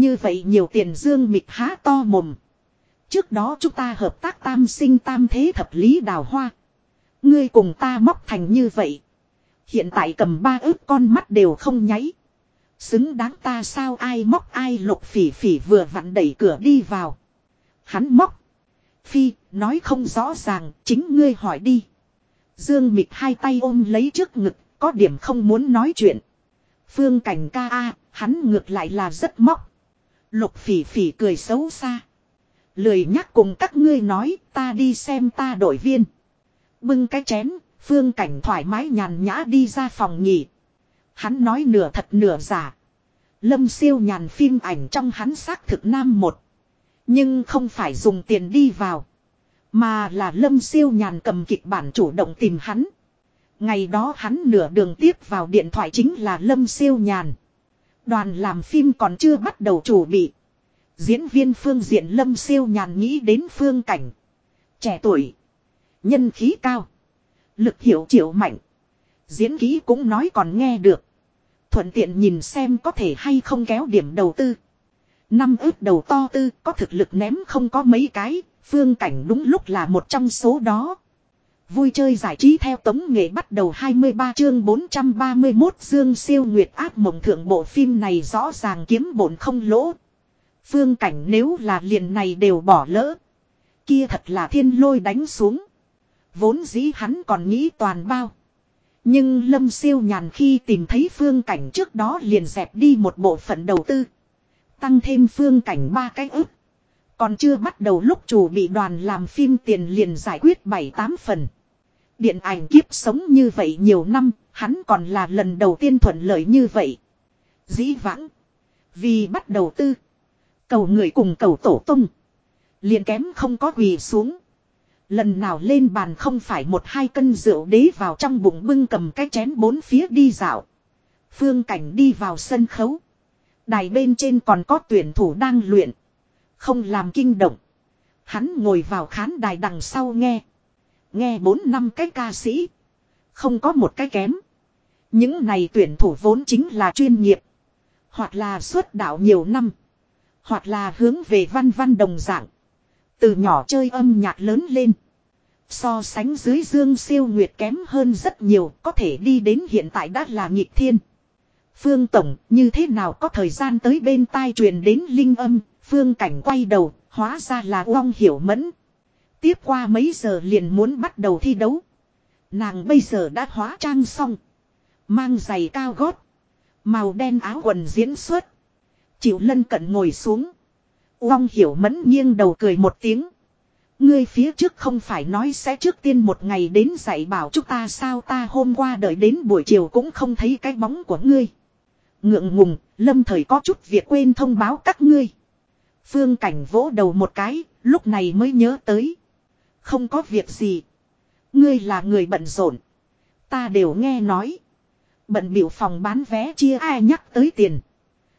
Như vậy nhiều tiền dương mịch há to mồm. Trước đó chúng ta hợp tác tam sinh tam thế thập lý đào hoa. Ngươi cùng ta móc thành như vậy. Hiện tại cầm ba ước con mắt đều không nháy. Xứng đáng ta sao ai móc ai lục phỉ phỉ vừa vặn đẩy cửa đi vào. Hắn móc. Phi, nói không rõ ràng, chính ngươi hỏi đi. Dương mịch hai tay ôm lấy trước ngực, có điểm không muốn nói chuyện. Phương cảnh ca a, hắn ngược lại là rất móc. Lục phỉ phỉ cười xấu xa. Lười nhắc cùng các ngươi nói, ta đi xem ta đội viên. Bưng cái chén, phương cảnh thoải mái nhàn nhã đi ra phòng nghỉ. Hắn nói nửa thật nửa giả. Lâm siêu nhàn phim ảnh trong hắn xác thực nam một. Nhưng không phải dùng tiền đi vào. Mà là lâm siêu nhàn cầm kịch bản chủ động tìm hắn. Ngày đó hắn nửa đường tiếp vào điện thoại chính là lâm siêu nhàn. Đoàn làm phim còn chưa bắt đầu chủ bị. Diễn viên phương diện lâm siêu nhàn nghĩ đến phương cảnh. Trẻ tuổi. Nhân khí cao. Lực hiểu triệu mạnh. Diễn ký cũng nói còn nghe được. Thuận tiện nhìn xem có thể hay không kéo điểm đầu tư. Năm ước đầu to tư, có thực lực ném không có mấy cái. Phương cảnh đúng lúc là một trong số đó. Vui chơi giải trí theo tống nghệ bắt đầu 23 chương 431 Dương siêu nguyệt áp mộng thượng bộ phim này rõ ràng kiếm bổn không lỗ. Phương cảnh nếu là liền này đều bỏ lỡ. Kia thật là thiên lôi đánh xuống. Vốn dĩ hắn còn nghĩ toàn bao. Nhưng lâm siêu nhàn khi tìm thấy phương cảnh trước đó liền dẹp đi một bộ phận đầu tư. Tăng thêm phương cảnh ba cái ức. Còn chưa bắt đầu lúc chủ bị đoàn làm phim tiền liền giải quyết 7-8 phần. Điện ảnh kiếp sống như vậy nhiều năm, hắn còn là lần đầu tiên thuận lợi như vậy. Dĩ vãng. Vì bắt đầu tư. Cầu người cùng cầu tổ tung. Liền kém không có quỳ xuống. Lần nào lên bàn không phải một hai cân rượu đế vào trong bụng bưng cầm cái chén bốn phía đi dạo. Phương cảnh đi vào sân khấu. Đài bên trên còn có tuyển thủ đang luyện. Không làm kinh động. Hắn ngồi vào khán đài đằng sau nghe. Nghe bốn năm cái ca sĩ. Không có một cái kém. Những này tuyển thủ vốn chính là chuyên nghiệp. Hoặc là xuất đạo nhiều năm. Hoặc là hướng về văn văn đồng dạng. Từ nhỏ chơi âm nhạc lớn lên. So sánh dưới dương siêu nguyệt kém hơn rất nhiều. Có thể đi đến hiện tại đã là nghịch thiên. Phương Tổng, như thế nào có thời gian tới bên tai truyền đến linh âm. Phương Cảnh quay đầu. Hóa ra là Uông Hiểu Mẫn. Tiếp qua mấy giờ liền muốn bắt đầu thi đấu. Nàng bây giờ đã hóa trang xong. Mang giày cao gót. Màu đen áo quần diễn xuất. Chịu lân cận ngồi xuống. Uông hiểu mẫn nghiêng đầu cười một tiếng. Ngươi phía trước không phải nói sẽ trước tiên một ngày đến dạy bảo chúng ta sao ta hôm qua đợi đến buổi chiều cũng không thấy cái bóng của ngươi. Ngượng ngùng, lâm thời có chút việc quên thông báo các ngươi. Phương cảnh vỗ đầu một cái, lúc này mới nhớ tới. Không có việc gì. Ngươi là người bận rộn. Ta đều nghe nói. Bận biểu phòng bán vé chia ai nhắc tới tiền.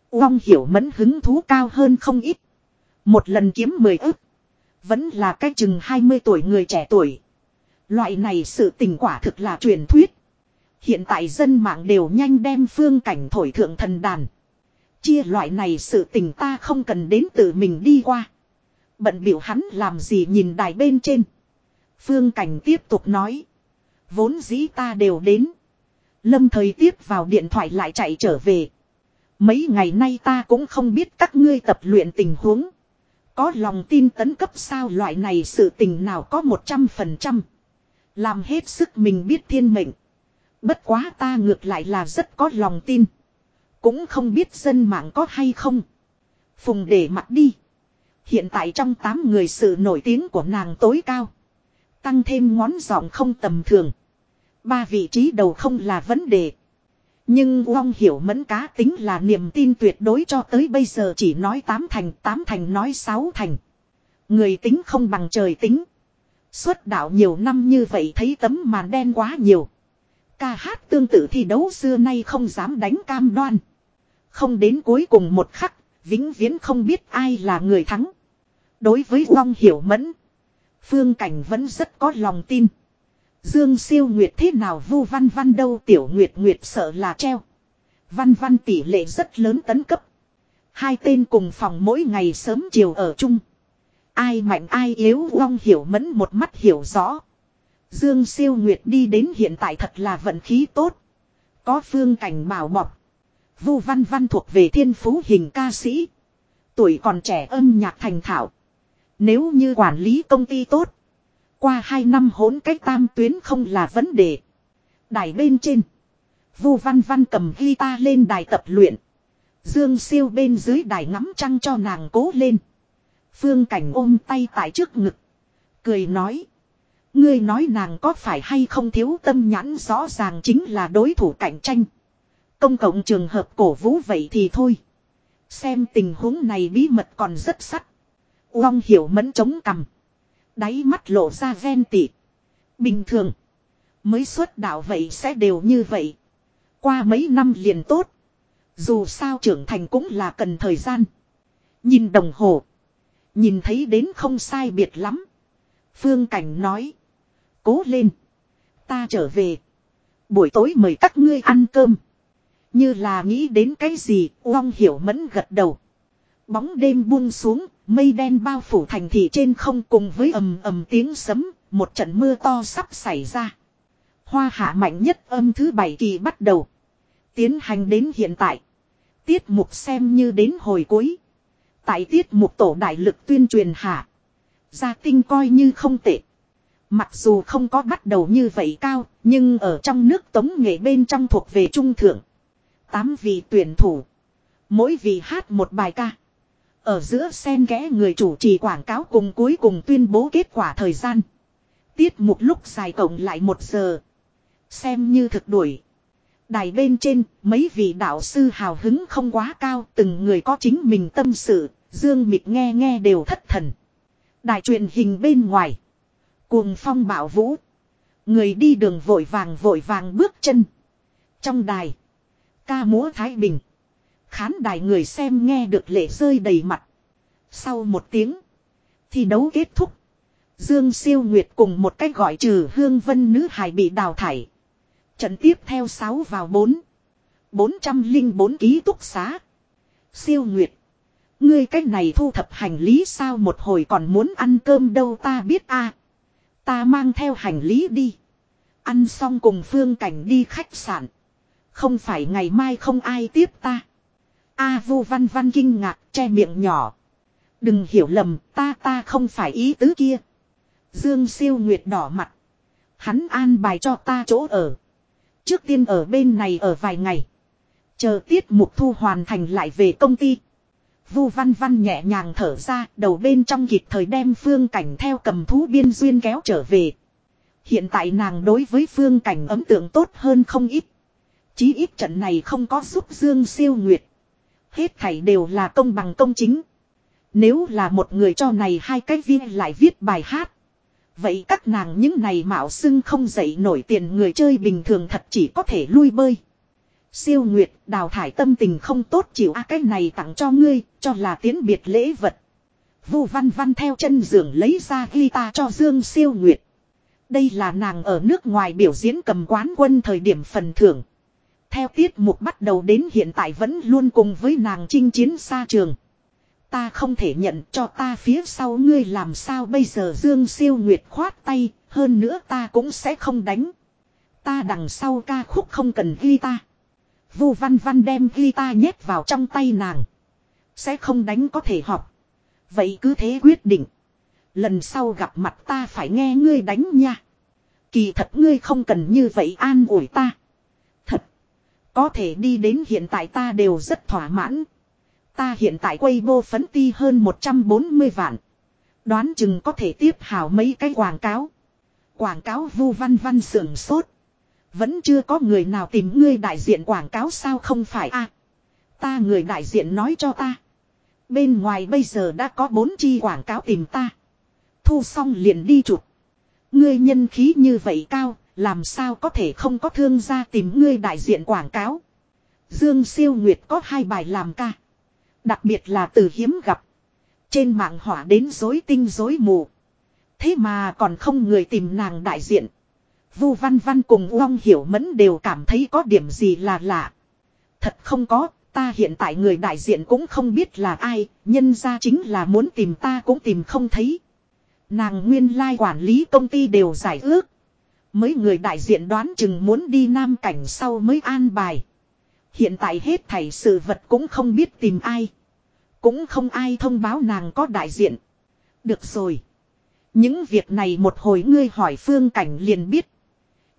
Uông hiểu mẫn hứng thú cao hơn không ít. Một lần kiếm 10 ức. Vẫn là cách chừng 20 tuổi người trẻ tuổi. Loại này sự tình quả thực là truyền thuyết. Hiện tại dân mạng đều nhanh đem phương cảnh thổi thượng thần đàn. Chia loại này sự tình ta không cần đến tự mình đi qua. Bận biểu hắn làm gì nhìn đài bên trên. Phương cảnh tiếp tục nói. Vốn dĩ ta đều đến. Lâm thời tiếp vào điện thoại lại chạy trở về. Mấy ngày nay ta cũng không biết các ngươi tập luyện tình huống. Có lòng tin tấn cấp sao loại này sự tình nào có 100%. Làm hết sức mình biết thiên mệnh. Bất quá ta ngược lại là rất có lòng tin. Cũng không biết dân mạng có hay không. Phùng để mặt đi. Hiện tại trong 8 người sự nổi tiếng của nàng tối cao. Tăng thêm ngón giọng không tầm thường. Ba vị trí đầu không là vấn đề. Nhưng Uông hiểu mẫn cá tính là niềm tin tuyệt đối cho tới bây giờ chỉ nói tám thành, tám thành nói sáu thành. Người tính không bằng trời tính. Xuất đạo nhiều năm như vậy thấy tấm màn đen quá nhiều. Ca hát tương tự thi đấu xưa nay không dám đánh cam đoan. Không đến cuối cùng một khắc, vĩnh viễn không biết ai là người thắng. Đối với Long hiểu mẫn, Phương Cảnh vẫn rất có lòng tin. Dương siêu nguyệt thế nào vu văn văn đâu tiểu nguyệt nguyệt sợ là treo. Văn văn tỷ lệ rất lớn tấn cấp. Hai tên cùng phòng mỗi ngày sớm chiều ở chung. Ai mạnh ai yếu long hiểu mẫn một mắt hiểu rõ. Dương siêu nguyệt đi đến hiện tại thật là vận khí tốt. Có phương cảnh bảo bọc. Vu văn văn thuộc về thiên phú hình ca sĩ. Tuổi còn trẻ âm nhạc thành thạo. Nếu như quản lý công ty tốt. Qua hai năm hỗn cách tam tuyến không là vấn đề. Đài bên trên. Vu Văn Văn cầm guitar lên đài tập luyện. Dương siêu bên dưới đài ngắm trăng cho nàng cố lên. Phương Cảnh ôm tay tại trước ngực. Cười nói. Ngươi nói nàng có phải hay không thiếu tâm nhãn, rõ ràng chính là đối thủ cạnh tranh. Công cộng trường hợp cổ vũ vậy thì thôi. Xem tình huống này bí mật còn rất sắt. Uông hiểu mẫn chống cằm. Đáy mắt lộ ra ven tị. Bình thường. Mới xuất đạo vậy sẽ đều như vậy. Qua mấy năm liền tốt. Dù sao trưởng thành cũng là cần thời gian. Nhìn đồng hồ. Nhìn thấy đến không sai biệt lắm. Phương Cảnh nói. Cố lên. Ta trở về. Buổi tối mời các ngươi ăn cơm. Như là nghĩ đến cái gì, Uông Hiểu Mẫn gật đầu. Bóng đêm buông xuống, Mây đen bao phủ thành thị trên không cùng với ầm ầm tiếng sấm, một trận mưa to sắp xảy ra. Hoa hạ mạnh nhất âm thứ bảy kỳ bắt đầu. Tiến hành đến hiện tại. Tiết mục xem như đến hồi cuối. Tại tiết mục tổ đại lực tuyên truyền hạ. Gia tinh coi như không tệ. Mặc dù không có bắt đầu như vậy cao, nhưng ở trong nước tống nghệ bên trong thuộc về trung thượng. Tám vị tuyển thủ. Mỗi vị hát một bài ca. Ở giữa sen kẽ người chủ trì quảng cáo cùng cuối cùng tuyên bố kết quả thời gian. Tiết mục lúc dài cộng lại một giờ. Xem như thực đuổi. Đài bên trên, mấy vị đạo sư hào hứng không quá cao, từng người có chính mình tâm sự, Dương Mịch nghe nghe đều thất thần. Đài truyền hình bên ngoài. Cuồng phong bạo vũ. Người đi đường vội vàng vội vàng bước chân. Trong đài. Ca múa Thái Bình. Khán đài người xem nghe được lệ rơi đầy mặt. Sau một tiếng. Thi đấu kết thúc. Dương siêu nguyệt cùng một cách gọi trừ hương vân nữ hài bị đào thải. Trận tiếp theo 6 vào 4. 404 ký túc xá. Siêu nguyệt. Ngươi cách này thu thập hành lý sao một hồi còn muốn ăn cơm đâu ta biết a Ta mang theo hành lý đi. Ăn xong cùng phương cảnh đi khách sạn. Không phải ngày mai không ai tiếp ta. A vu văn văn kinh ngạc, che miệng nhỏ. Đừng hiểu lầm, ta ta không phải ý tứ kia. Dương siêu nguyệt đỏ mặt. Hắn an bài cho ta chỗ ở. Trước tiên ở bên này ở vài ngày. Chờ tiết mục thu hoàn thành lại về công ty. Vu văn văn nhẹ nhàng thở ra, đầu bên trong kịp thời đem phương cảnh theo cầm thú biên duyên kéo trở về. Hiện tại nàng đối với phương cảnh ấn tượng tốt hơn không ít. Chí ít trận này không có giúp Dương siêu nguyệt. Hết thảy đều là công bằng công chính. Nếu là một người cho này hai cái viên lại viết bài hát. Vậy các nàng những này mạo xưng không dậy nổi tiền người chơi bình thường thật chỉ có thể lui bơi. Siêu Nguyệt đào thải tâm tình không tốt chịu a cái này tặng cho ngươi, cho là tiến biệt lễ vật. Vu Văn Văn theo chân giường lấy ra guitar cho Dương Siêu Nguyệt. Đây là nàng ở nước ngoài biểu diễn cầm quán quân thời điểm phần thưởng. Theo tiết mục bắt đầu đến hiện tại vẫn luôn cùng với nàng chinh chiến xa trường. Ta không thể nhận cho ta phía sau ngươi làm sao bây giờ Dương siêu nguyệt khoát tay, hơn nữa ta cũng sẽ không đánh. Ta đằng sau ca khúc không cần ghi ta. Vu văn văn đem ghi ta nhét vào trong tay nàng. Sẽ không đánh có thể học. Vậy cứ thế quyết định. Lần sau gặp mặt ta phải nghe ngươi đánh nha. Kỳ thật ngươi không cần như vậy an ủi ta. Có thể đi đến hiện tại ta đều rất thỏa mãn. Ta hiện tại quay vô phấn ti hơn 140 vạn. Đoán chừng có thể tiếp hảo mấy cái quảng cáo. Quảng cáo vu văn văn sưởng sốt. Vẫn chưa có người nào tìm ngươi đại diện quảng cáo sao không phải a Ta người đại diện nói cho ta. Bên ngoài bây giờ đã có bốn chi quảng cáo tìm ta. Thu xong liền đi chụp. Ngươi nhân khí như vậy cao, làm sao có thể không có thương gia tìm ngươi đại diện quảng cáo. Dương Siêu Nguyệt có hai bài làm ca. Đặc biệt là từ hiếm gặp. Trên mạng hỏa đến dối tinh dối mù. Thế mà còn không người tìm nàng đại diện. Vu Văn Văn cùng Long Hiểu Mẫn đều cảm thấy có điểm gì là lạ. Thật không có, ta hiện tại người đại diện cũng không biết là ai, nhân ra chính là muốn tìm ta cũng tìm không thấy. Nàng nguyên lai quản lý công ty đều giải ước. Mấy người đại diện đoán chừng muốn đi nam cảnh sau mới an bài. Hiện tại hết thảy sự vật cũng không biết tìm ai. Cũng không ai thông báo nàng có đại diện. Được rồi. Những việc này một hồi ngươi hỏi phương cảnh liền biết.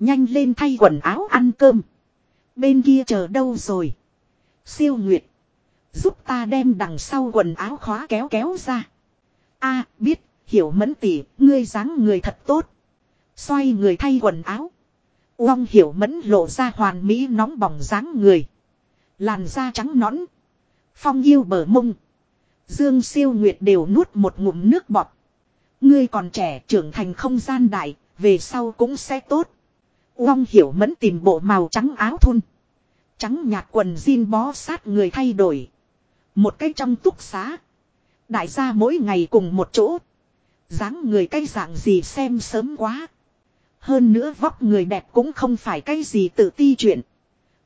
Nhanh lên thay quần áo ăn cơm. Bên kia chờ đâu rồi. Siêu Nguyệt. Giúp ta đem đằng sau quần áo khóa kéo kéo ra. a biết, hiểu mẫn tỉ, ngươi dáng người thật tốt. Xoay người thay quần áo. Uông hiểu mẫn lộ ra hoàn mỹ nóng bỏng dáng người. Làn da trắng nõn. Phong yêu bờ mông. Dương siêu nguyệt đều nuốt một ngụm nước bọt. Ngươi còn trẻ trưởng thành không gian đại, về sau cũng sẽ tốt. Uông hiểu mẫn tìm bộ màu trắng áo thun. Trắng nhạt quần jean bó sát người thay đổi. Một cái trong túc xá. Đại gia mỗi ngày cùng một chỗ. dáng người cái dạng gì xem sớm quá. Hơn nữa vóc người đẹp cũng không phải cái gì tự ti chuyện.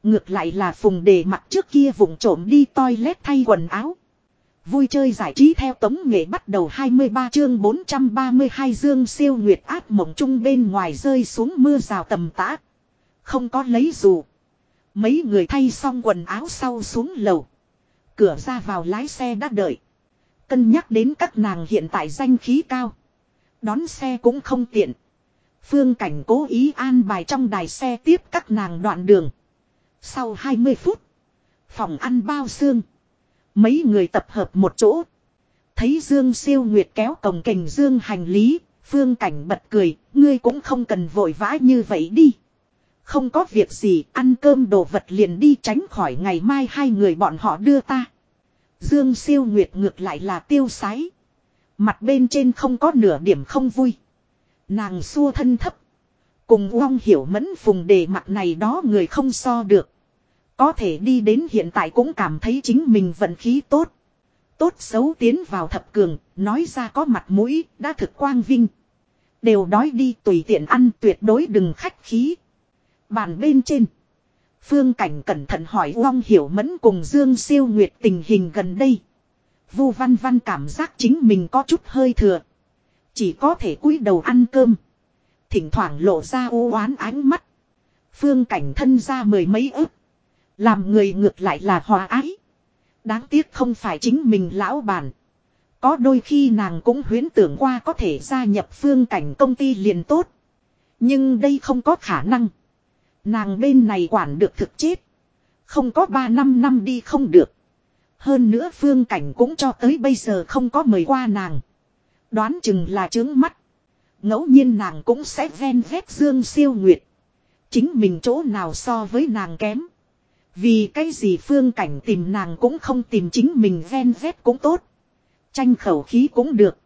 Ngược lại là phùng đề mặt trước kia vùng trộm đi toilet thay quần áo. Vui chơi giải trí theo tống nghệ bắt đầu 23 chương 432 dương siêu nguyệt áp mộng trung bên ngoài rơi xuống mưa rào tầm tã. Không có lấy dù. Mấy người thay xong quần áo sau xuống lầu. Cửa ra vào lái xe đã đợi. Cân nhắc đến các nàng hiện tại danh khí cao. Đón xe cũng không tiện. Phương cảnh cố ý an bài trong đài xe tiếp các nàng đoạn đường. Sau 20 phút. Phòng ăn bao xương. Mấy người tập hợp một chỗ. Thấy Dương siêu nguyệt kéo cổng kềnh Dương hành lý. Phương cảnh bật cười. Ngươi cũng không cần vội vã như vậy đi. Không có việc gì, ăn cơm đồ vật liền đi tránh khỏi ngày mai hai người bọn họ đưa ta. Dương siêu nguyệt ngược lại là tiêu sái. Mặt bên trên không có nửa điểm không vui. Nàng xua thân thấp. Cùng uong hiểu mẫn phùng đề mặt này đó người không so được. Có thể đi đến hiện tại cũng cảm thấy chính mình vận khí tốt. Tốt xấu tiến vào thập cường, nói ra có mặt mũi, đã thực quang vinh. Đều đói đi tùy tiện ăn tuyệt đối đừng khách khí. Bàn bên trên. Phương Cảnh cẩn thận hỏi Uông Hiểu Mẫn cùng Dương Siêu Nguyệt tình hình gần đây. Vu Văn Văn cảm giác chính mình có chút hơi thừa. Chỉ có thể cúi đầu ăn cơm. Thỉnh thoảng lộ ra u oán ánh mắt. Phương Cảnh thân ra mười mấy ức. Làm người ngược lại là hòa ái. Đáng tiếc không phải chính mình lão bản. Có đôi khi nàng cũng huyến tưởng qua có thể gia nhập phương cảnh công ty liền tốt. Nhưng đây không có khả năng. Nàng bên này quản được thực chết. Không có 3 năm năm đi không được. Hơn nữa phương cảnh cũng cho tới bây giờ không có mời qua nàng. Đoán chừng là trướng mắt. ngẫu nhiên nàng cũng sẽ ven vét dương siêu nguyệt. Chính mình chỗ nào so với nàng kém. Vì cái gì phương cảnh tìm nàng cũng không tìm chính mình ven vét cũng tốt. Tranh khẩu khí cũng được.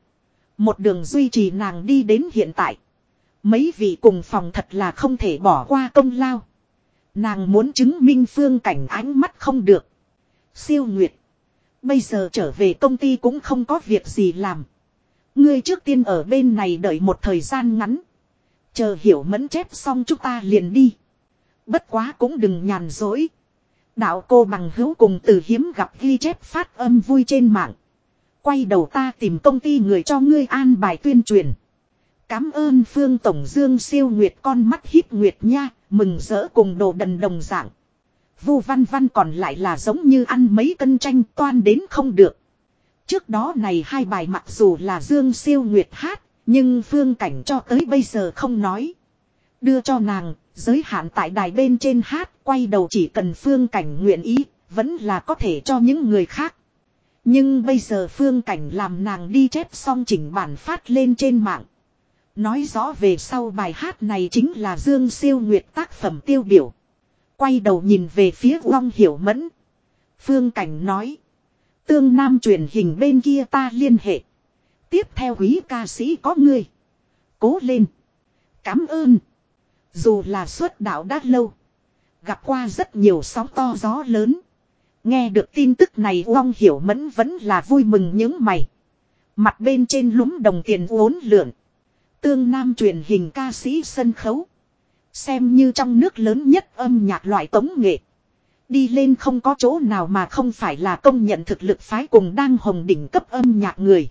Một đường duy trì nàng đi đến hiện tại. Mấy vị cùng phòng thật là không thể bỏ qua công lao. Nàng muốn chứng minh phương cảnh ánh mắt không được. Siêu Nguyệt. Bây giờ trở về công ty cũng không có việc gì làm. Ngươi trước tiên ở bên này đợi một thời gian ngắn. Chờ hiểu mẫn chép xong chúng ta liền đi. Bất quá cũng đừng nhàn dối. Đạo cô bằng hữu cùng từ hiếm gặp ghi chép phát âm vui trên mạng. Quay đầu ta tìm công ty người cho ngươi an bài tuyên truyền. Cám ơn Phương Tổng Dương siêu nguyệt con mắt hít nguyệt nha, mừng rỡ cùng đồ đần đồng dạng. Vu Văn Văn còn lại là giống như ăn mấy cân tranh toan đến không được. Trước đó này hai bài mặc dù là Dương Siêu Nguyệt hát, nhưng phương cảnh cho tới bây giờ không nói. Đưa cho nàng, giới hạn tại đài bên trên hát, quay đầu chỉ cần phương cảnh nguyện ý, vẫn là có thể cho những người khác. Nhưng bây giờ phương cảnh làm nàng đi chép xong chỉnh bản phát lên trên mạng. Nói rõ về sau bài hát này chính là Dương Siêu Nguyệt tác phẩm tiêu biểu. Quay đầu nhìn về phía long Hiểu Mẫn. Phương Cảnh nói. Tương Nam truyền hình bên kia ta liên hệ. Tiếp theo quý ca sĩ có người Cố lên. Cảm ơn. Dù là suốt đạo đã lâu. Gặp qua rất nhiều sóng to gió lớn. Nghe được tin tức này Uông Hiểu Mẫn vẫn là vui mừng những mày. Mặt bên trên lúng đồng tiền uốn lượn. Tương Nam truyền hình ca sĩ sân khấu. Xem như trong nước lớn nhất âm nhạc loại tống nghệ. Đi lên không có chỗ nào mà không phải là công nhận thực lực phái cùng đang hồng đỉnh cấp âm nhạc người.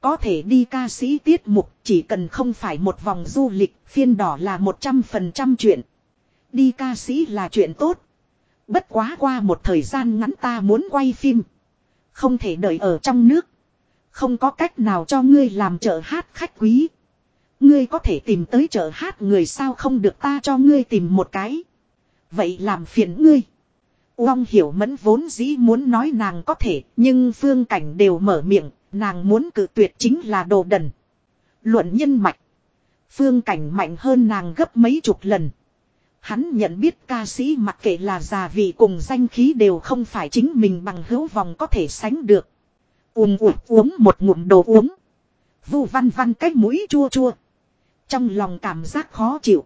Có thể đi ca sĩ tiết mục, chỉ cần không phải một vòng du lịch, phiên đỏ là 100% chuyện. Đi ca sĩ là chuyện tốt. Bất quá qua một thời gian ngắn ta muốn quay phim. Không thể đợi ở trong nước. Không có cách nào cho ngươi làm trợ hát khách quý. Ngươi có thể tìm tới chợ hát người sao không được ta cho ngươi tìm một cái. Vậy làm phiền ngươi. Uông hiểu mẫn vốn dĩ muốn nói nàng có thể, nhưng phương cảnh đều mở miệng, nàng muốn cự tuyệt chính là đồ đần. Luận nhân mạch. Phương cảnh mạnh hơn nàng gấp mấy chục lần. Hắn nhận biết ca sĩ mặc kệ là già vị cùng danh khí đều không phải chính mình bằng hữu vòng có thể sánh được. Uống uống một ngụm đồ uống. Vu văn văn cách mũi chua chua. Trong lòng cảm giác khó chịu.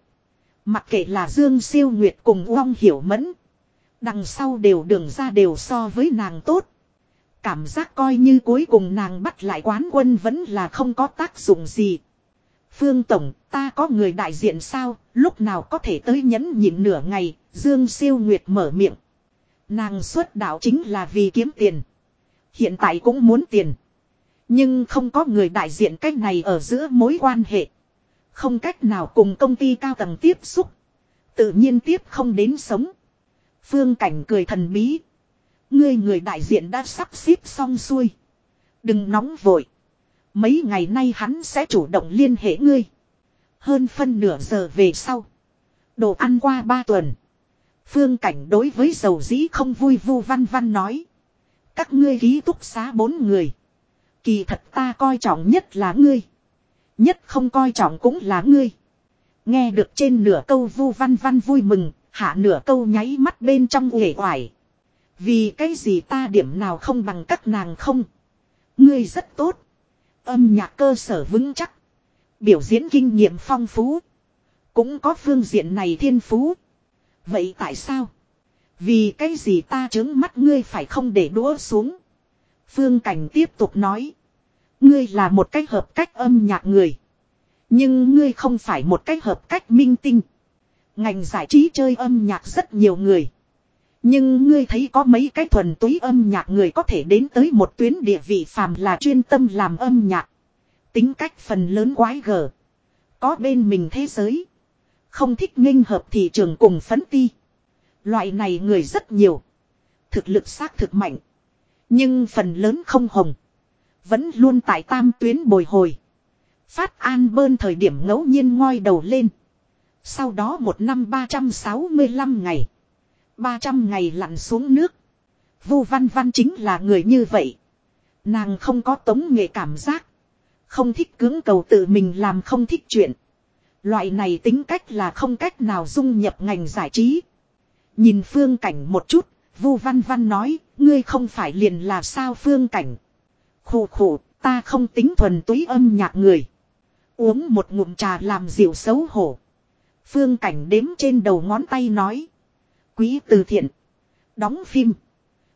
Mặc kệ là Dương Siêu Nguyệt cùng Uông Hiểu Mẫn. Đằng sau đều đường ra đều so với nàng tốt. Cảm giác coi như cuối cùng nàng bắt lại quán quân vẫn là không có tác dụng gì. Phương Tổng, ta có người đại diện sao, lúc nào có thể tới nhẫn nhịn nửa ngày, Dương Siêu Nguyệt mở miệng. Nàng xuất đạo chính là vì kiếm tiền. Hiện tại cũng muốn tiền. Nhưng không có người đại diện cách này ở giữa mối quan hệ. Không cách nào cùng công ty cao tầng tiếp xúc. Tự nhiên tiếp không đến sống. Phương Cảnh cười thần bí. Ngươi người đại diện đã sắp xếp xong xuôi. Đừng nóng vội. Mấy ngày nay hắn sẽ chủ động liên hệ ngươi. Hơn phân nửa giờ về sau. Đồ ăn qua ba tuần. Phương Cảnh đối với dầu dĩ không vui vu văn văn nói. Các ngươi ký túc xá bốn người. Kỳ thật ta coi trọng nhất là ngươi. Nhất không coi trọng cũng là ngươi. Nghe được trên nửa câu vu văn văn vui mừng, hạ nửa câu nháy mắt bên trong uể oải. Vì cái gì ta điểm nào không bằng các nàng không? Ngươi rất tốt. Âm nhạc cơ sở vững chắc. Biểu diễn kinh nghiệm phong phú. Cũng có phương diện này thiên phú. Vậy tại sao? Vì cái gì ta chứng mắt ngươi phải không để đũa xuống? Phương Cảnh tiếp tục nói. Ngươi là một cách hợp cách âm nhạc người. Nhưng ngươi không phải một cách hợp cách minh tinh. Ngành giải trí chơi âm nhạc rất nhiều người. Nhưng ngươi thấy có mấy cái thuần túy âm nhạc người có thể đến tới một tuyến địa vị phàm là chuyên tâm làm âm nhạc. Tính cách phần lớn quái gở. Có bên mình thế giới. Không thích nghênh hợp thị trường cùng phấn ti. Loại này người rất nhiều. Thực lực xác thực mạnh. Nhưng phần lớn không hồng. Vẫn luôn tại tam tuyến bồi hồi. Phát an bơn thời điểm ngẫu nhiên ngoi đầu lên. Sau đó một năm 365 ngày. 300 ngày lặn xuống nước. Vu Văn Văn chính là người như vậy. Nàng không có tống nghệ cảm giác. Không thích cứng cầu tự mình làm không thích chuyện. Loại này tính cách là không cách nào dung nhập ngành giải trí. Nhìn phương cảnh một chút, Vu Văn Văn nói, ngươi không phải liền là sao phương cảnh. Khổ khổ, ta không tính thuần túy âm nhạc người. Uống một ngụm trà làm dịu xấu hổ. Phương cảnh đếm trên đầu ngón tay nói. Quý từ thiện. Đóng phim.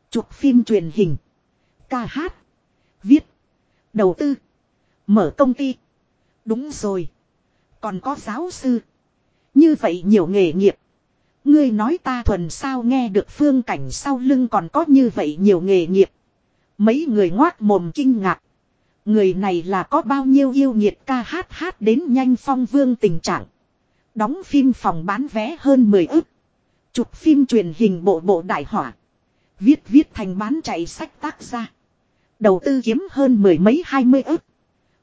Chụp phim truyền hình. Ca hát. Viết. Đầu tư. Mở công ty. Đúng rồi. Còn có giáo sư. Như vậy nhiều nghề nghiệp. Ngươi nói ta thuần sao nghe được phương cảnh sau lưng còn có như vậy nhiều nghề nghiệp. Mấy người ngoác mồm kinh ngạc. Người này là có bao nhiêu yêu nhiệt ca hát hát đến nhanh phong vương tình trạng. Đóng phim phòng bán vé hơn 10 ức. Chụp phim truyền hình bộ bộ đại hỏa. Viết viết thành bán chạy sách tác ra. Đầu tư kiếm hơn mười mấy hai mươi ức.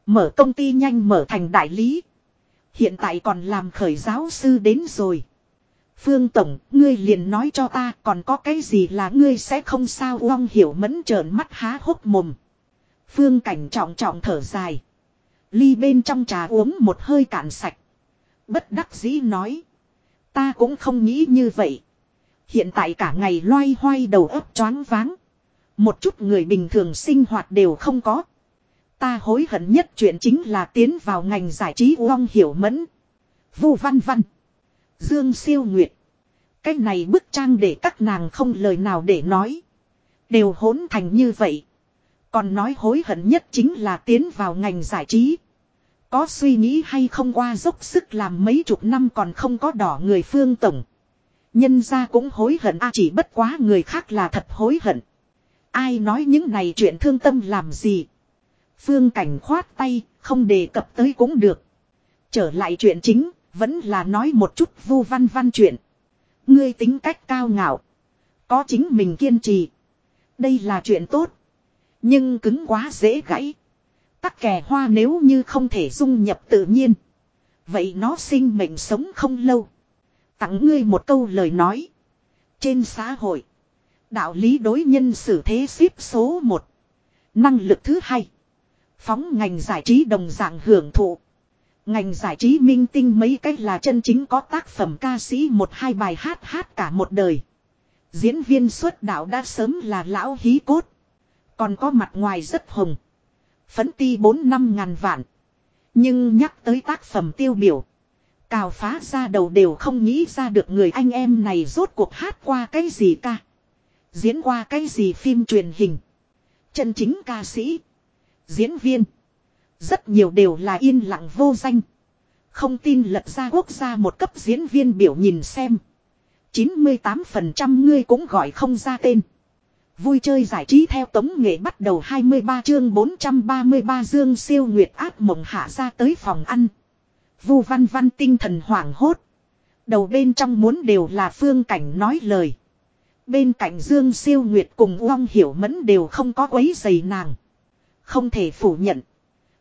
Mở công ty nhanh mở thành đại lý. Hiện tại còn làm khởi giáo sư đến rồi. Phương Tổng, ngươi liền nói cho ta còn có cái gì là ngươi sẽ không sao uong hiểu mẫn trợn mắt há hốc mồm. Phương Cảnh trọng trọng thở dài. Ly bên trong trà uống một hơi cạn sạch. Bất đắc dĩ nói. Ta cũng không nghĩ như vậy. Hiện tại cả ngày loay hoay đầu óc choáng váng. Một chút người bình thường sinh hoạt đều không có. Ta hối hận nhất chuyện chính là tiến vào ngành giải trí uong hiểu mẫn. Vu văn văn. Dương siêu nguyệt. Cái này bức trang để các nàng không lời nào để nói. Đều hỗn thành như vậy. Còn nói hối hận nhất chính là tiến vào ngành giải trí. Có suy nghĩ hay không qua dốc sức làm mấy chục năm còn không có đỏ người phương tổng. Nhân ra cũng hối hận a chỉ bất quá người khác là thật hối hận. Ai nói những này chuyện thương tâm làm gì. Phương cảnh khoát tay, không đề cập tới cũng được. Trở lại chuyện chính, vẫn là nói một chút vu văn văn chuyện. Ngươi tính cách cao ngạo. Có chính mình kiên trì. Đây là chuyện tốt. Nhưng cứng quá dễ gãy. Tắc kè hoa nếu như không thể dung nhập tự nhiên. Vậy nó sinh mệnh sống không lâu. Tặng ngươi một câu lời nói. Trên xã hội. Đạo lý đối nhân xử thế xếp số 1. Năng lực thứ hai. Phóng ngành giải trí đồng dạng hưởng thụ. Ngành giải trí minh tinh mấy cách là chân chính có tác phẩm ca sĩ một hai bài hát hát cả một đời. Diễn viên xuất đạo đã sớm là lão hí cốt. Còn có mặt ngoài rất hồng. Phấn ti 4 năm ngàn vạn. Nhưng nhắc tới tác phẩm tiêu biểu. Cào phá ra đầu đều không nghĩ ra được người anh em này rốt cuộc hát qua cái gì ca. Diễn qua cái gì phim truyền hình. Chân chính ca sĩ. Diễn viên. Rất nhiều đều là yên lặng vô danh. Không tin lật ra quốc gia một cấp diễn viên biểu nhìn xem. 98% ngươi cũng gọi không ra tên. Vui chơi giải trí theo tống nghệ bắt đầu 23 chương 433 dương siêu nguyệt áp mộng hạ ra tới phòng ăn. Vu văn văn tinh thần hoảng hốt. Đầu bên trong muốn đều là phương cảnh nói lời. Bên cạnh Dương Siêu Nguyệt cùng Uông Hiểu Mẫn đều không có quấy giày nàng. Không thể phủ nhận.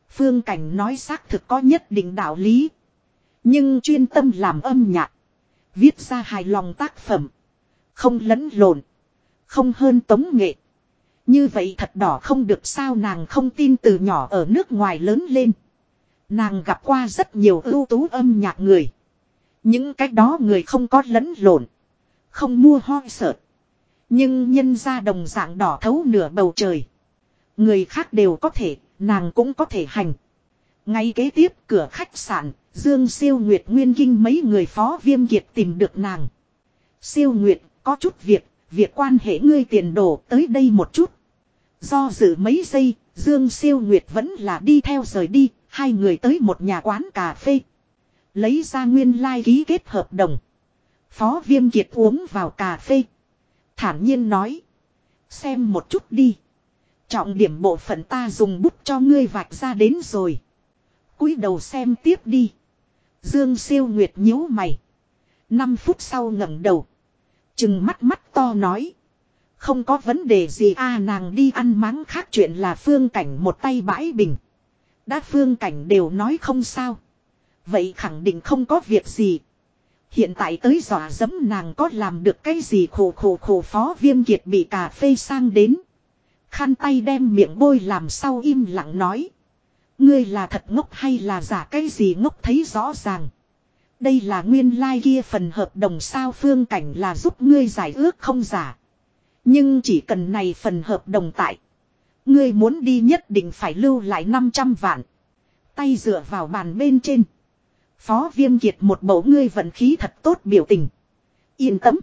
Phương Cảnh nói xác thực có nhất định đạo lý. Nhưng chuyên tâm làm âm nhạc. Viết ra hài lòng tác phẩm. Không lẫn lộn. Không hơn tống nghệ. Như vậy thật đỏ không được sao nàng không tin từ nhỏ ở nước ngoài lớn lên. Nàng gặp qua rất nhiều ưu tú âm nhạc người. Những cách đó người không có lẫn lộn. Không mua hoi sợ. Nhưng nhân ra đồng dạng đỏ thấu nửa bầu trời. Người khác đều có thể, nàng cũng có thể hành. Ngay kế tiếp cửa khách sạn, Dương Siêu Nguyệt Nguyên Kinh mấy người phó viêm kiệt tìm được nàng. Siêu Nguyệt, có chút việc, việc quan hệ ngươi tiền đổ tới đây một chút. Do dự mấy giây, Dương Siêu Nguyệt vẫn là đi theo rời đi, hai người tới một nhà quán cà phê. Lấy ra nguyên lai like ký kết hợp đồng. Phó Viêm Kiệt uống vào cà phê. Thản nhiên nói. Xem một chút đi. Trọng điểm bộ phận ta dùng bút cho ngươi vạch ra đến rồi. cúi đầu xem tiếp đi. Dương siêu nguyệt nhíu mày. Năm phút sau ngẩng đầu. Chừng mắt mắt to nói. Không có vấn đề gì, a, nàng đi ăn máng khác chuyện là phương cảnh một tay bãi bình. Đã phương cảnh đều nói không sao. Vậy khẳng định không có việc gì. Hiện tại tới dọa dẫm nàng có làm được cái gì khổ khổ khổ phó viêm kiệt bị cà phê sang đến. Khăn tay đem miệng bôi làm sau im lặng nói. Ngươi là thật ngốc hay là giả cái gì ngốc thấy rõ ràng. Đây là nguyên lai like kia phần hợp đồng sao phương cảnh là giúp ngươi giải ước không giả. Nhưng chỉ cần này phần hợp đồng tại. Ngươi muốn đi nhất định phải lưu lại 500 vạn. Tay dựa vào bàn bên trên. Phó viêm kiệt một bầu ngươi vận khí thật tốt biểu tình. Yên tâm.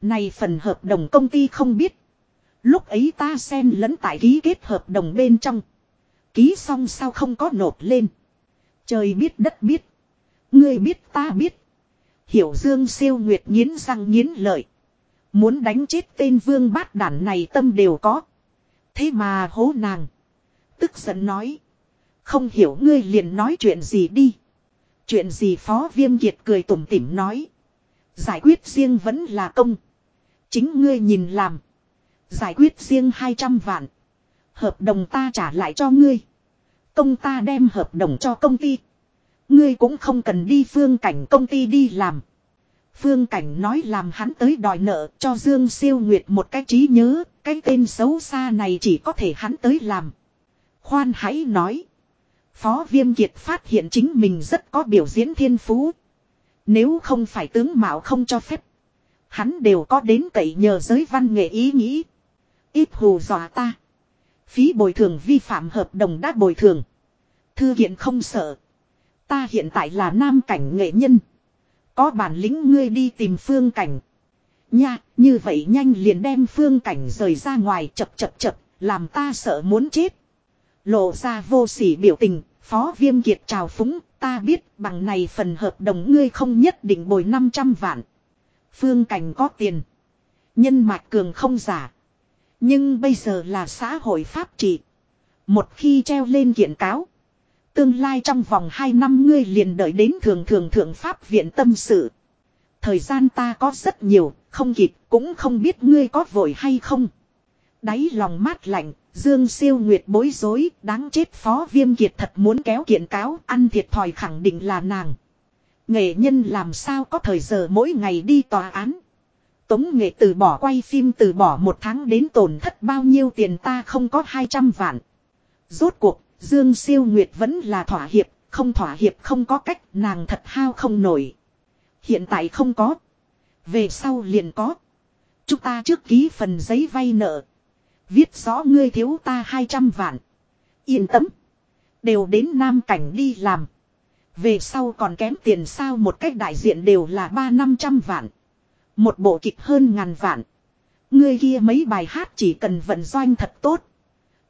Này phần hợp đồng công ty không biết. Lúc ấy ta xen lẫn tại ký kết hợp đồng bên trong. Ký xong sao không có nộp lên. Trời biết đất biết. Ngươi biết ta biết. Hiểu dương siêu nguyệt nghiến răng nghiến lợi. Muốn đánh chết tên vương bát đản này tâm đều có. Thế mà hố nàng. Tức giận nói. Không hiểu ngươi liền nói chuyện gì đi. Chuyện gì phó viêm kiệt cười tủm tỉm nói. Giải quyết riêng vẫn là công. Chính ngươi nhìn làm. Giải quyết riêng 200 vạn. Hợp đồng ta trả lại cho ngươi. Công ta đem hợp đồng cho công ty. Ngươi cũng không cần đi phương cảnh công ty đi làm. Phương cảnh nói làm hắn tới đòi nợ cho Dương Siêu Nguyệt một cái trí nhớ. Cái tên xấu xa này chỉ có thể hắn tới làm. Khoan hãy nói. Phó Viêm Kiệt phát hiện chính mình rất có biểu diễn thiên phú. Nếu không phải tướng Mạo không cho phép. Hắn đều có đến cậy nhờ giới văn nghệ ý nghĩ. Ít hù dọa ta. Phí bồi thường vi phạm hợp đồng đã bồi thường. Thư hiện không sợ. Ta hiện tại là nam cảnh nghệ nhân. Có bản lĩnh ngươi đi tìm phương cảnh. Nha, như vậy nhanh liền đem phương cảnh rời ra ngoài chập chập chập, làm ta sợ muốn chết. Lộ ra vô sỉ biểu tình, phó viêm kiệt trào phúng, ta biết bằng này phần hợp đồng ngươi không nhất định bồi 500 vạn. Phương cảnh có tiền. Nhân mạch cường không giả. Nhưng bây giờ là xã hội pháp trị. Một khi treo lên kiện cáo. Tương lai trong vòng 2 năm ngươi liền đợi đến thường thường thượng pháp viện tâm sự. Thời gian ta có rất nhiều, không kịp, cũng không biết ngươi có vội hay không. Đáy lòng mát lạnh, Dương siêu nguyệt bối rối, đáng chết phó viêm kiệt thật muốn kéo kiện cáo, ăn thiệt thòi khẳng định là nàng. Nghệ nhân làm sao có thời giờ mỗi ngày đi tòa án. Tống nghệ từ bỏ quay phim từ bỏ một tháng đến tổn thất bao nhiêu tiền ta không có 200 vạn. Rốt cuộc, Dương siêu nguyệt vẫn là thỏa hiệp, không thỏa hiệp không có cách, nàng thật hao không nổi. Hiện tại không có. Về sau liền có. Chúng ta trước ký phần giấy vay nợ. Viết rõ ngươi thiếu ta 200 vạn. Yên tâm. Đều đến Nam Cảnh đi làm. Về sau còn kém tiền sao một cách đại diện đều là ba năm trăm vạn. Một bộ kịch hơn ngàn vạn. Ngươi kia mấy bài hát chỉ cần vận doanh thật tốt.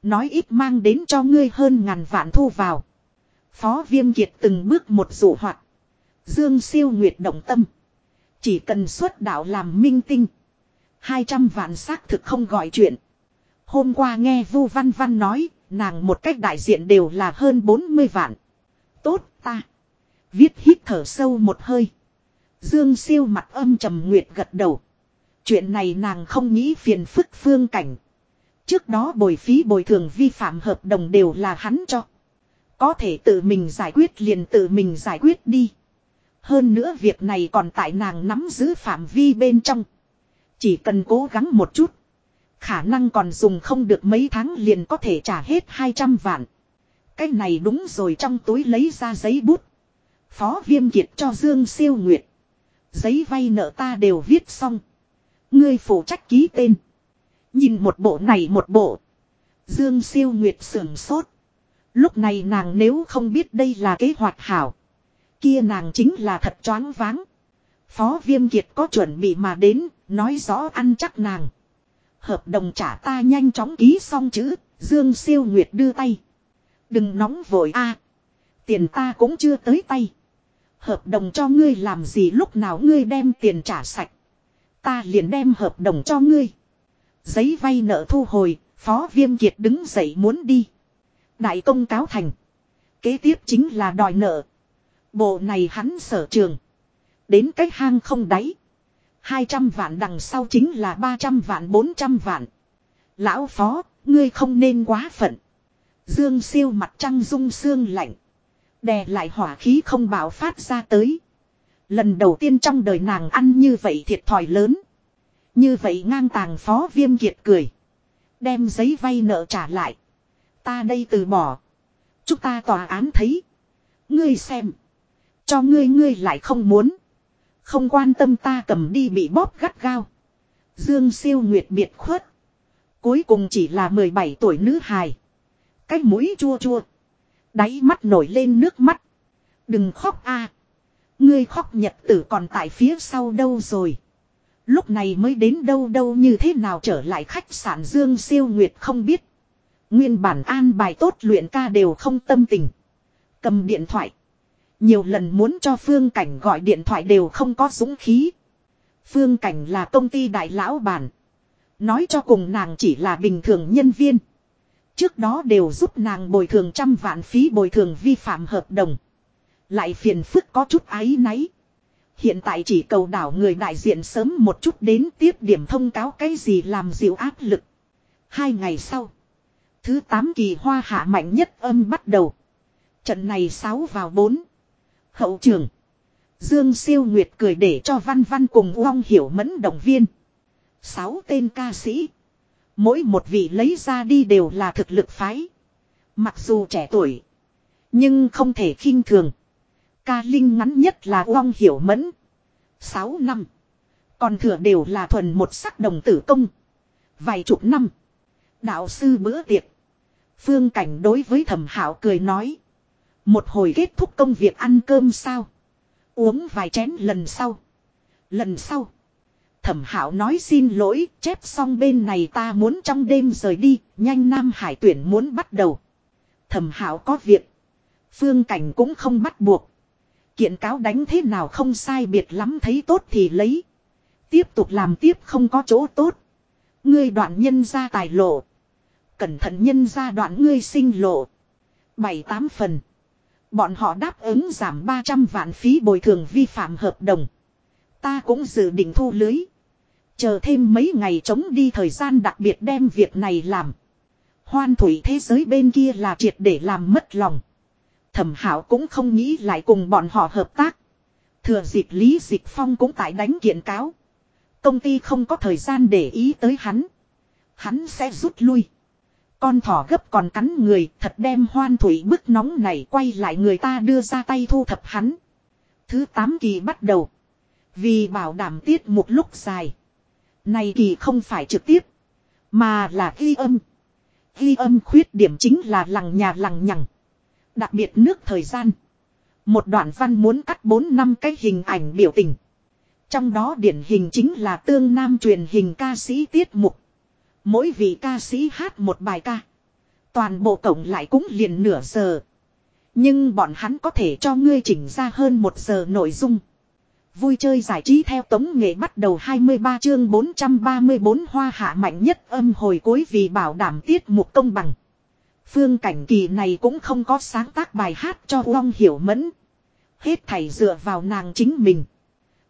Nói ít mang đến cho ngươi hơn ngàn vạn thu vào. Phó Viêm Kiệt từng bước một dụ hoạt. Dương siêu nguyệt động tâm. Chỉ cần xuất đạo làm minh tinh. 200 vạn xác thực không gọi chuyện. Hôm qua nghe Vu Văn Văn nói, nàng một cách đại diện đều là hơn 40 vạn. Tốt ta. Viết hít thở sâu một hơi. Dương siêu mặt âm trầm nguyệt gật đầu. Chuyện này nàng không nghĩ phiền phức phương cảnh. Trước đó bồi phí bồi thường vi phạm hợp đồng đều là hắn cho. Có thể tự mình giải quyết liền tự mình giải quyết đi. Hơn nữa việc này còn tại nàng nắm giữ phạm vi bên trong. Chỉ cần cố gắng một chút. Khả năng còn dùng không được mấy tháng liền có thể trả hết 200 vạn. Cái này đúng rồi trong túi lấy ra giấy bút. Phó Viêm Kiệt cho Dương Siêu Nguyệt. Giấy vay nợ ta đều viết xong. Ngươi phụ trách ký tên. Nhìn một bộ này một bộ. Dương Siêu Nguyệt sưởng sốt. Lúc này nàng nếu không biết đây là kế hoạch hảo. Kia nàng chính là thật choáng váng. Phó Viêm Kiệt có chuẩn bị mà đến, nói rõ ăn chắc nàng. Hợp đồng trả ta nhanh chóng ký xong chữ, Dương Siêu Nguyệt đưa tay. Đừng nóng vội a Tiền ta cũng chưa tới tay. Hợp đồng cho ngươi làm gì lúc nào ngươi đem tiền trả sạch. Ta liền đem hợp đồng cho ngươi. Giấy vay nợ thu hồi, Phó Viêm Kiệt đứng dậy muốn đi. Đại công cáo thành. Kế tiếp chính là đòi nợ. Bộ này hắn sở trường. Đến cái hang không đáy. 200 vạn đằng sau chính là 300 vạn 400 vạn. Lão phó, ngươi không nên quá phận. Dương siêu mặt trăng rung xương lạnh. Đè lại hỏa khí không bảo phát ra tới. Lần đầu tiên trong đời nàng ăn như vậy thiệt thòi lớn. Như vậy ngang tàng phó viêm kiệt cười. Đem giấy vay nợ trả lại. Ta đây từ bỏ. Chúng ta tòa án thấy. Ngươi xem. Cho ngươi ngươi lại không muốn. Không quan tâm ta cầm đi bị bóp gắt gao. Dương siêu nguyệt biệt khuất. Cuối cùng chỉ là 17 tuổi nữ hài. Cái mũi chua chua. Đáy mắt nổi lên nước mắt. Đừng khóc a Ngươi khóc nhật tử còn tại phía sau đâu rồi. Lúc này mới đến đâu đâu như thế nào trở lại khách sạn Dương siêu nguyệt không biết. Nguyên bản an bài tốt luyện ca đều không tâm tình. Cầm điện thoại. Nhiều lần muốn cho Phương Cảnh gọi điện thoại đều không có dũng khí. Phương Cảnh là công ty đại lão bản. Nói cho cùng nàng chỉ là bình thường nhân viên. Trước đó đều giúp nàng bồi thường trăm vạn phí bồi thường vi phạm hợp đồng. Lại phiền phức có chút ái náy. Hiện tại chỉ cầu đảo người đại diện sớm một chút đến tiếp điểm thông cáo cái gì làm dịu áp lực. Hai ngày sau. Thứ 8 kỳ hoa hạ mạnh nhất âm bắt đầu. Trận này 6 vào 4. Hậu trường. Dương siêu nguyệt cười để cho văn văn cùng Uông hiểu mẫn động viên. Sáu tên ca sĩ. Mỗi một vị lấy ra đi đều là thực lực phái. Mặc dù trẻ tuổi. Nhưng không thể khinh thường. Ca linh ngắn nhất là Uông hiểu mẫn. 6 năm. Còn thừa đều là thuần một sắc đồng tử công. Vài chục năm. Đạo sư bữa tiệc. Phương cảnh đối với thẩm hảo cười nói. Một hồi kết thúc công việc ăn cơm sao. Uống vài chén lần sau. Lần sau. Thẩm hảo nói xin lỗi, chép xong bên này ta muốn trong đêm rời đi, nhanh Nam Hải tuyển muốn bắt đầu. Thẩm hảo có việc. Phương cảnh cũng không bắt buộc. Kiện cáo đánh thế nào không sai biệt lắm thấy tốt thì lấy. Tiếp tục làm tiếp không có chỗ tốt. Ngươi đoạn nhân ra tài lộ. Cẩn thận nhân ra đoạn ngươi sinh lộ. Bảy tám phần. Bọn họ đáp ứng giảm 300 vạn phí bồi thường vi phạm hợp đồng. Ta cũng dự định thu lưới. Chờ thêm mấy ngày chống đi thời gian đặc biệt đem việc này làm. Hoan thủy thế giới bên kia là triệt để làm mất lòng. Thẩm hảo cũng không nghĩ lại cùng bọn họ hợp tác. Thừa dịp Lý Dịch Phong cũng tại đánh kiện cáo. Công ty không có thời gian để ý tới hắn. Hắn sẽ rút lui. Con thỏ gấp còn cắn người, thật đem hoan thủy bức nóng này quay lại người ta đưa ra tay thu thập hắn. Thứ 8 kỳ bắt đầu. Vì bảo đảm tiết một lúc dài. Này kỳ không phải trực tiếp. Mà là ghi âm. Ghi âm khuyết điểm chính là lằng nhà lằng nhằng. Đặc biệt nước thời gian. Một đoạn văn muốn cắt 4 năm cái hình ảnh biểu tình. Trong đó điển hình chính là tương nam truyền hình ca sĩ tiết mục. Mỗi vị ca sĩ hát một bài ca. Toàn bộ cổng lại cũng liền nửa giờ. Nhưng bọn hắn có thể cho ngươi chỉnh ra hơn một giờ nội dung. Vui chơi giải trí theo tống nghệ bắt đầu 23 chương 434 hoa hạ mạnh nhất âm hồi cuối vì bảo đảm tiết mục công bằng. Phương cảnh kỳ này cũng không có sáng tác bài hát cho Uông Hiểu Mẫn. Hết thảy dựa vào nàng chính mình.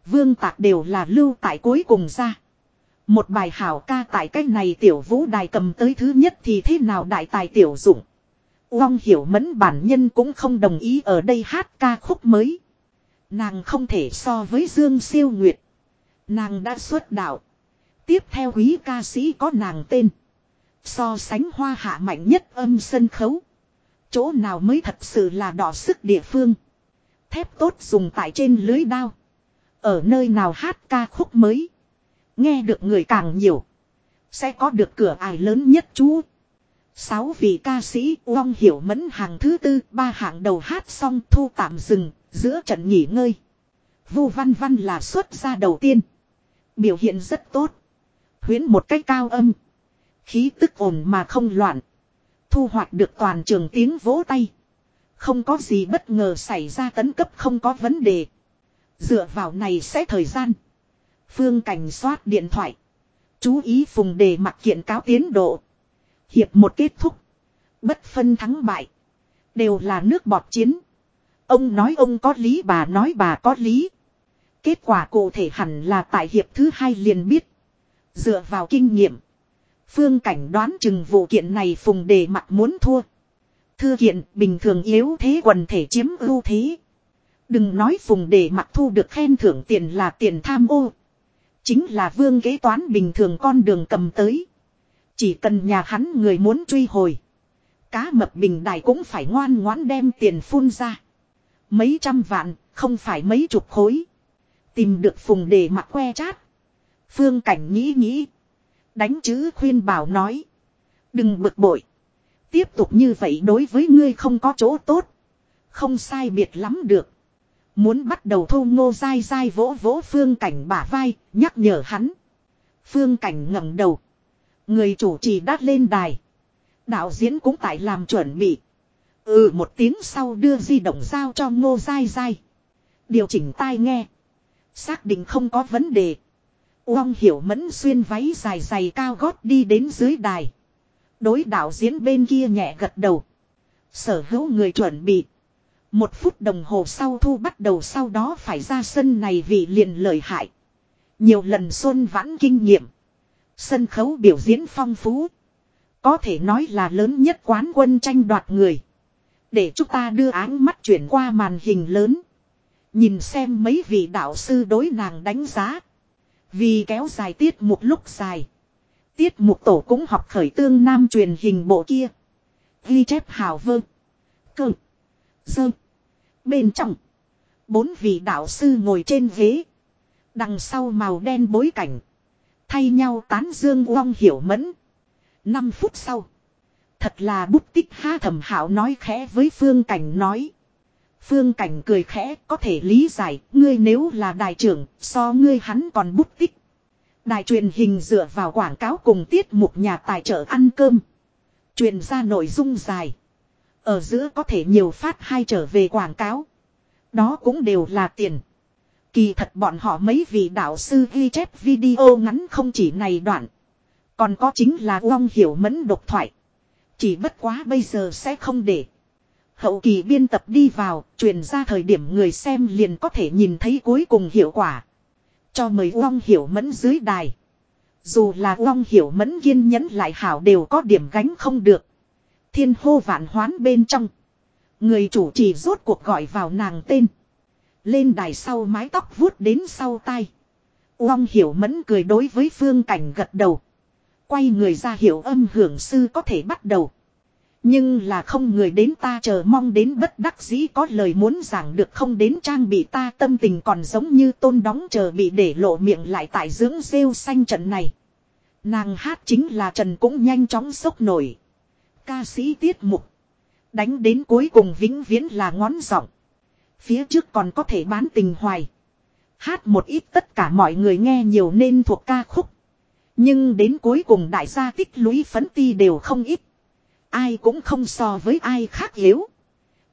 Vương tạc đều là lưu tại cuối cùng ra. Một bài hảo ca tại cách này tiểu vũ đài cầm tới thứ nhất thì thế nào đại tài tiểu dụng. Uông hiểu mẫn bản nhân cũng không đồng ý ở đây hát ca khúc mới. Nàng không thể so với Dương Siêu Nguyệt. Nàng đã xuất đạo. Tiếp theo quý ca sĩ có nàng tên. So sánh hoa hạ mạnh nhất âm sân khấu. Chỗ nào mới thật sự là đỏ sức địa phương. Thép tốt dùng tại trên lưới đao. Ở nơi nào hát ca khúc mới. Nghe được người càng nhiều. Sẽ có được cửa ải lớn nhất chú. Sáu vị ca sĩ Uông Hiểu Mẫn hàng thứ tư, ba hạng đầu hát xong thu tạm dừng, giữa trận nghỉ ngơi. Vu Văn Văn là xuất ra đầu tiên. Biểu hiện rất tốt. Huyến một cách cao âm. Khí tức ổn mà không loạn. Thu hoạch được toàn trường tiếng vỗ tay. Không có gì bất ngờ xảy ra tấn cấp không có vấn đề. Dựa vào này sẽ thời gian. Phương cảnh soát điện thoại. Chú ý phùng đề mặc kiện cáo tiến độ. Hiệp một kết thúc. Bất phân thắng bại. Đều là nước bọt chiến. Ông nói ông có lý, bà nói bà có lý. Kết quả cụ thể hẳn là tại hiệp thứ hai liền biết. Dựa vào kinh nghiệm. Phương cảnh đoán chừng vụ kiện này phùng đề mặt muốn thua. Thư kiện bình thường yếu thế quần thể chiếm ưu thế. Đừng nói phùng đề mặt thu được khen thưởng tiền là tiền tham ô. Chính là vương kế toán bình thường con đường cầm tới. Chỉ cần nhà hắn người muốn truy hồi. Cá mập bình đài cũng phải ngoan ngoãn đem tiền phun ra. Mấy trăm vạn, không phải mấy chục khối. Tìm được phùng đề mặt que chát. Phương cảnh nghĩ nghĩ. Đánh chữ khuyên bảo nói. Đừng bực bội. Tiếp tục như vậy đối với ngươi không có chỗ tốt. Không sai biệt lắm được. Muốn bắt đầu thu ngô dai dai vỗ vỗ phương cảnh bả vai, nhắc nhở hắn. Phương cảnh ngẩng đầu. Người chủ trì đắt lên đài. Đạo diễn cũng tại làm chuẩn bị. Ừ một tiếng sau đưa di động giao cho ngô dai dai. Điều chỉnh tai nghe. Xác định không có vấn đề. Uông hiểu mẫn xuyên váy dài dày cao gót đi đến dưới đài. Đối đạo diễn bên kia nhẹ gật đầu. Sở hữu người chuẩn bị. Một phút đồng hồ sau thu bắt đầu sau đó phải ra sân này vì liền lợi hại. Nhiều lần xuân vãn kinh nghiệm. Sân khấu biểu diễn phong phú. Có thể nói là lớn nhất quán quân tranh đoạt người. Để chúng ta đưa áng mắt chuyển qua màn hình lớn. Nhìn xem mấy vị đạo sư đối nàng đánh giá. Vì kéo dài tiết một lúc dài. Tiết mục tổ cũng học khởi tương nam truyền hình bộ kia. Ghi chép hào vơ. Cơ. Dơ. Bên trong. Bốn vị đạo sư ngồi trên ghế. Đằng sau màu đen bối cảnh. Thay nhau tán dương uong hiểu mẫn. Năm phút sau. Thật là bút tích ha thẩm hảo nói khẽ với phương cảnh nói. Phương cảnh cười khẽ, có thể lý giải, ngươi nếu là đại trưởng, so ngươi hắn còn bút tích. Đài truyền hình dựa vào quảng cáo cùng tiết mục nhà tài trợ ăn cơm. Truyền ra nội dung dài. Ở giữa có thể nhiều phát hai trở về quảng cáo. Đó cũng đều là tiền. Kỳ thật bọn họ mấy vị đạo sư ghi chép video ngắn không chỉ này đoạn. Còn có chính là Uông Hiểu Mẫn độc thoại. Chỉ bất quá bây giờ sẽ không để. Hậu kỳ biên tập đi vào, truyền ra thời điểm người xem liền có thể nhìn thấy cuối cùng hiệu quả. Cho mời Uông Hiểu Mẫn dưới đài. Dù là Uông Hiểu Mẫn kiên nhẫn lại hảo đều có điểm gánh không được. Thiên hô vạn hoán bên trong. Người chủ trì rốt cuộc gọi vào nàng tên. Lên đài sau mái tóc vuốt đến sau tai. Uông Hiểu Mẫn cười đối với phương cảnh gật đầu. Quay người ra hiểu âm hưởng sư có thể bắt đầu. Nhưng là không người đến ta chờ mong đến bất đắc dĩ có lời muốn giảng được không đến trang bị ta tâm tình còn giống như tôn đóng chờ bị để lộ miệng lại tại dưỡng rêu xanh trận này. Nàng hát chính là Trần cũng nhanh chóng sốc nổi. Ca sĩ tiết mục. Đánh đến cuối cùng vĩnh viễn là ngón giọng. Phía trước còn có thể bán tình hoài. Hát một ít tất cả mọi người nghe nhiều nên thuộc ca khúc. Nhưng đến cuối cùng đại gia tích lũy phấn ti đều không ít. Ai cũng không so với ai khác yếu.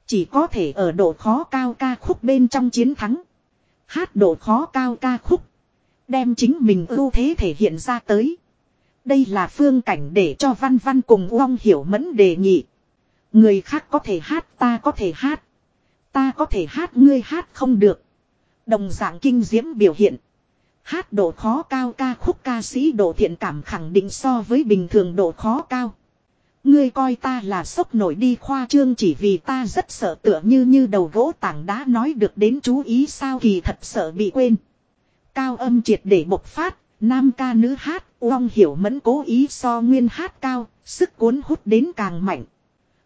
Chỉ có thể ở độ khó cao ca khúc bên trong chiến thắng. Hát độ khó cao ca khúc. Đem chính mình ưu thế thể hiện ra tới. Đây là phương cảnh để cho văn văn cùng Uông Hiểu Mẫn đề nghị. Người khác có thể hát, ta có thể hát. Ta có thể hát, ngươi hát không được. Đồng dạng kinh diễm biểu hiện. Hát độ khó cao ca khúc ca sĩ độ thiện cảm khẳng định so với bình thường độ khó cao. Ngươi coi ta là sốc nổi đi khoa trương chỉ vì ta rất sợ tựa như như đầu gỗ tảng đá nói được đến chú ý sao kỳ thật sợ bị quên. Cao âm triệt để bộc phát, nam ca nữ hát, uong hiểu mẫn cố ý so nguyên hát cao, sức cuốn hút đến càng mạnh.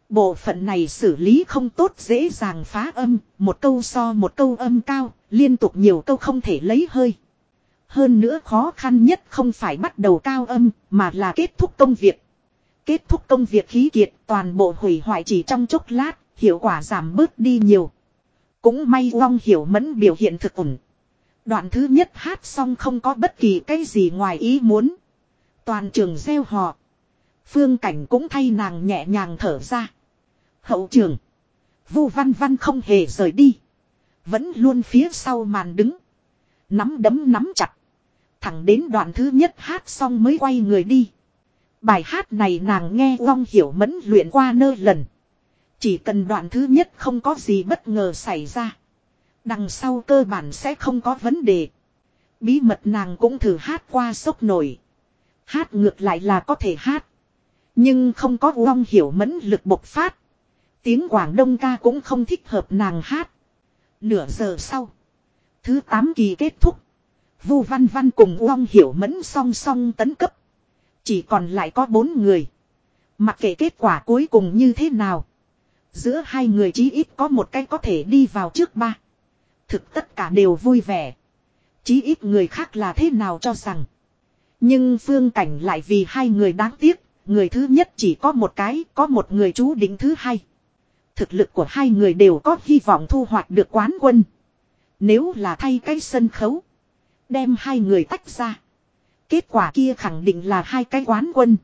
Bộ phận này xử lý không tốt dễ dàng phá âm, một câu so một câu âm cao, liên tục nhiều câu không thể lấy hơi. Hơn nữa khó khăn nhất không phải bắt đầu cao âm, mà là kết thúc công việc. Kết thúc công việc khí kiệt toàn bộ hủy hoại chỉ trong chốc lát, hiệu quả giảm bớt đi nhiều. Cũng may Long Hiểu Mẫn biểu hiện thực ổn. Đoạn thứ nhất hát xong không có bất kỳ cái gì ngoài ý muốn. Toàn trường gieo họ. Phương cảnh cũng thay nàng nhẹ nhàng thở ra. Hậu trường. Vu văn văn không hề rời đi. Vẫn luôn phía sau màn đứng. Nắm đấm nắm chặt. Thẳng đến đoạn thứ nhất hát xong mới quay người đi. Bài hát này nàng nghe Long Hiểu Mẫn luyện qua nơ lần. Chỉ cần đoạn thứ nhất không có gì bất ngờ xảy ra. Đằng sau cơ bản sẽ không có vấn đề. Bí mật nàng cũng thử hát qua sốc nổi. Hát ngược lại là có thể hát. Nhưng không có Long Hiểu Mẫn lực bộc phát. Tiếng Quảng Đông ca cũng không thích hợp nàng hát. Nửa giờ sau. Thứ 8 kỳ kết thúc. Vu Văn Văn cùng Long Hiểu Mẫn song song tấn cấp. Chỉ còn lại có bốn người. Mặc kệ kết quả cuối cùng như thế nào. Giữa hai người chí ít có một cái có thể đi vào trước ba. Thực tất cả đều vui vẻ. Chí ít người khác là thế nào cho rằng. Nhưng phương cảnh lại vì hai người đáng tiếc. Người thứ nhất chỉ có một cái, có một người chú định thứ hai. Thực lực của hai người đều có hy vọng thu hoạch được quán quân. Nếu là thay cái sân khấu. Đem hai người tách ra. Kết quả kia khẳng định là hai cái quán quân.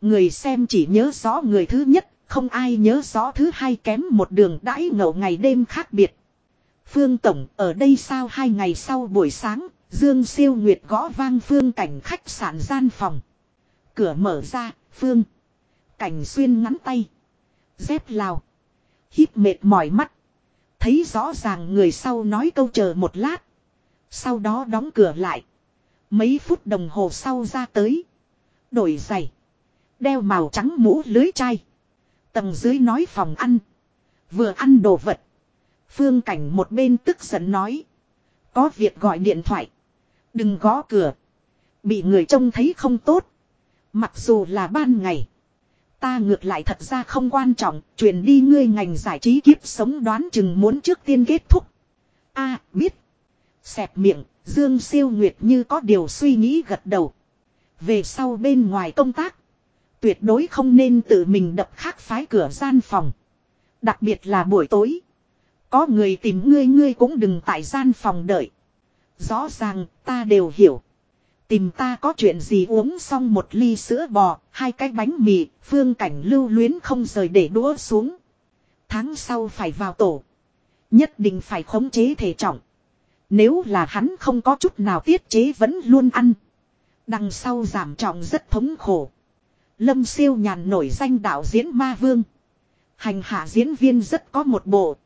Người xem chỉ nhớ rõ người thứ nhất, không ai nhớ rõ thứ hai kém một đường đãi ngậu ngày đêm khác biệt. Phương Tổng ở đây sao hai ngày sau buổi sáng, Dương Siêu Nguyệt gõ vang Phương cảnh khách sạn gian phòng. Cửa mở ra, Phương. Cảnh xuyên ngắn tay. Dép lào. Hít mệt mỏi mắt. Thấy rõ ràng người sau nói câu chờ một lát. Sau đó đóng cửa lại. Mấy phút đồng hồ sau ra tới. Đổi giày. Đeo màu trắng mũ lưới chai. Tầng dưới nói phòng ăn. Vừa ăn đồ vật. Phương cảnh một bên tức giận nói. Có việc gọi điện thoại. Đừng gõ cửa. Bị người trông thấy không tốt. Mặc dù là ban ngày. Ta ngược lại thật ra không quan trọng. Chuyển đi ngươi ngành giải trí kiếp sống đoán chừng muốn trước tiên kết thúc. a, biết. Xẹp miệng. Dương siêu nguyệt như có điều suy nghĩ gật đầu. Về sau bên ngoài công tác. Tuyệt đối không nên tự mình đập khác phái cửa gian phòng. Đặc biệt là buổi tối. Có người tìm ngươi ngươi cũng đừng tại gian phòng đợi. Rõ ràng ta đều hiểu. Tìm ta có chuyện gì uống xong một ly sữa bò, hai cái bánh mì, phương cảnh lưu luyến không rời để đũa xuống. Tháng sau phải vào tổ. Nhất định phải khống chế thể trọng. Nếu là hắn không có chút nào tiết chế vẫn luôn ăn. Đằng sau giảm trọng rất thống khổ. Lâm siêu nhàn nổi danh đạo diễn ma vương. Hành hạ diễn viên rất có một bộ.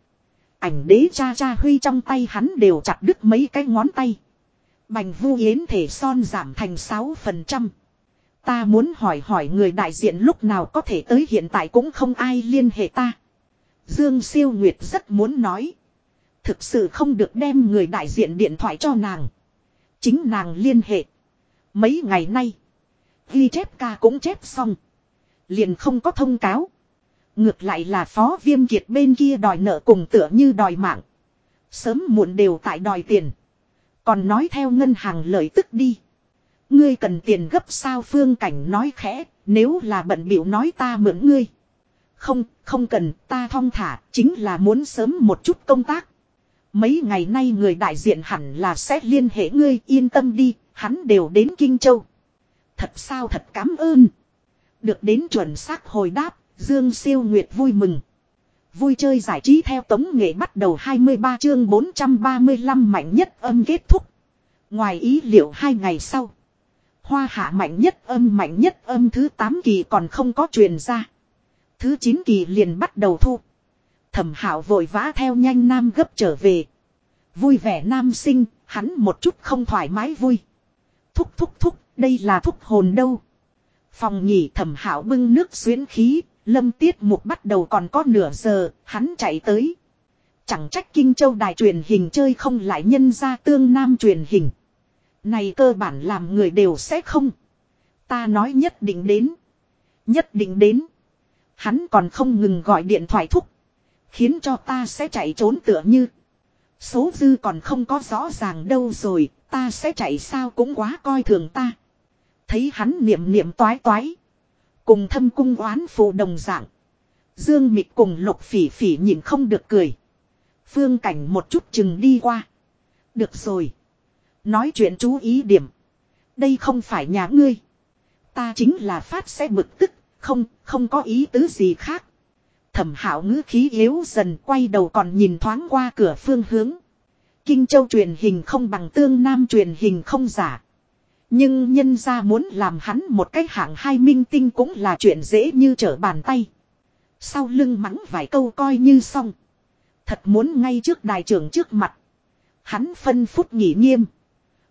Ảnh đế cha cha huy trong tay hắn đều chặt đứt mấy cái ngón tay. Bành vu yến thể son giảm thành 6%. Ta muốn hỏi hỏi người đại diện lúc nào có thể tới hiện tại cũng không ai liên hệ ta. Dương siêu nguyệt rất muốn nói. Thực sự không được đem người đại diện điện thoại cho nàng. Chính nàng liên hệ. Mấy ngày nay. Ghi chép ca cũng chép xong. Liền không có thông cáo. Ngược lại là phó viêm kiệt bên kia đòi nợ cùng tựa như đòi mạng. Sớm muộn đều tại đòi tiền. Còn nói theo ngân hàng lợi tức đi. Ngươi cần tiền gấp sao phương cảnh nói khẽ, nếu là bận biểu nói ta mượn ngươi. Không, không cần, ta thong thả, chính là muốn sớm một chút công tác. Mấy ngày nay người đại diện hẳn là sẽ liên hệ ngươi yên tâm đi, hắn đều đến Kinh Châu. Thật sao thật cảm ơn. Được đến chuẩn xác hồi đáp, Dương Siêu Nguyệt vui mừng. Vui chơi giải trí theo tống nghệ bắt đầu 23 chương 435 mạnh nhất âm kết thúc. Ngoài ý liệu hai ngày sau. Hoa hạ mạnh nhất âm mạnh nhất âm thứ 8 kỳ còn không có truyền ra. Thứ 9 kỳ liền bắt đầu thu. Thẩm Hạo vội vã theo nhanh nam gấp trở về. Vui vẻ nam sinh, hắn một chút không thoải mái vui. Thúc thúc thúc, đây là thúc hồn đâu. Phòng nhỉ thẩm Hạo bưng nước xuyến khí, lâm tiết mục bắt đầu còn có nửa giờ, hắn chạy tới. Chẳng trách Kinh Châu đài truyền hình chơi không lại nhân ra tương nam truyền hình. Này cơ bản làm người đều sẽ không. Ta nói nhất định đến. Nhất định đến. Hắn còn không ngừng gọi điện thoại thúc. Khiến cho ta sẽ chạy trốn tựa như. Số dư còn không có rõ ràng đâu rồi. Ta sẽ chạy sao cũng quá coi thường ta. Thấy hắn niệm niệm toái toái. Cùng thâm cung oán phụ đồng dạng. Dương mịch cùng lục phỉ phỉ nhìn không được cười. Phương cảnh một chút chừng đi qua. Được rồi. Nói chuyện chú ý điểm. Đây không phải nhà ngươi. Ta chính là phát sẽ bực tức. Không, không có ý tứ gì khác. Thẩm hảo ngữ khí yếu dần quay đầu còn nhìn thoáng qua cửa phương hướng. Kinh châu truyền hình không bằng tương nam truyền hình không giả. Nhưng nhân ra muốn làm hắn một cách hạng hai minh tinh cũng là chuyện dễ như trở bàn tay. Sau lưng mắng vài câu coi như xong. Thật muốn ngay trước đài trưởng trước mặt. Hắn phân phút nghỉ nghiêm.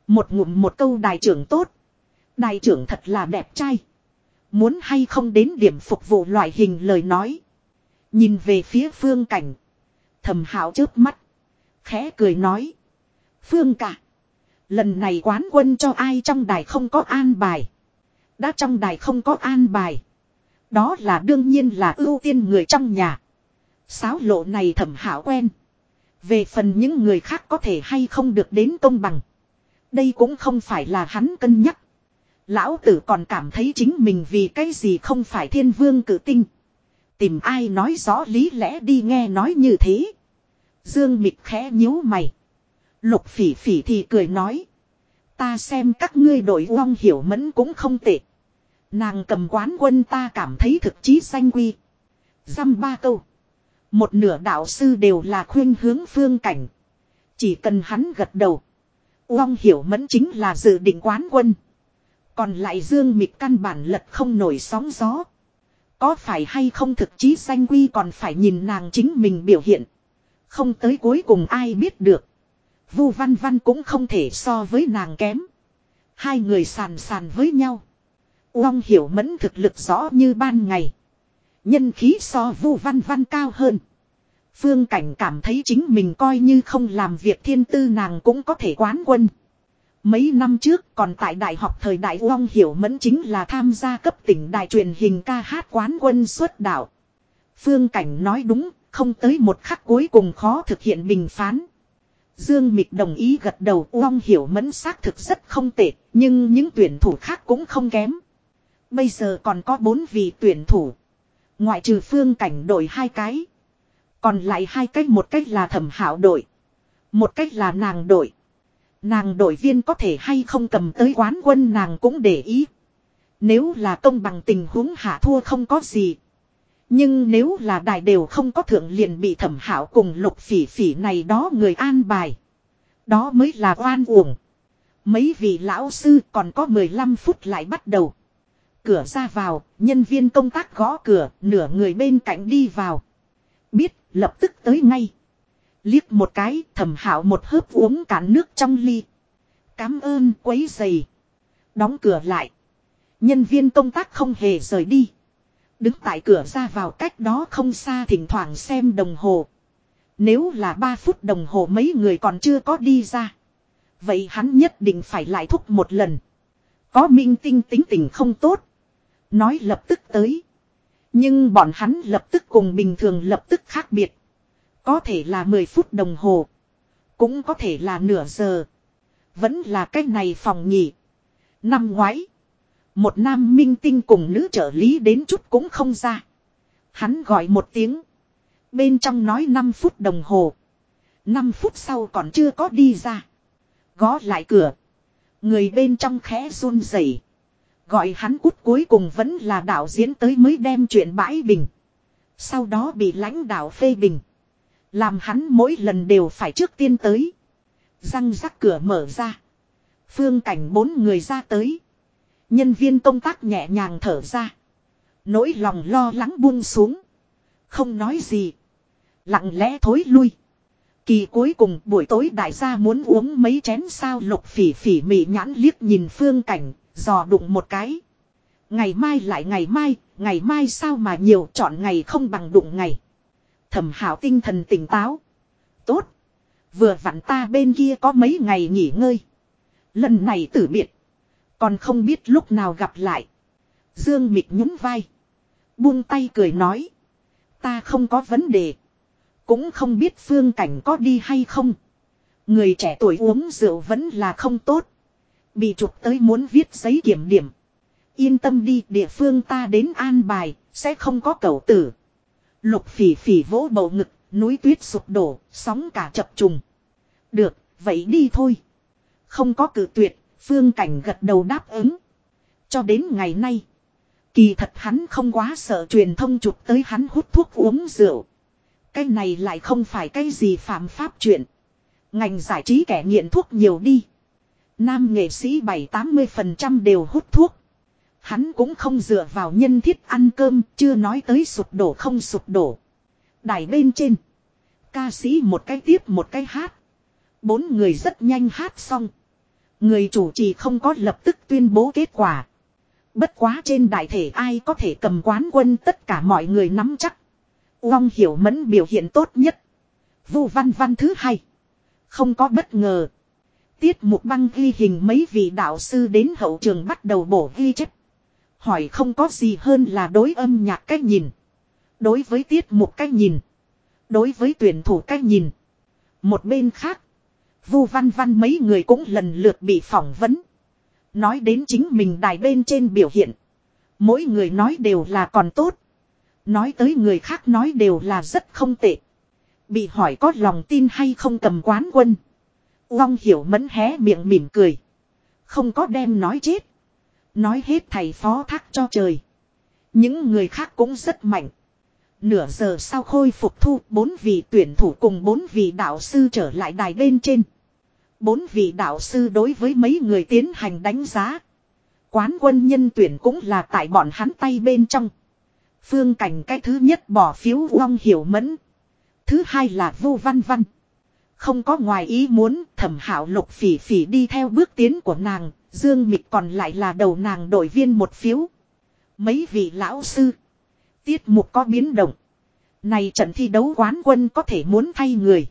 Một ngụm một câu đài trưởng tốt. Đài trưởng thật là đẹp trai. Muốn hay không đến điểm phục vụ loại hình lời nói. Nhìn về phía phương cảnh. Thầm hảo chớp mắt. Khẽ cười nói. Phương cả. Lần này quán quân cho ai trong đài không có an bài. Đã trong đài không có an bài. Đó là đương nhiên là ưu tiên người trong nhà. Sáo lộ này thẩm hảo quen. Về phần những người khác có thể hay không được đến công bằng. Đây cũng không phải là hắn cân nhắc. Lão tử còn cảm thấy chính mình vì cái gì không phải thiên vương cử tinh. Tìm ai nói rõ lý lẽ đi nghe nói như thế. Dương mịt khẽ nhíu mày. Lục phỉ phỉ thì cười nói. Ta xem các ngươi đội uong hiểu mẫn cũng không tệ. Nàng cầm quán quân ta cảm thấy thực chí sanh quy. Dăm ba câu. Một nửa đạo sư đều là khuyên hướng phương cảnh. Chỉ cần hắn gật đầu. Uong hiểu mẫn chính là dự định quán quân. Còn lại dương mịch căn bản lật không nổi sóng gió. Có phải hay không thực chí danh quy còn phải nhìn nàng chính mình biểu hiện. Không tới cuối cùng ai biết được. Vu Văn Văn cũng không thể so với nàng kém. Hai người sàn sàn với nhau. Uông hiểu mẫn thực lực rõ như ban ngày. Nhân khí so Vu Văn Văn cao hơn. Phương Cảnh cảm thấy chính mình coi như không làm việc thiên tư nàng cũng có thể quán quân. Mấy năm trước còn tại đại học thời đại Uông Hiểu Mẫn chính là tham gia cấp tỉnh đài truyền hình ca hát quán quân xuất đạo. Phương Cảnh nói đúng, không tới một khắc cuối cùng khó thực hiện bình phán. Dương Mịch đồng ý gật đầu Uông Hiểu Mẫn xác thực rất không tệ, nhưng những tuyển thủ khác cũng không kém. Bây giờ còn có bốn vị tuyển thủ. Ngoại trừ Phương Cảnh đổi hai cái. Còn lại hai cách một cách là thẩm hảo đội. Một cách là nàng đội. Nàng đội viên có thể hay không cầm tới quán quân nàng cũng để ý. Nếu là công bằng tình huống hạ thua không có gì. Nhưng nếu là đài đều không có thượng liền bị thẩm hảo cùng lục phỉ phỉ này đó người an bài. Đó mới là oan uổng. Mấy vị lão sư còn có 15 phút lại bắt đầu. Cửa ra vào, nhân viên công tác gõ cửa, nửa người bên cạnh đi vào. Biết, lập tức tới ngay. Liếc một cái, thẩm hảo một hớp uống cạn nước trong ly. Cám ơn quấy giày. Đóng cửa lại. Nhân viên công tác không hề rời đi. Đứng tại cửa ra vào cách đó không xa thỉnh thoảng xem đồng hồ. Nếu là 3 phút đồng hồ mấy người còn chưa có đi ra. Vậy hắn nhất định phải lại thúc một lần. Có minh tinh tính tình không tốt. Nói lập tức tới. Nhưng bọn hắn lập tức cùng bình thường lập tức khác biệt. Có thể là 10 phút đồng hồ. Cũng có thể là nửa giờ. Vẫn là cách này phòng nhỉ. Năm ngoái. Một nam minh tinh cùng nữ trợ lý đến chút cũng không ra. Hắn gọi một tiếng. Bên trong nói 5 phút đồng hồ. 5 phút sau còn chưa có đi ra. Gó lại cửa. Người bên trong khẽ run rẩy. Gọi hắn cút cuối cùng vẫn là đạo diễn tới mới đem chuyện bãi bình. Sau đó bị lãnh đạo phê bình. Làm hắn mỗi lần đều phải trước tiên tới. Răng rắc cửa mở ra. Phương cảnh bốn người ra tới. Nhân viên công tác nhẹ nhàng thở ra. Nỗi lòng lo lắng buông xuống. Không nói gì. Lặng lẽ thối lui. Kỳ cuối cùng buổi tối đại gia muốn uống mấy chén sao lục phỉ phỉ mị nhãn liếc nhìn phương cảnh, dò đụng một cái. Ngày mai lại ngày mai, ngày mai sao mà nhiều chọn ngày không bằng đụng ngày. Thẩm hảo tinh thần tỉnh táo. Tốt. Vừa vặn ta bên kia có mấy ngày nghỉ ngơi. Lần này tử biệt. Còn không biết lúc nào gặp lại. Dương mịch nhún vai. Buông tay cười nói. Ta không có vấn đề. Cũng không biết phương cảnh có đi hay không. Người trẻ tuổi uống rượu vẫn là không tốt. Bị chụp tới muốn viết giấy kiểm điểm. Yên tâm đi địa phương ta đến an bài, sẽ không có cầu tử. Lục phỉ phỉ vỗ bầu ngực, núi tuyết sụp đổ, sóng cả chập trùng. Được, vậy đi thôi. Không có cử tuyệt, phương cảnh gật đầu đáp ứng. Cho đến ngày nay, kỳ thật hắn không quá sợ truyền thông chụp tới hắn hút thuốc uống rượu. Cái này lại không phải cái gì phạm pháp chuyện. Ngành giải trí kẻ nghiện thuốc nhiều đi. Nam nghệ sĩ 7-80% đều hút thuốc. Hắn cũng không dựa vào nhân thiết ăn cơm, chưa nói tới sụp đổ không sụp đổ. Đài bên trên. Ca sĩ một cái tiếp một cái hát. Bốn người rất nhanh hát xong. Người chủ trì không có lập tức tuyên bố kết quả. Bất quá trên đại thể ai có thể cầm quán quân tất cả mọi người nắm chắc. Uông hiểu mẫn biểu hiện tốt nhất. Vu văn văn thứ hai. Không có bất ngờ. Tiết mục băng ghi hình mấy vị đạo sư đến hậu trường bắt đầu bổ ghi chép. Hỏi không có gì hơn là đối âm nhạc cách nhìn. Đối với tiết mục cách nhìn. Đối với tuyển thủ cách nhìn. Một bên khác. Vu văn văn mấy người cũng lần lượt bị phỏng vấn. Nói đến chính mình đài bên trên biểu hiện. Mỗi người nói đều là còn tốt. Nói tới người khác nói đều là rất không tệ. Bị hỏi có lòng tin hay không cầm quán quân. Long hiểu mẫn hé miệng mỉm cười. Không có đem nói chết. Nói hết thầy phó thác cho trời. Những người khác cũng rất mạnh. Nửa giờ sau khôi phục thu bốn vị tuyển thủ cùng bốn vị đạo sư trở lại đài bên trên. Bốn vị đạo sư đối với mấy người tiến hành đánh giá. Quán quân nhân tuyển cũng là tại bọn hắn tay bên trong. Phương cảnh cái thứ nhất bỏ phiếu Long Hiểu Mẫn. thứ hai là Vu Văn Văn. Không có ngoài ý muốn, thẩm hảo lục phỉ phỉ đi theo bước tiến của nàng, Dương Mịch còn lại là đầu nàng đội viên một phiếu. Mấy vị lão sư. Tiết mục có biến động. Này trận thi đấu quán quân có thể muốn thay người.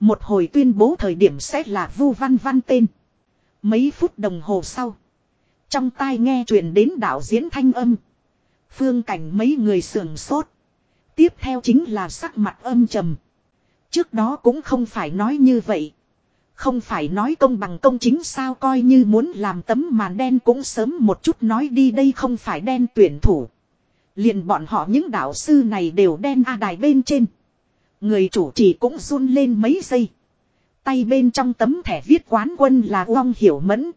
Một hồi tuyên bố thời điểm sẽ là Vu Văn Văn tên. Mấy phút đồng hồ sau. Trong tai nghe truyền đến đạo diễn thanh âm. Phương cảnh mấy người sườn sốt. Tiếp theo chính là sắc mặt âm trầm. Trước đó cũng không phải nói như vậy. Không phải nói công bằng công chính sao coi như muốn làm tấm màn đen cũng sớm một chút nói đi đây không phải đen tuyển thủ. liền bọn họ những đạo sư này đều đen a đài bên trên. Người chủ trì cũng run lên mấy giây. Tay bên trong tấm thẻ viết quán quân là Uông Hiểu Mẫn.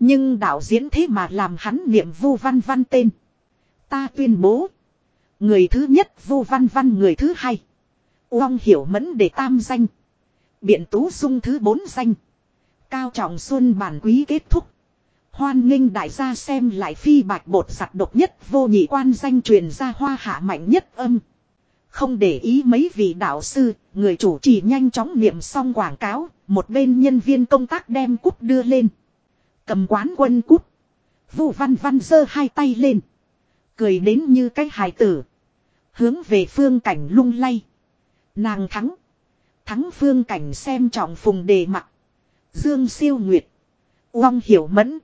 Nhưng đạo diễn thế mà làm hắn niệm vu văn văn tên. Ta tuyên bố. Người thứ nhất vu văn văn, người thứ hai. Uông Hiểu Mẫn để tam danh. Biện Tú Dung thứ bốn danh. Cao Trọng Xuân bản quý kết thúc. Hoan nghênh đại gia xem lại phi bạch bột giặt độc nhất vô nhị quan danh truyền ra hoa hạ mạnh nhất âm. Không để ý mấy vị đạo sư, người chủ trì nhanh chóng niệm xong quảng cáo, một bên nhân viên công tác đem cúp đưa lên. Cầm quán quân cúp. Vu văn văn giơ hai tay lên. Cười đến như cái hài tử. Hướng về phương cảnh lung lay. Nàng thắng. Thắng phương cảnh xem trọng phùng đề mặt. Dương siêu nguyệt. Uông hiểu mẫn.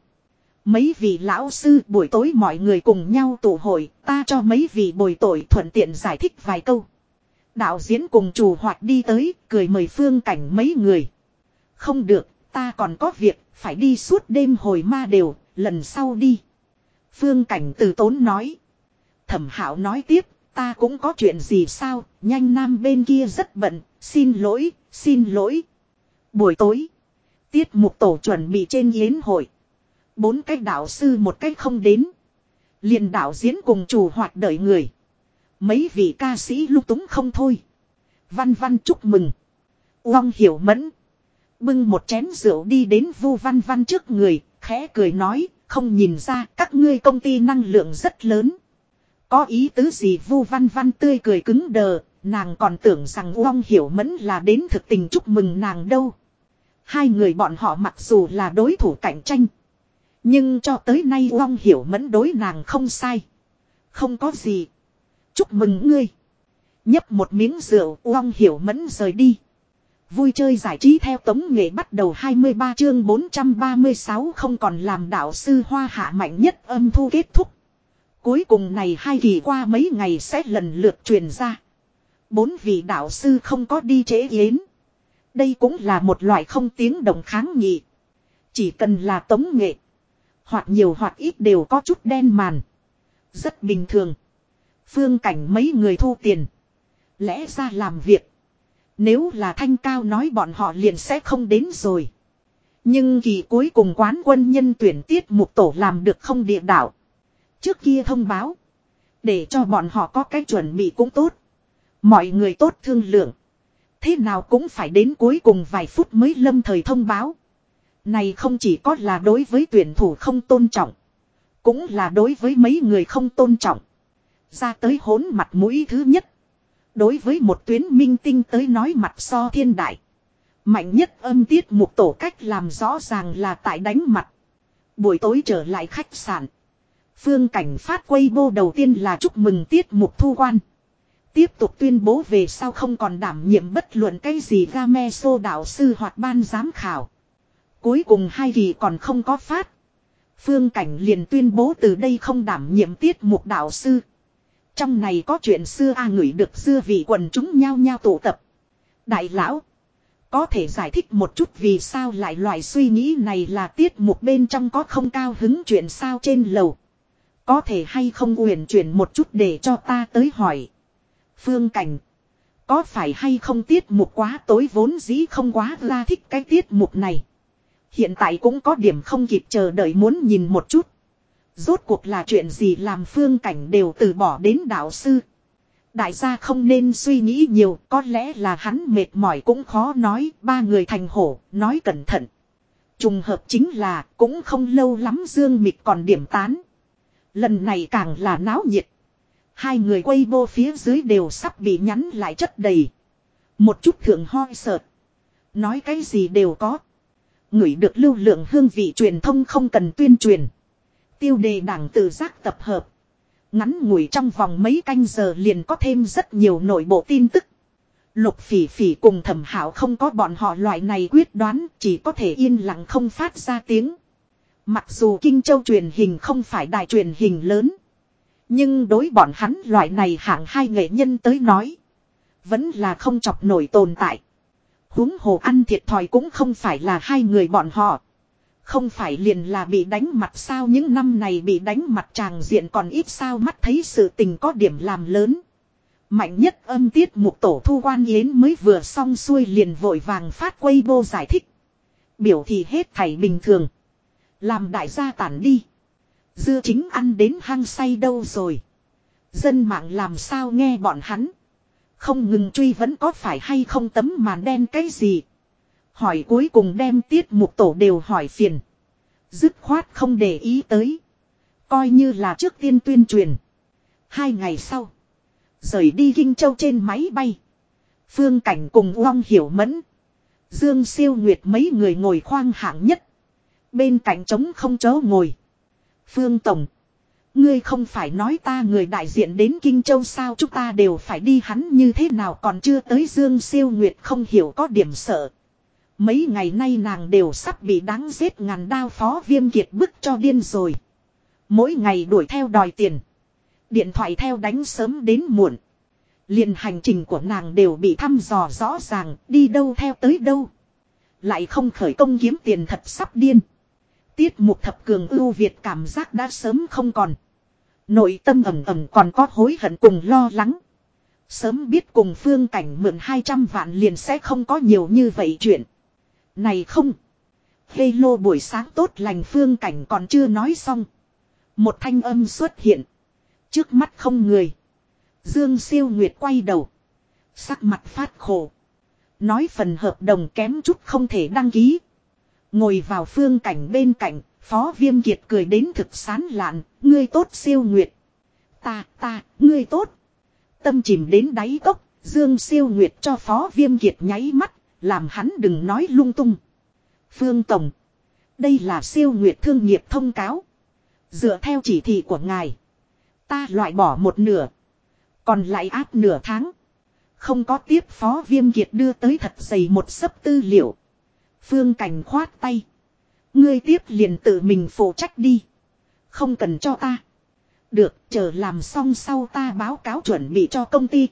Mấy vị lão sư buổi tối mọi người cùng nhau tụ hội, ta cho mấy vị bồi tội thuận tiện giải thích vài câu. Đạo diễn cùng chủ hoạt đi tới, cười mời phương cảnh mấy người. Không được, ta còn có việc, phải đi suốt đêm hồi ma đều, lần sau đi. Phương cảnh từ tốn nói. Thẩm hảo nói tiếp, ta cũng có chuyện gì sao, nhanh nam bên kia rất bận, xin lỗi, xin lỗi. Buổi tối, tiết mục tổ chuẩn bị trên yến hội. Bốn cách đạo sư một cách không đến. liền đạo diễn cùng chủ hoạt đợi người. Mấy vị ca sĩ lúc túng không thôi. Văn văn chúc mừng. Uông hiểu mẫn. Bưng một chén rượu đi đến vu văn văn trước người, khẽ cười nói, không nhìn ra các ngươi công ty năng lượng rất lớn. Có ý tứ gì vu văn văn tươi cười cứng đờ, nàng còn tưởng rằng Uông hiểu mẫn là đến thực tình chúc mừng nàng đâu. Hai người bọn họ mặc dù là đối thủ cạnh tranh. Nhưng cho tới nay Uông hiểu mẫn đối nàng không sai. Không có gì. Chúc mừng ngươi. Nhấp một miếng rượu Uông hiểu mẫn rời đi. Vui chơi giải trí theo tống nghệ bắt đầu 23 chương 436 không còn làm đạo sư hoa hạ mạnh nhất âm thu kết thúc. Cuối cùng này hai kỳ qua mấy ngày sẽ lần lượt truyền ra. Bốn vị đạo sư không có đi chế yến. Đây cũng là một loại không tiếng đồng kháng nghị. Chỉ cần là tống nghệ. Hoặc nhiều hoặc ít đều có chút đen màn. Rất bình thường. Phương cảnh mấy người thu tiền. Lẽ ra làm việc. Nếu là thanh cao nói bọn họ liền sẽ không đến rồi. Nhưng kỳ cuối cùng quán quân nhân tuyển tiết mục tổ làm được không địa đạo. Trước kia thông báo. Để cho bọn họ có cái chuẩn bị cũng tốt. Mọi người tốt thương lượng. Thế nào cũng phải đến cuối cùng vài phút mới lâm thời thông báo. Này không chỉ có là đối với tuyển thủ không tôn trọng. Cũng là đối với mấy người không tôn trọng. Ra tới hốn mặt mũi thứ nhất. Đối với một tuyến minh tinh tới nói mặt so thiên đại. Mạnh nhất âm tiết một tổ cách làm rõ ràng là tại đánh mặt. Buổi tối trở lại khách sạn. Phương cảnh phát quay bô đầu tiên là chúc mừng tiết mục thu quan. Tiếp tục tuyên bố về sau không còn đảm nhiệm bất luận cái gì Gameso đạo sư hoặc ban giám khảo. Cuối cùng hai kỳ còn không có phát. Phương Cảnh liền tuyên bố từ đây không đảm nhiệm tiết mục đạo sư. Trong này có chuyện xưa a ngửi được xưa vì quần chúng nhau nhau tụ tập. Đại lão. Có thể giải thích một chút vì sao lại loại suy nghĩ này là tiết mục bên trong có không cao hứng chuyện sao trên lầu. Có thể hay không uyển chuyển một chút để cho ta tới hỏi. Phương Cảnh. Có phải hay không tiết mục quá tối vốn dĩ không quá ra thích cái tiết mục này. Hiện tại cũng có điểm không kịp chờ đợi muốn nhìn một chút. Rốt cuộc là chuyện gì làm phương cảnh đều từ bỏ đến đạo sư. Đại gia không nên suy nghĩ nhiều, có lẽ là hắn mệt mỏi cũng khó nói, ba người thành hổ, nói cẩn thận. Trùng hợp chính là, cũng không lâu lắm Dương Mịch còn điểm tán. Lần này càng là náo nhiệt. Hai người quay vô phía dưới đều sắp bị nhắn lại chất đầy. Một chút thượng hoi sợt. Nói cái gì đều có. Ngửi được lưu lượng hương vị truyền thông không cần tuyên truyền. Tiêu đề đảng tự giác tập hợp. Ngắn ngủi trong vòng mấy canh giờ liền có thêm rất nhiều nội bộ tin tức. Lục phỉ phỉ cùng thẩm hảo không có bọn họ loại này quyết đoán, chỉ có thể yên lặng không phát ra tiếng. Mặc dù Kinh Châu truyền hình không phải đài truyền hình lớn. Nhưng đối bọn hắn loại này hạng hai nghệ nhân tới nói. Vẫn là không chọc nổi tồn tại. huống hồ ăn thiệt thòi cũng không phải là hai người bọn họ. Không phải liền là bị đánh mặt sao những năm này bị đánh mặt tràng diện còn ít sao mắt thấy sự tình có điểm làm lớn. Mạnh nhất âm tiết mục tổ thu quan yến mới vừa xong xuôi liền vội vàng phát quay vô giải thích. Biểu thì hết thảy bình thường. Làm đại gia tản đi. Dưa chính ăn đến hang say đâu rồi. Dân mạng làm sao nghe bọn hắn. Không ngừng truy vẫn có phải hay không tấm màn đen cái gì. Hỏi cuối cùng đem tiết mục tổ đều hỏi phiền. Dứt khoát không để ý tới. Coi như là trước tiên tuyên truyền. Hai ngày sau. Rời đi Kinh Châu trên máy bay. Phương Cảnh cùng Long Hiểu Mẫn. Dương Siêu Nguyệt mấy người ngồi khoang hạng nhất. Bên cạnh trống không chỗ ngồi. Phương Tổng. Ngươi không phải nói ta người đại diện đến Kinh Châu sao chúng ta đều phải đi hắn như thế nào còn chưa tới Dương Siêu Nguyệt không hiểu có điểm sợ. Mấy ngày nay nàng đều sắp bị đáng giết ngàn đao phó viêm kiệt bức cho điên rồi. Mỗi ngày đuổi theo đòi tiền. Điện thoại theo đánh sớm đến muộn. liền hành trình của nàng đều bị thăm dò rõ ràng, đi đâu theo tới đâu. Lại không khởi công kiếm tiền thật sắp điên. Tiết mục thập cường ưu Việt cảm giác đã sớm không còn. Nội tâm ẩm ẩm còn có hối hận cùng lo lắng. Sớm biết cùng phương cảnh mượn 200 vạn liền sẽ không có nhiều như vậy chuyện. Này không. Hello buổi sáng tốt lành phương cảnh còn chưa nói xong. Một thanh âm xuất hiện. Trước mắt không người. Dương siêu nguyệt quay đầu. Sắc mặt phát khổ. Nói phần hợp đồng kém chút không thể đăng ký. Ngồi vào phương cảnh bên cạnh, Phó Viêm Kiệt cười đến thực sán lạn, ngươi tốt siêu nguyệt. Ta, ta, ngươi tốt. Tâm chìm đến đáy cốc, Dương siêu nguyệt cho Phó Viêm Kiệt nháy mắt, làm hắn đừng nói lung tung. Phương Tổng. Đây là siêu nguyệt thương nghiệp thông cáo. Dựa theo chỉ thị của ngài. Ta loại bỏ một nửa. Còn lại áp nửa tháng. Không có tiếp phó viêm kiệt đưa tới thật dày một sấp tư liệu. Phương Cảnh khoát tay. Ngươi tiếp liền tự mình phụ trách đi. Không cần cho ta. Được, chờ làm xong sau ta báo cáo chuẩn bị cho công ty.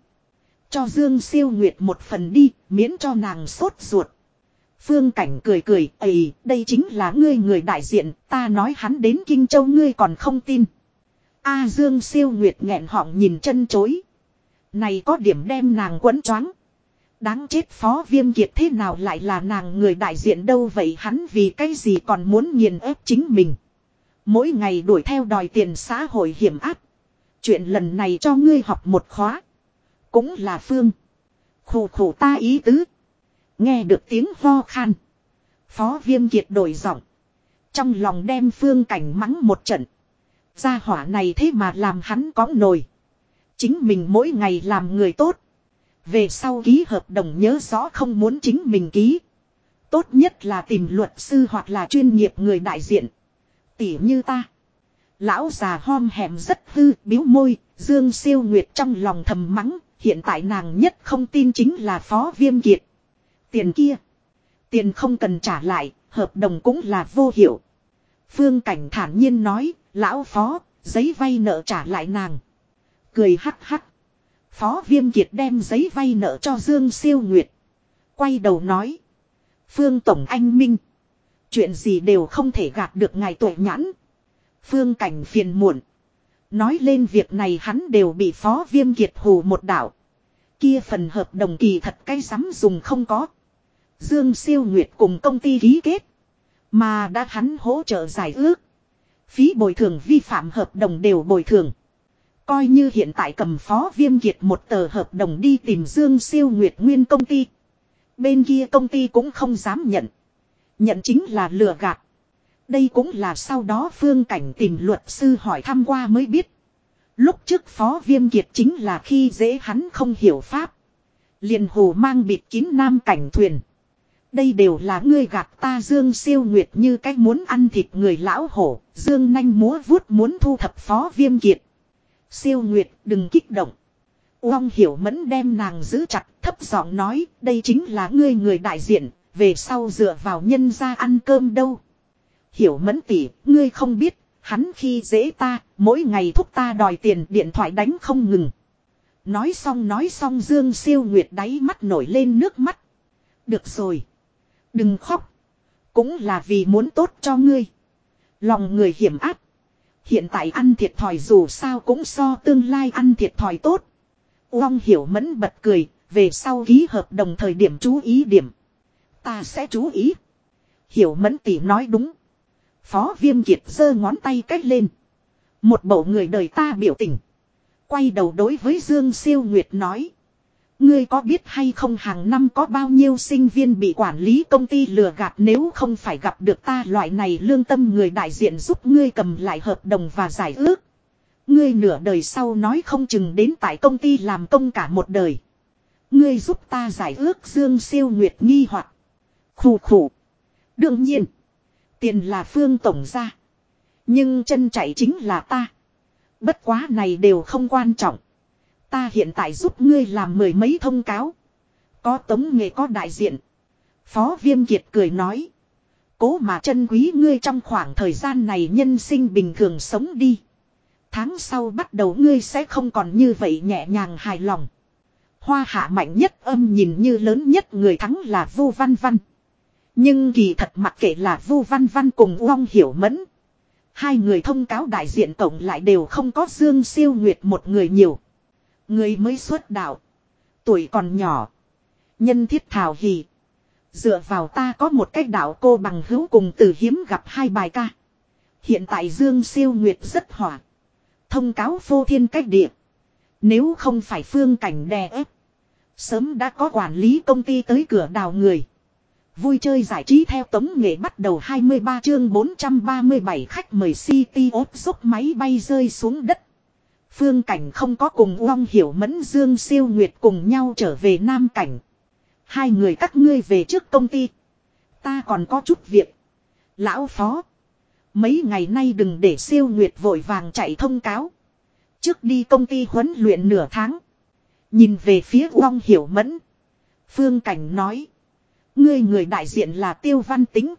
Cho Dương siêu nguyệt một phần đi, miễn cho nàng sốt ruột. Phương Cảnh cười cười, Ây, đây chính là ngươi người đại diện, ta nói hắn đến Kinh Châu ngươi còn không tin. A Dương siêu nguyệt nghẹn họng nhìn chân chối. Này có điểm đem nàng quấn choáng. Đáng chết phó viêm kiệt thế nào lại là nàng người đại diện đâu vậy hắn vì cái gì còn muốn nghiền ép chính mình. Mỗi ngày đuổi theo đòi tiền xã hội hiểm áp. Chuyện lần này cho ngươi học một khóa. Cũng là phương. Khổ khủ ta ý tứ. Nghe được tiếng ho khan. Phó viêm kiệt đổi giọng. Trong lòng đem phương cảnh mắng một trận. Gia hỏa này thế mà làm hắn có nổi. Chính mình mỗi ngày làm người tốt. Về sau ký hợp đồng nhớ rõ không muốn chính mình ký. Tốt nhất là tìm luật sư hoặc là chuyên nghiệp người đại diện. Tỉ như ta. Lão già hom hẻm rất hư, biếu môi, Dương siêu nguyệt trong lòng thầm mắng, hiện tại nàng nhất không tin chính là phó viêm kiệt. Tiền kia. Tiền không cần trả lại, hợp đồng cũng là vô hiệu. Phương Cảnh thản nhiên nói, lão phó, giấy vay nợ trả lại nàng. Cười hắc hắc. Phó Viêm Kiệt đem giấy vay nợ cho Dương Siêu Nguyệt. Quay đầu nói. Phương Tổng Anh Minh. Chuyện gì đều không thể gạt được ngài tuổi nhãn. Phương Cảnh phiền muộn. Nói lên việc này hắn đều bị Phó Viêm Kiệt hù một đảo. Kia phần hợp đồng kỳ thật cay sắm dùng không có. Dương Siêu Nguyệt cùng công ty ký kết. Mà đã hắn hỗ trợ giải ước. Phí bồi thường vi phạm hợp đồng đều bồi thường. Coi như hiện tại cầm phó viêm kiệt một tờ hợp đồng đi tìm Dương siêu nguyệt nguyên công ty. Bên kia công ty cũng không dám nhận. Nhận chính là lừa gạt. Đây cũng là sau đó phương cảnh tìm luật sư hỏi thăm qua mới biết. Lúc trước phó viêm kiệt chính là khi dễ hắn không hiểu pháp. Liền hồ mang bịt kín nam cảnh thuyền. Đây đều là ngươi gạt ta Dương siêu nguyệt như cách muốn ăn thịt người lão hổ, Dương nanh múa vuốt muốn thu thập phó viêm kiệt. Siêu nguyệt đừng kích động. Uông hiểu mẫn đem nàng giữ chặt thấp giọng nói đây chính là ngươi người đại diện, về sau dựa vào nhân ra ăn cơm đâu. Hiểu mẫn tỉ, ngươi không biết, hắn khi dễ ta, mỗi ngày thúc ta đòi tiền điện thoại đánh không ngừng. Nói xong nói xong Dương siêu nguyệt đáy mắt nổi lên nước mắt. Được rồi. Đừng khóc. Cũng là vì muốn tốt cho ngươi. Lòng người hiểm áp. Hiện tại ăn thiệt thòi dù sao cũng so tương lai ăn thiệt thòi tốt. Uông hiểu mẫn bật cười, về sau ký hợp đồng thời điểm chú ý điểm. Ta sẽ chú ý. Hiểu mẫn tỷ nói đúng. Phó viêm kiệt giơ ngón tay cách lên. Một bộ người đời ta biểu tình. Quay đầu đối với Dương Siêu Nguyệt nói. Ngươi có biết hay không hàng năm có bao nhiêu sinh viên bị quản lý công ty lừa gạt nếu không phải gặp được ta loại này lương tâm người đại diện giúp ngươi cầm lại hợp đồng và giải ước. Ngươi nửa đời sau nói không chừng đến tại công ty làm công cả một đời. Ngươi giúp ta giải ước Dương Siêu Nguyệt nghi hoặc Khủ khủ. Đương nhiên. Tiền là phương tổng ra. Nhưng chân chạy chính là ta. Bất quá này đều không quan trọng. Ta hiện tại giúp ngươi làm mười mấy thông cáo. Có tống nghề có đại diện. Phó Viêm Kiệt cười nói. Cố mà chân quý ngươi trong khoảng thời gian này nhân sinh bình thường sống đi. Tháng sau bắt đầu ngươi sẽ không còn như vậy nhẹ nhàng hài lòng. Hoa hạ mạnh nhất âm nhìn như lớn nhất người thắng là Vu Văn Văn. Nhưng kỳ thật mặc kệ là Vu Văn Văn cùng Uông Hiểu Mẫn. Hai người thông cáo đại diện tổng lại đều không có Dương Siêu Nguyệt một người nhiều. Người mới xuất đạo. Tuổi còn nhỏ. Nhân thiết thảo hỉ. Dựa vào ta có một cách đạo cô bằng hữu cùng từ hiếm gặp hai bài ca. Hiện tại Dương Siêu Nguyệt rất hỏa. Thông cáo phô thiên cách địa. Nếu không phải phương cảnh đè ép. Sớm đã có quản lý công ty tới cửa đào người. Vui chơi giải trí theo tống nghệ bắt đầu 23 chương 437 khách mời City ốp giúp máy bay rơi xuống đất. Phương Cảnh không có cùng Uông Hiểu Mẫn, Dương Siêu Nguyệt cùng nhau trở về Nam Cảnh. Hai người các ngươi về trước công ty. Ta còn có chút việc. Lão Phó. Mấy ngày nay đừng để Siêu Nguyệt vội vàng chạy thông cáo. Trước đi công ty huấn luyện nửa tháng. Nhìn về phía Uông Hiểu Mẫn. Phương Cảnh nói. Ngươi người đại diện là Tiêu Văn Tính.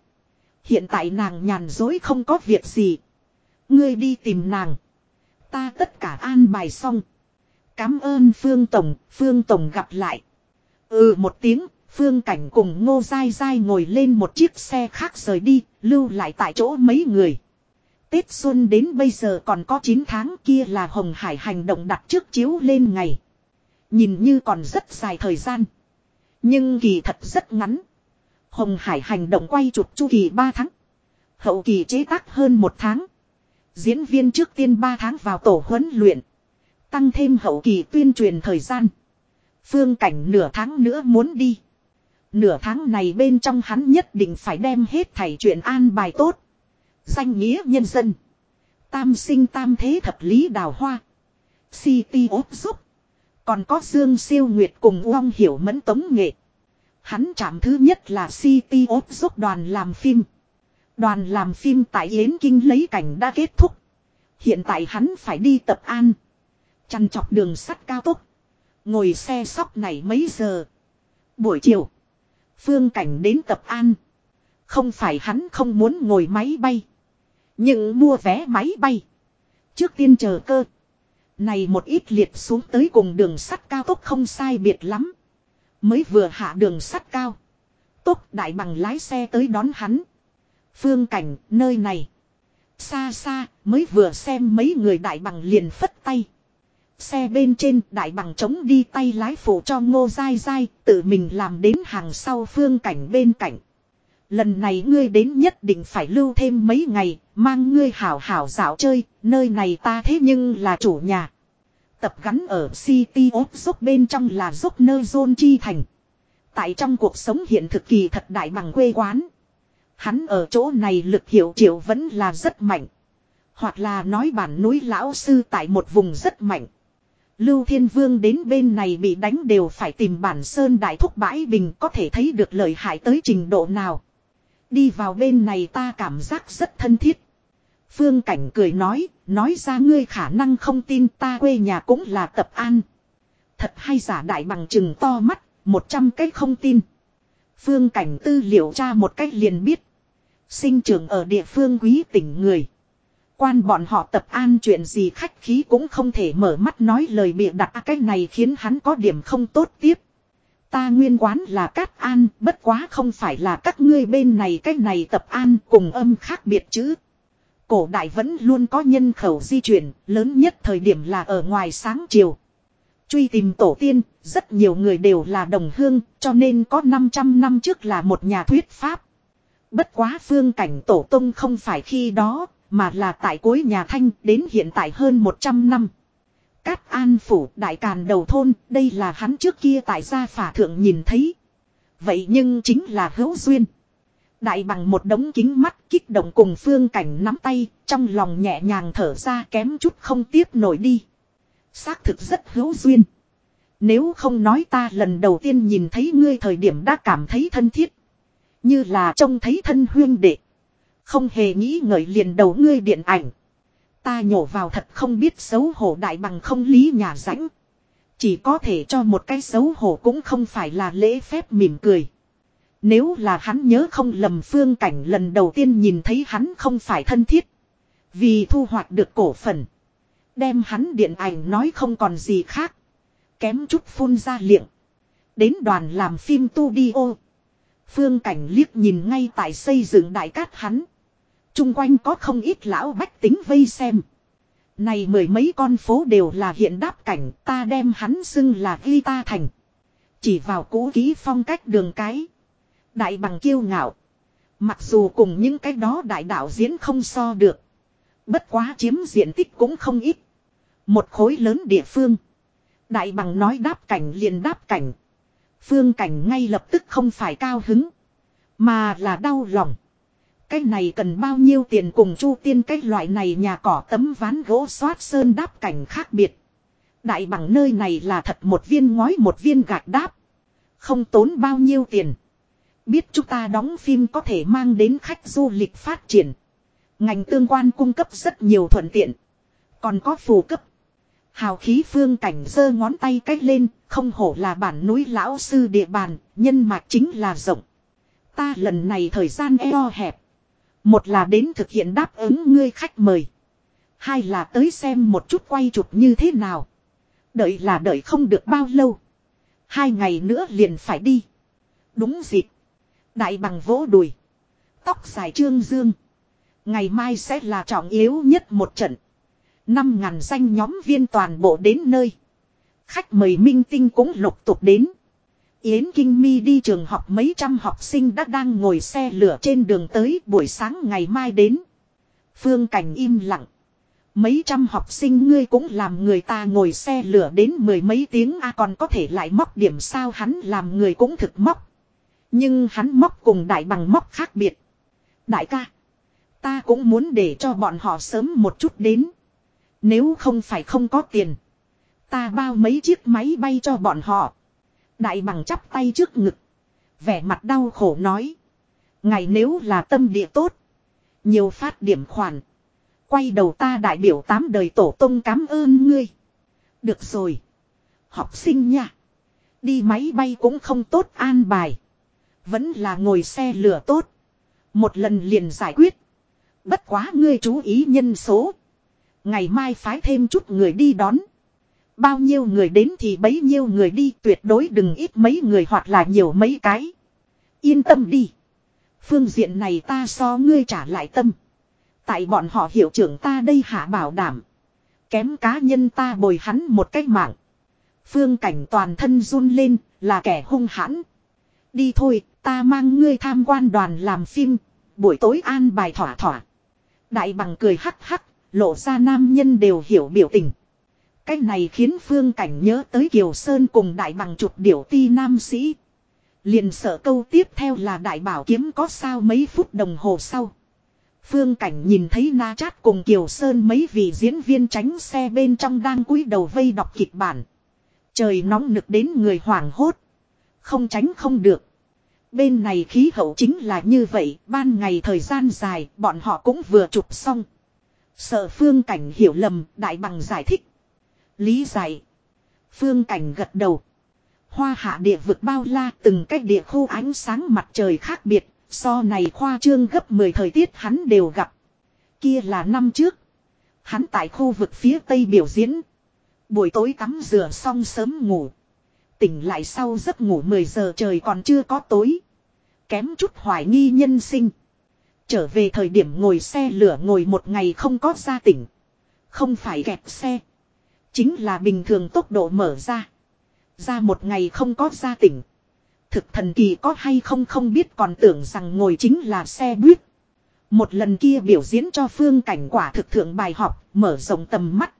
Hiện tại nàng nhàn dối không có việc gì. Ngươi đi tìm nàng. Ta tất cả an bài xong. Cám ơn Phương Tổng, Phương Tổng gặp lại. Ừ một tiếng, Phương Cảnh cùng Ngô Giai Giai ngồi lên một chiếc xe khác rời đi, lưu lại tại chỗ mấy người. Tết Xuân đến bây giờ còn có 9 tháng kia là Hồng Hải hành động đặt trước chiếu lên ngày. Nhìn như còn rất dài thời gian. Nhưng kỳ thật rất ngắn. Hồng Hải hành động quay chụp chu kỳ 3 tháng. Hậu kỳ chế tác hơn một tháng. Diễn viên trước tiên 3 tháng vào tổ huấn luyện. Tăng thêm hậu kỳ tuyên truyền thời gian. Phương cảnh nửa tháng nữa muốn đi. Nửa tháng này bên trong hắn nhất định phải đem hết thảy chuyện an bài tốt. Danh nghĩa nhân dân. Tam sinh tam thế thập lý đào hoa. City ốp giúp. Còn có Dương Siêu Nguyệt cùng Uông Hiểu Mẫn tống nghệ. Hắn chạm thứ nhất là City ốp giúp đoàn làm phim. Đoàn làm phim tại Yến Kinh lấy cảnh đã kết thúc. Hiện tại hắn phải đi tập an. Chăn chọc đường sắt cao tốc. Ngồi xe sóc này mấy giờ. Buổi chiều. Phương cảnh đến tập an. Không phải hắn không muốn ngồi máy bay. Nhưng mua vé máy bay. Trước tiên chờ cơ. Này một ít liệt xuống tới cùng đường sắt cao tốc không sai biệt lắm. Mới vừa hạ đường sắt cao. Tốc đại bằng lái xe tới đón hắn. Phương cảnh, nơi này. Xa xa, mới vừa xem mấy người đại bằng liền phất tay. Xe bên trên đại bằng chống đi tay lái phụ cho ngô dai dai, tự mình làm đến hàng sau phương cảnh bên cạnh. Lần này ngươi đến nhất định phải lưu thêm mấy ngày, mang ngươi hảo hảo dạo chơi, nơi này ta thế nhưng là chủ nhà. Tập gắn ở City of Dốc bên trong là Dốc nơ Zone Chi Thành. Tại trong cuộc sống hiện thực kỳ thật đại bằng quê quán. Hắn ở chỗ này lực hiệu triệu vẫn là rất mạnh. Hoặc là nói bản núi lão sư tại một vùng rất mạnh. Lưu Thiên Vương đến bên này bị đánh đều phải tìm bản sơn đại thúc bãi bình có thể thấy được lợi hại tới trình độ nào. Đi vào bên này ta cảm giác rất thân thiết. Phương Cảnh cười nói, nói ra ngươi khả năng không tin ta quê nhà cũng là tập an. Thật hay giả đại bằng chừng to mắt, một trăm cái không tin. Phương Cảnh tư liệu tra một cách liền biết. Sinh trưởng ở địa phương quý tỉnh người. Quan bọn họ tập an chuyện gì khách khí cũng không thể mở mắt nói lời bịa đặt à, cái này khiến hắn có điểm không tốt tiếp. Ta nguyên quán là cát an, bất quá không phải là các ngươi bên này cái này tập an cùng âm khác biệt chứ. Cổ đại vẫn luôn có nhân khẩu di chuyển, lớn nhất thời điểm là ở ngoài sáng chiều. Truy tìm tổ tiên, rất nhiều người đều là đồng hương, cho nên có 500 năm trước là một nhà thuyết pháp. Bất quá phương cảnh tổ tông không phải khi đó, mà là tại cuối nhà Thanh đến hiện tại hơn 100 năm. Cát An Phủ Đại Càn Đầu Thôn, đây là hắn trước kia tại gia phả thượng nhìn thấy. Vậy nhưng chính là hữu duyên. Đại bằng một đống kính mắt kích động cùng phương cảnh nắm tay, trong lòng nhẹ nhàng thở ra kém chút không tiếp nổi đi. Xác thực rất hữu duyên. Nếu không nói ta lần đầu tiên nhìn thấy ngươi thời điểm đã cảm thấy thân thiết. Như là trông thấy thân huyên đệ. Không hề nghĩ ngợi liền đầu ngươi điện ảnh. Ta nhổ vào thật không biết xấu hổ đại bằng không lý nhà rãnh. Chỉ có thể cho một cái xấu hổ cũng không phải là lễ phép mỉm cười. Nếu là hắn nhớ không lầm phương cảnh lần đầu tiên nhìn thấy hắn không phải thân thiết. Vì thu hoạch được cổ phần. Đem hắn điện ảnh nói không còn gì khác. Kém chút phun ra liệng. Đến đoàn làm phim tu đi ô. Phương cảnh liếc nhìn ngay tại xây dựng đại cát hắn. Trung quanh có không ít lão bách tính vây xem. Này mười mấy con phố đều là hiện đáp cảnh, ta đem hắn xưng là ghi ta thành. Chỉ vào cũ ký phong cách đường cái. Đại bằng kiêu ngạo. Mặc dù cùng những cái đó đại đạo diễn không so được. Bất quá chiếm diện tích cũng không ít. Một khối lớn địa phương. Đại bằng nói đáp cảnh liền đáp cảnh. Phương cảnh ngay lập tức không phải cao hứng. Mà là đau lòng. Cái này cần bao nhiêu tiền cùng chu tiên cái loại này nhà cỏ tấm ván gỗ xoát sơn đáp cảnh khác biệt. Đại bằng nơi này là thật một viên ngói một viên gạch đáp. Không tốn bao nhiêu tiền. Biết chúng ta đóng phim có thể mang đến khách du lịch phát triển. Ngành tương quan cung cấp rất nhiều thuận tiện. Còn có phù cấp. Hào khí phương cảnh giơ ngón tay cách lên, không hổ là bản núi lão sư địa bàn, nhân mạch chính là rộng. Ta lần này thời gian eo hẹp. Một là đến thực hiện đáp ứng ngươi khách mời. Hai là tới xem một chút quay chụp như thế nào. Đợi là đợi không được bao lâu. Hai ngày nữa liền phải đi. Đúng dịp. Đại bằng vỗ đùi. Tóc dài trương dương. Ngày mai sẽ là trọng yếu nhất một trận. Năm ngàn danh nhóm viên toàn bộ đến nơi. Khách mời minh tinh cũng lục tục đến. Yến Kinh Mi đi trường học mấy trăm học sinh đã đang ngồi xe lửa trên đường tới buổi sáng ngày mai đến. Phương Cảnh im lặng. Mấy trăm học sinh ngươi cũng làm người ta ngồi xe lửa đến mười mấy tiếng, a còn có thể lại móc điểm sao hắn làm người cũng thực móc. Nhưng hắn móc cùng đại bằng móc khác biệt. Đại ca. Ta cũng muốn để cho bọn họ sớm một chút đến. Nếu không phải không có tiền. Ta bao mấy chiếc máy bay cho bọn họ. Đại bằng chắp tay trước ngực. Vẻ mặt đau khổ nói. Ngày nếu là tâm địa tốt. Nhiều phát điểm khoản. Quay đầu ta đại biểu tám đời tổ tông cảm ơn ngươi. Được rồi. Học sinh nha. Đi máy bay cũng không tốt an bài. Vẫn là ngồi xe lửa tốt. Một lần liền giải quyết. Bất quá ngươi chú ý nhân số. Ngày mai phái thêm chút người đi đón. Bao nhiêu người đến thì bấy nhiêu người đi, tuyệt đối đừng ít mấy người hoặc là nhiều mấy cái. Yên tâm đi. Phương diện này ta so ngươi trả lại tâm. Tại bọn họ hiệu trưởng ta đây hạ bảo đảm. Kém cá nhân ta bồi hắn một cách mạng. Phương cảnh toàn thân run lên, là kẻ hung hãn. Đi thôi, ta mang ngươi tham quan đoàn làm phim. Buổi tối an bài thỏa thỏa. Đại bằng cười hắc hắc lộ ra nam nhân đều hiểu biểu tình. Cái này khiến Phương Cảnh nhớ tới Kiều Sơn cùng đại bằng chụp điểu ti nam sĩ. Liền sợ câu tiếp theo là đại bảo kiếm có sao mấy phút đồng hồ sau. Phương Cảnh nhìn thấy Na Chát cùng Kiều Sơn mấy vị diễn viên tránh xe bên trong đang cúi đầu vây đọc kịch bản. Trời nóng nực đến người hoảng hốt. Không tránh không được. Bên này khí hậu chính là như vậy, ban ngày thời gian dài, bọn họ cũng vừa chụp xong. Sợ Phương Cảnh hiểu lầm, đại bằng giải thích. Lý giải. Phương Cảnh gật đầu. Hoa hạ địa vực bao la từng cách địa khu ánh sáng mặt trời khác biệt, so này khoa trương gấp 10 thời tiết hắn đều gặp. Kia là năm trước. Hắn tại khu vực phía tây biểu diễn. Buổi tối tắm rửa xong sớm ngủ. Tỉnh lại sau giấc ngủ 10 giờ trời còn chưa có tối. Kém chút hoài nghi nhân sinh. Trở về thời điểm ngồi xe lửa ngồi một ngày không có ra tỉnh. Không phải kẹt xe. Chính là bình thường tốc độ mở ra. Ra một ngày không có ra tỉnh. Thực thần kỳ có hay không không biết còn tưởng rằng ngồi chính là xe buýt. Một lần kia biểu diễn cho phương cảnh quả thực thượng bài học, mở rộng tầm mắt.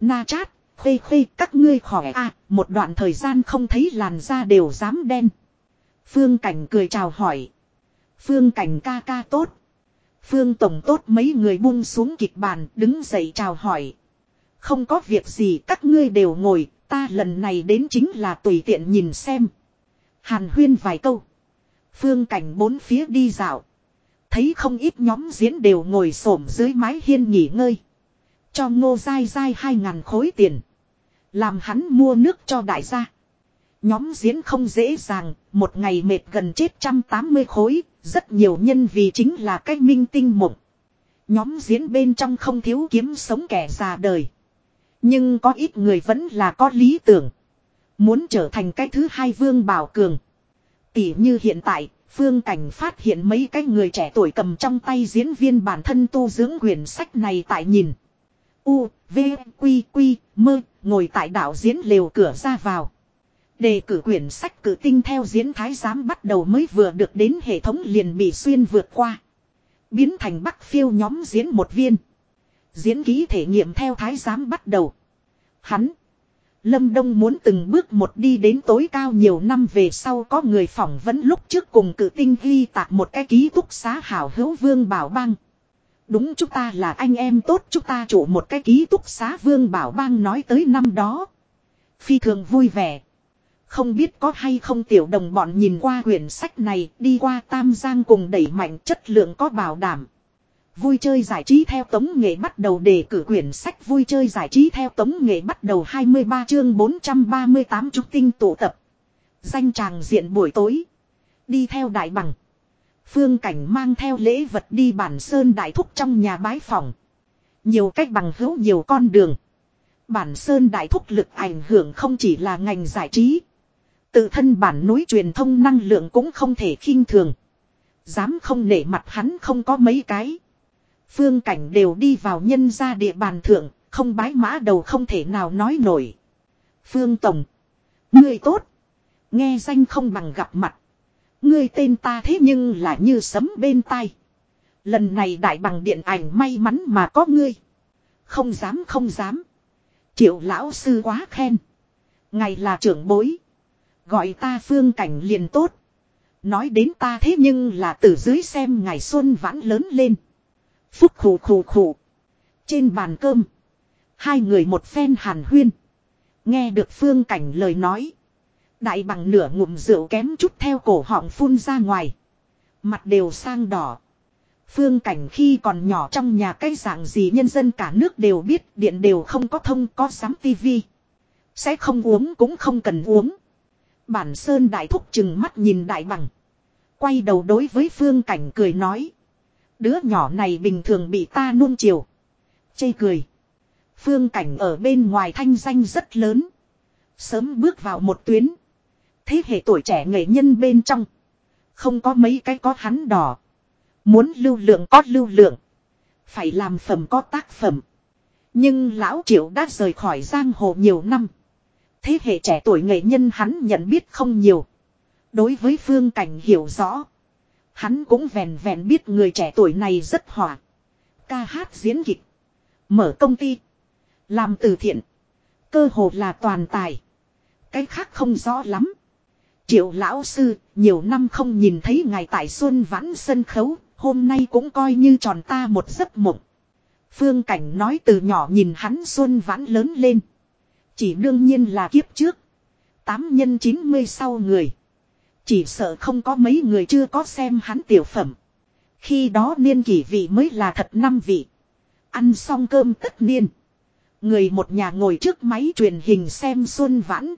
Na chát, khuê khuê các ngươi khỏe a một đoạn thời gian không thấy làn da đều dám đen. Phương cảnh cười chào hỏi. Phương cảnh ca ca tốt. Phương tổng tốt mấy người buông xuống kịch bàn đứng dậy chào hỏi. Không có việc gì các ngươi đều ngồi, ta lần này đến chính là tùy tiện nhìn xem. Hàn huyên vài câu. Phương cảnh bốn phía đi dạo. Thấy không ít nhóm diễn đều ngồi xổm dưới mái hiên nghỉ ngơi. Cho ngô dai dai hai ngàn khối tiền. Làm hắn mua nước cho đại gia. Nhóm diễn không dễ dàng, một ngày mệt gần chết trăm tám mươi khối, rất nhiều nhân vì chính là cái minh tinh mộng. Nhóm diễn bên trong không thiếu kiếm sống kẻ già đời. Nhưng có ít người vẫn là có lý tưởng. Muốn trở thành cái thứ hai vương bảo cường. Tỷ như hiện tại, phương cảnh phát hiện mấy cái người trẻ tuổi cầm trong tay diễn viên bản thân tu dưỡng quyển sách này tại nhìn. U, V, Quy, Quy, Mơ, ngồi tại đảo diễn lều cửa ra vào. Đề cử quyển sách cử tinh theo diễn thái giám bắt đầu mới vừa được đến hệ thống liền bị xuyên vượt qua. Biến thành bắc phiêu nhóm diễn một viên. Diễn ký thể nghiệm theo thái giám bắt đầu. Hắn. Lâm Đông muốn từng bước một đi đến tối cao nhiều năm về sau có người phỏng vấn lúc trước cùng cử tinh ghi tạc một cái ký túc xá hảo hữu vương bảo bang. Đúng chúng ta là anh em tốt chúng ta chủ một cái ký túc xá vương bảo bang nói tới năm đó. Phi thường vui vẻ. Không biết có hay không tiểu đồng bọn nhìn qua quyển sách này, đi qua Tam Giang cùng đẩy mạnh chất lượng có bảo đảm. Vui chơi giải trí theo tống nghệ bắt đầu đề cử quyển sách vui chơi giải trí theo tống nghệ bắt đầu 23 chương 438 trúc tinh tụ tập. Danh tràng diện buổi tối. Đi theo đại bằng. Phương cảnh mang theo lễ vật đi bản sơn đại thúc trong nhà bái phòng. Nhiều cách bằng hữu nhiều con đường. Bản sơn đại thúc lực ảnh hưởng không chỉ là ngành giải trí. Tự thân bản núi truyền thông năng lượng cũng không thể khinh thường. Dám không nể mặt hắn không có mấy cái. Phương cảnh đều đi vào nhân ra địa bàn thượng, không bái mã đầu không thể nào nói nổi. Phương Tổng. Ngươi tốt. Nghe danh không bằng gặp mặt. Ngươi tên ta thế nhưng là như sấm bên tai. Lần này đại bằng điện ảnh may mắn mà có ngươi. Không dám không dám. Triệu lão sư quá khen. Ngày là trưởng bối. Gọi ta phương cảnh liền tốt. Nói đến ta thế nhưng là từ dưới xem ngày xuân vãn lớn lên. Phúc khủ khủ khủ. Trên bàn cơm. Hai người một phen hàn huyên. Nghe được phương cảnh lời nói. Đại bằng nửa ngụm rượu kém chút theo cổ họng phun ra ngoài. Mặt đều sang đỏ. Phương cảnh khi còn nhỏ trong nhà cái dạng gì nhân dân cả nước đều biết, điện đều không có thông, có sắm tivi. Sẽ không uống cũng không cần uống. Bản sơn đại thúc chừng mắt nhìn đại bằng. Quay đầu đối với phương cảnh cười nói. Đứa nhỏ này bình thường bị ta nuông chiều. Chê cười. Phương cảnh ở bên ngoài thanh danh rất lớn. Sớm bước vào một tuyến. Thế hệ tuổi trẻ nghệ nhân bên trong. Không có mấy cái có hắn đỏ. Muốn lưu lượng có lưu lượng. Phải làm phẩm có tác phẩm. Nhưng lão triệu đã rời khỏi giang hồ nhiều năm. Thế hệ trẻ tuổi nghệ nhân hắn nhận biết không nhiều. Đối với phương cảnh hiểu rõ. Hắn cũng vèn vèn biết người trẻ tuổi này rất hòa Ca hát diễn kịch. Mở công ty. Làm từ thiện. Cơ hồ là toàn tài. Cái khác không rõ lắm. Triệu lão sư, nhiều năm không nhìn thấy ngài tại xuân vãn sân khấu, Hôm nay cũng coi như tròn ta một giấc mộng. Phương Cảnh nói từ nhỏ nhìn hắn xuân vãn lớn lên. Chỉ đương nhiên là kiếp trước. Tám nhân chín mươi sau người. Chỉ sợ không có mấy người chưa có xem hắn tiểu phẩm. Khi đó niên kỷ vị mới là thật năm vị. Ăn xong cơm tất niên. Người một nhà ngồi trước máy truyền hình xem xuân vãn.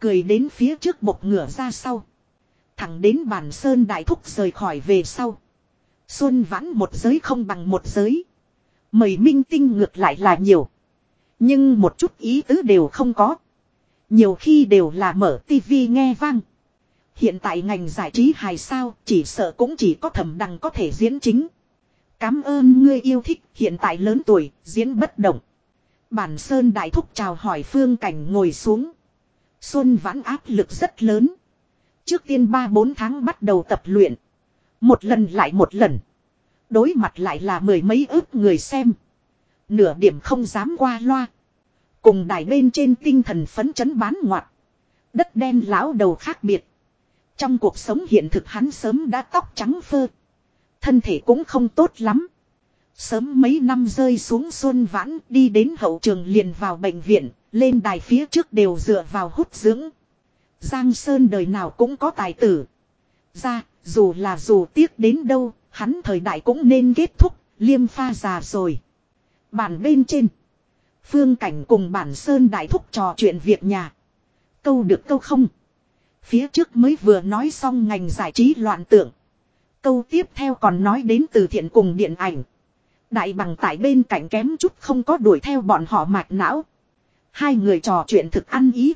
Cười đến phía trước bộc ngửa ra sau. Thẳng đến bản sơn đại thúc rời khỏi về sau. Xuân vãn một giới không bằng một giới. Mời minh tinh ngược lại là nhiều. Nhưng một chút ý tứ đều không có. Nhiều khi đều là mở tivi nghe vang. Hiện tại ngành giải trí hài sao, chỉ sợ cũng chỉ có thẩm đằng có thể diễn chính. Cám ơn ngươi yêu thích, hiện tại lớn tuổi, diễn bất động. Bản Sơn Đại Thúc chào hỏi Phương Cảnh ngồi xuống. Xuân vãn áp lực rất lớn. Trước tiên 3-4 tháng bắt đầu tập luyện. Một lần lại một lần. Đối mặt lại là mười mấy ước người xem. Nửa điểm không dám qua loa. Cùng đài bên trên tinh thần phấn chấn bán ngoặt. Đất đen lão đầu khác biệt. Trong cuộc sống hiện thực hắn sớm đã tóc trắng phơ. Thân thể cũng không tốt lắm. Sớm mấy năm rơi xuống xuân vãn đi đến hậu trường liền vào bệnh viện, lên đài phía trước đều dựa vào hút dưỡng. Giang Sơn đời nào cũng có tài tử. Ra, dù là dù tiếc đến đâu, hắn thời đại cũng nên kết thúc, liêm pha già rồi bàn bên trên. Phương Cảnh cùng bản Sơn đại thúc trò chuyện việc nhà. Câu được câu không. Phía trước mới vừa nói xong ngành giải trí loạn tưởng, Câu tiếp theo còn nói đến từ thiện cùng điện ảnh. Đại bằng tại bên cạnh kém chút không có đuổi theo bọn họ mạch não. Hai người trò chuyện thực ăn ý.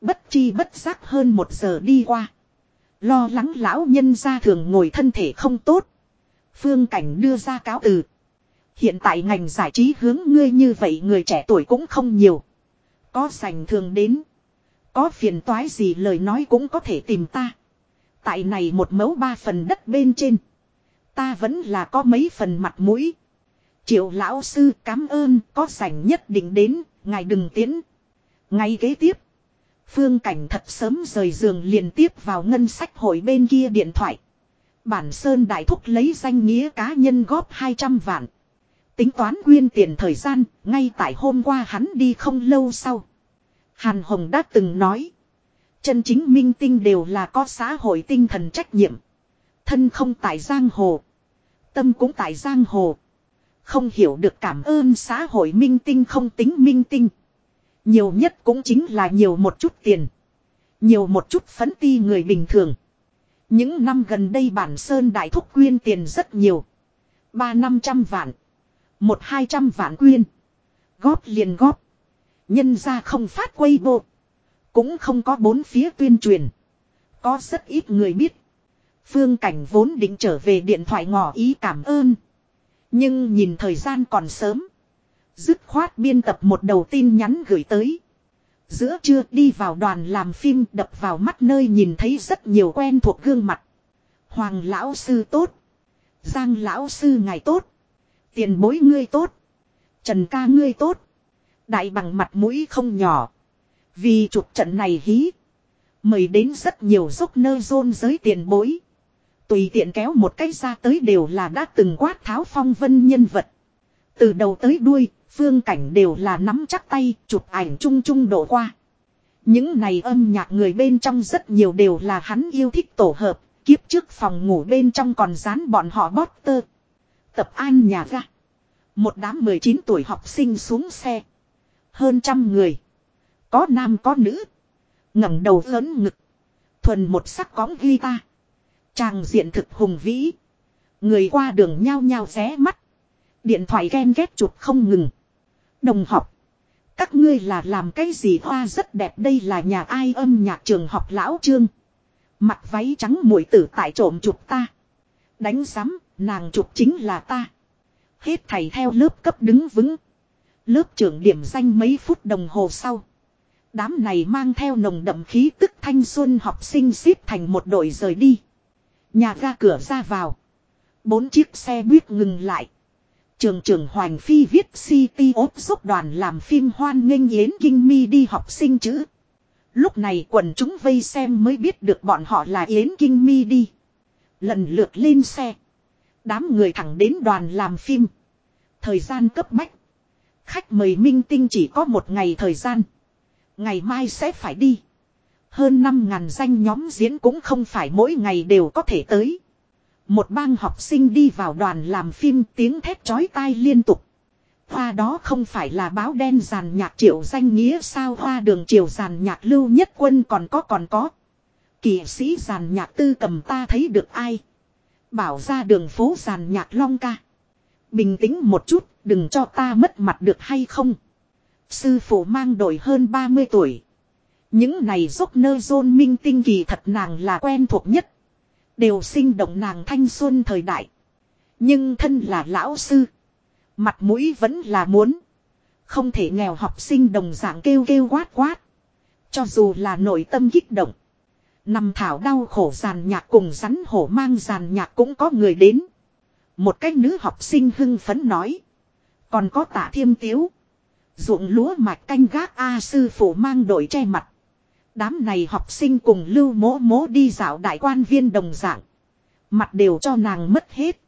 Bất chi bất giác hơn một giờ đi qua. Lo lắng lão nhân ra thường ngồi thân thể không tốt. Phương Cảnh đưa ra cáo từ. Hiện tại ngành giải trí hướng ngươi như vậy người trẻ tuổi cũng không nhiều. Có sành thường đến. Có phiền toái gì lời nói cũng có thể tìm ta. Tại này một mẫu ba phần đất bên trên. Ta vẫn là có mấy phần mặt mũi. Triệu lão sư cảm ơn có sành nhất định đến, ngài đừng tiến. Ngay kế tiếp. Phương cảnh thật sớm rời giường liền tiếp vào ngân sách hội bên kia điện thoại. Bản Sơn Đại Thúc lấy danh nghĩa cá nhân góp 200 vạn. Tính toán quyên tiền thời gian, ngay tại hôm qua hắn đi không lâu sau. Hàn Hồng đã từng nói. Chân chính minh tinh đều là có xã hội tinh thần trách nhiệm. Thân không tại giang hồ. Tâm cũng tại giang hồ. Không hiểu được cảm ơn xã hội minh tinh không tính minh tinh. Nhiều nhất cũng chính là nhiều một chút tiền. Nhiều một chút phấn ti người bình thường. Những năm gần đây bản sơn đại thúc quyên tiền rất nhiều. Ba năm trăm vạn. Một hai trăm vạn quyên. Góp liền góp. Nhân ra không phát quay bộ. Cũng không có bốn phía tuyên truyền. Có rất ít người biết. Phương Cảnh vốn định trở về điện thoại ngỏ ý cảm ơn. Nhưng nhìn thời gian còn sớm. Dứt khoát biên tập một đầu tin nhắn gửi tới. Giữa trưa đi vào đoàn làm phim đập vào mắt nơi nhìn thấy rất nhiều quen thuộc gương mặt. Hoàng lão sư tốt. Giang lão sư ngài tốt. Tiền bối ngươi tốt. Trần ca ngươi tốt. Đại bằng mặt mũi không nhỏ. Vì chụp trận này hí. Mời đến rất nhiều dốc nơ rôn giới tiền bối. Tùy tiện kéo một cái ra tới đều là đã từng quát tháo phong vân nhân vật. Từ đầu tới đuôi, phương cảnh đều là nắm chắc tay, chụp ảnh chung chung đổ qua. Những này âm nhạc người bên trong rất nhiều đều là hắn yêu thích tổ hợp, kiếp trước phòng ngủ bên trong còn dán bọn họ bót tơ. Tập an nhà ga. Một đám 19 tuổi học sinh xuống xe. Hơn trăm người. Có nam có nữ. ngẩng đầu lớn ngực. Thuần một sắc cóng guitar. Chàng diện thực hùng vĩ. Người qua đường nhao nhao ré mắt. Điện thoại ghen ghét chụp không ngừng. Đồng học. Các ngươi là làm cái gì hoa rất đẹp đây là nhà ai âm nhạc trường học lão trương. Mặt váy trắng mũi tử tại trộm chụp ta. Đánh sắm, nàng chụp chính là ta. Hết thầy theo lớp cấp đứng vững. Lớp trưởng điểm danh mấy phút đồng hồ sau. Đám này mang theo nồng đậm khí tức thanh xuân học sinh xếp thành một đội rời đi. Nhà ga cửa ra vào. Bốn chiếc xe buýt ngừng lại. Trường trưởng Hoành Phi viết City ốp giúp đoàn làm phim hoan nghênh yến kinh mi đi học sinh chữ. Lúc này quần chúng vây xem mới biết được bọn họ là yến kinh mi đi. Lần lượt lên xe. Đám người thẳng đến đoàn làm phim. Thời gian cấp bách. Khách mời minh tinh chỉ có một ngày thời gian. Ngày mai sẽ phải đi. Hơn 5.000 danh nhóm diễn cũng không phải mỗi ngày đều có thể tới. Một bang học sinh đi vào đoàn làm phim tiếng thét chói tai liên tục. Hoa đó không phải là báo đen giàn nhạc triệu danh nghĩa sao hoa đường triều giàn nhạc lưu nhất quân còn có còn có. Kỷ sĩ giàn nhạc tư cầm ta thấy được ai. Bảo ra đường phố giàn nhạc long ca. Bình tĩnh một chút, đừng cho ta mất mặt được hay không. Sư phụ mang đội hơn 30 tuổi. Những này dốc nơ dôn minh tinh kỳ thật nàng là quen thuộc nhất. Đều sinh động nàng thanh xuân thời đại. Nhưng thân là lão sư. Mặt mũi vẫn là muốn. Không thể nghèo học sinh đồng dạng kêu kêu quát quát. Cho dù là nội tâm kích động. Nằm thảo đau khổ giàn nhạc cùng rắn hổ mang giàn nhạc cũng có người đến. Một cách nữ học sinh hưng phấn nói. Còn có tả thiêm tiếu. ruộng lúa mạch canh gác A sư phụ mang đội che mặt. Đám này học sinh cùng lưu mố mố đi dạo đại quan viên đồng dạng. Mặt đều cho nàng mất hết.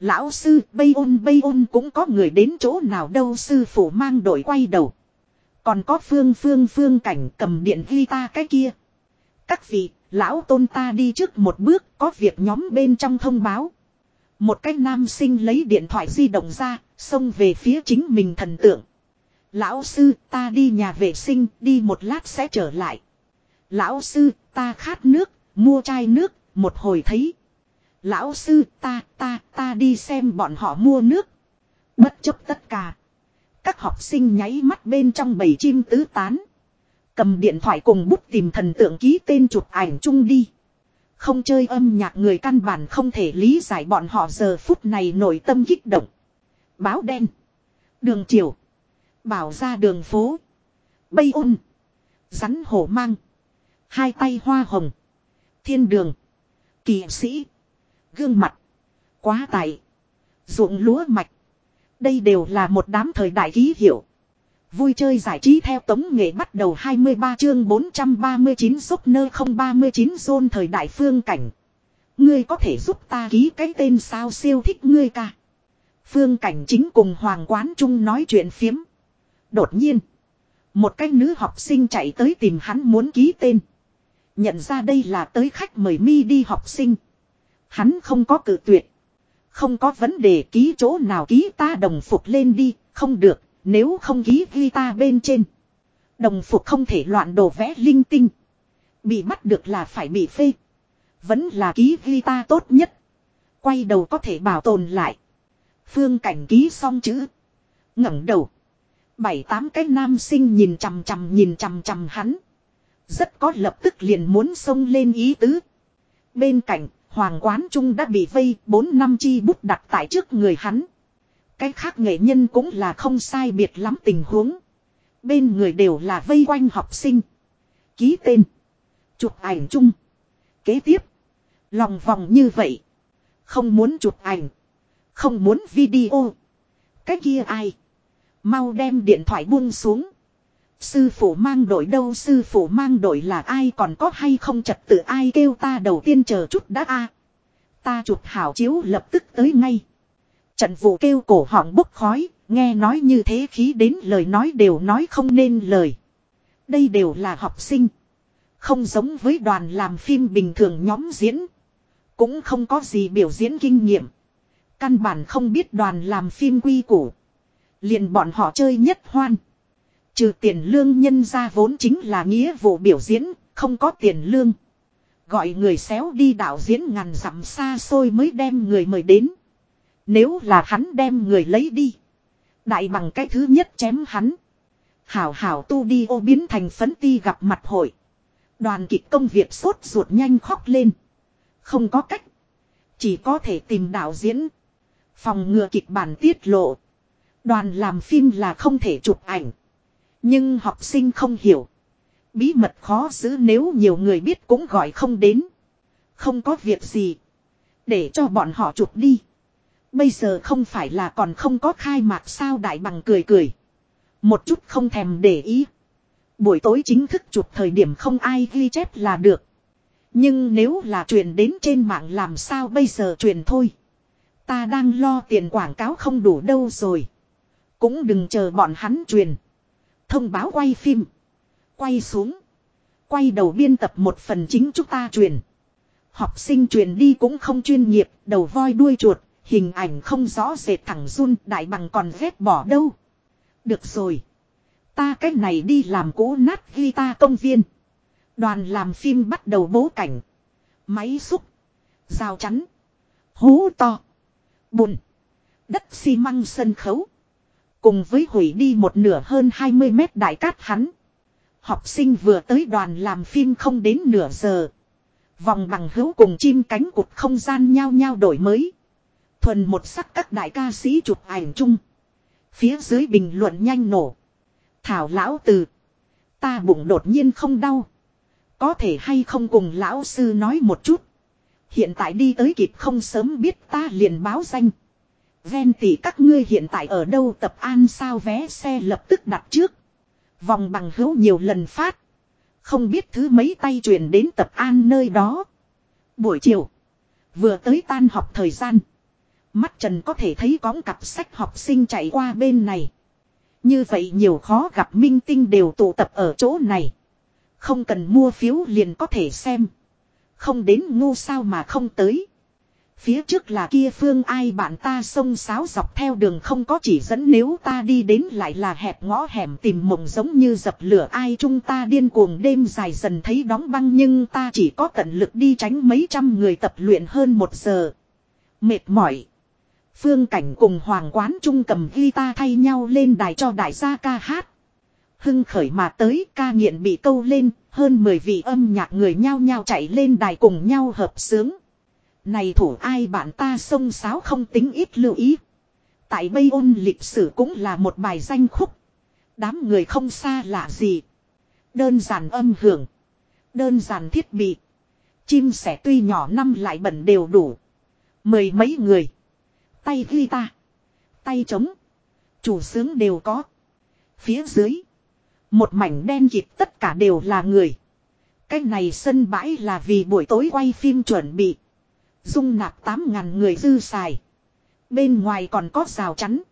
Lão sư bây ôn bây ôn cũng có người đến chỗ nào đâu sư phụ mang đội quay đầu. Còn có phương phương phương cảnh cầm điện ghi ta cái kia. Các vị, lão tôn ta đi trước một bước có việc nhóm bên trong thông báo. Một cái nam sinh lấy điện thoại di động ra, xông về phía chính mình thần tượng. Lão sư, ta đi nhà vệ sinh, đi một lát sẽ trở lại. Lão sư, ta khát nước, mua chai nước, một hồi thấy. Lão sư, ta, ta, ta đi xem bọn họ mua nước. Bất chấp tất cả. Các học sinh nháy mắt bên trong bầy chim tứ tán. Cầm điện thoại cùng bút tìm thần tượng ký tên chụp ảnh chung đi. Không chơi âm nhạc người căn bản không thể lý giải bọn họ giờ phút này nổi tâm kích động. Báo đen. Đường chiều. Bảo ra đường phố. Bây ôn. Rắn hổ mang. Hai tay hoa hồng. Thiên đường. Kỳ sĩ. Gương mặt. Quá tài. ruộng lúa mạch. Đây đều là một đám thời đại ký hiệu. Vui chơi giải trí theo tống nghệ bắt đầu 23 chương 439 xúc nơ 039 zone thời đại phương cảnh. Ngươi có thể giúp ta ký cái tên sao siêu thích ngươi ca. Phương cảnh chính cùng Hoàng Quán Trung nói chuyện phiếm. Đột nhiên. Một cái nữ học sinh chạy tới tìm hắn muốn ký tên. Nhận ra đây là tới khách mời mi đi học sinh. Hắn không có cự tuyệt. Không có vấn đề ký chỗ nào ký ta đồng phục lên đi, không được, nếu không ký ghi ta bên trên. Đồng phục không thể loạn đồ vẽ linh tinh. Bị bắt được là phải bị phê. Vẫn là ký ghi ta tốt nhất. Quay đầu có thể bảo tồn lại. Phương cảnh ký xong chữ. ngẩng đầu. Bảy tám cái nam sinh nhìn chằm chằm nhìn chằm chằm hắn. Rất có lập tức liền muốn xông lên ý tứ. Bên cạnh, Hoàng Quán Trung đã bị vây, bốn năm chi bút đặt tại trước người hắn. Cái khác nghệ nhân cũng là không sai biệt lắm tình huống. Bên người đều là vây quanh học sinh. Ký tên. Chụp ảnh chung. Kế tiếp. Lòng vòng như vậy. Không muốn chụp ảnh. Không muốn video. Cái kia ai. Mau đem điện thoại buông xuống. Sư phụ mang đội đâu sư phụ mang đội là ai còn có hay không trật tự ai kêu ta đầu tiên chờ chút đã a Ta chụp hảo chiếu lập tức tới ngay. Trận vụ kêu cổ họng bốc khói, nghe nói như thế khí đến lời nói đều nói không nên lời. Đây đều là học sinh. Không giống với đoàn làm phim bình thường nhóm diễn. Cũng không có gì biểu diễn kinh nghiệm. Căn bản không biết đoàn làm phim quy củ. liền bọn họ chơi nhất hoan. Trừ tiền lương nhân ra vốn chính là nghĩa vụ biểu diễn, không có tiền lương. Gọi người xéo đi đạo diễn ngàn dặm xa xôi mới đem người mời đến. Nếu là hắn đem người lấy đi. Đại bằng cái thứ nhất chém hắn. Hảo hảo tu đi ô biến thành phấn ti gặp mặt hội. Đoàn kịch công việc sốt ruột nhanh khóc lên. Không có cách. Chỉ có thể tìm đạo diễn. Phòng ngừa kịch bản tiết lộ. Đoàn làm phim là không thể chụp ảnh. Nhưng học sinh không hiểu. Bí mật khó giữ nếu nhiều người biết cũng gọi không đến. Không có việc gì. Để cho bọn họ chụp đi. Bây giờ không phải là còn không có khai mạc sao đại bằng cười cười. Một chút không thèm để ý. Buổi tối chính thức chụp thời điểm không ai ghi chép là được. Nhưng nếu là truyền đến trên mạng làm sao bây giờ truyền thôi. ta đang lo tiền quảng cáo không đủ đâu rồi. Cũng đừng chờ bọn hắn truyền. Thông báo quay phim. Quay xuống. Quay đầu biên tập một phần chính chúng ta truyền. Học sinh truyền đi cũng không chuyên nghiệp, đầu voi đuôi chuột, hình ảnh không rõ rệt thẳng run, đại bằng còn ghét bỏ đâu. Được rồi. Ta cách này đi làm cỗ nát guitar công viên. Đoàn làm phim bắt đầu bố cảnh. Máy xúc. Rào chắn. hú to. Bùn. Đất xi măng sân khấu. Cùng với hủy đi một nửa hơn 20 mét đại cát hắn. Học sinh vừa tới đoàn làm phim không đến nửa giờ. Vòng bằng hữu cùng chim cánh cụt không gian nhau nhau đổi mới. Thuần một sắc các đại ca sĩ chụp ảnh chung. Phía dưới bình luận nhanh nổ. Thảo lão từ. Ta bụng đột nhiên không đau. Có thể hay không cùng lão sư nói một chút. Hiện tại đi tới kịp không sớm biết ta liền báo danh. Ven tỷ các ngươi hiện tại ở đâu tập an sao vé xe lập tức đặt trước. Vòng bằng hữu nhiều lần phát. Không biết thứ mấy tay truyền đến tập an nơi đó. Buổi chiều. Vừa tới tan học thời gian. Mắt trần có thể thấy cóng cặp sách học sinh chạy qua bên này. Như vậy nhiều khó gặp minh tinh đều tụ tập ở chỗ này. Không cần mua phiếu liền có thể xem. Không đến ngu sao mà không tới. Phía trước là kia phương ai bạn ta sông sáo dọc theo đường không có chỉ dẫn nếu ta đi đến lại là hẹp ngõ hẻm tìm mộng giống như dập lửa ai chúng ta điên cuồng đêm dài dần thấy đóng băng nhưng ta chỉ có tận lực đi tránh mấy trăm người tập luyện hơn một giờ. Mệt mỏi. Phương cảnh cùng hoàng quán trung cầm guitar thay nhau lên đài cho đại gia ca hát. Hưng khởi mà tới ca nghiện bị câu lên, hơn 10 vị âm nhạc người nhau nhau chạy lên đài cùng nhau hợp sướng. Này thủ ai bạn ta sông sáo không tính ít lưu ý. Tại bây ôn lịch sử cũng là một bài danh khúc. Đám người không xa lạ gì. Đơn giản âm hưởng. Đơn giản thiết bị. Chim sẻ tuy nhỏ năm lại bẩn đều đủ. Mười mấy người. Tay guitar. Tay trống. Chủ sướng đều có. Phía dưới. Một mảnh đen kịt tất cả đều là người. Cái này sân bãi là vì buổi tối quay phim chuẩn bị. Dung nạp 8.000 người dư xài. Bên ngoài còn có rào chắn.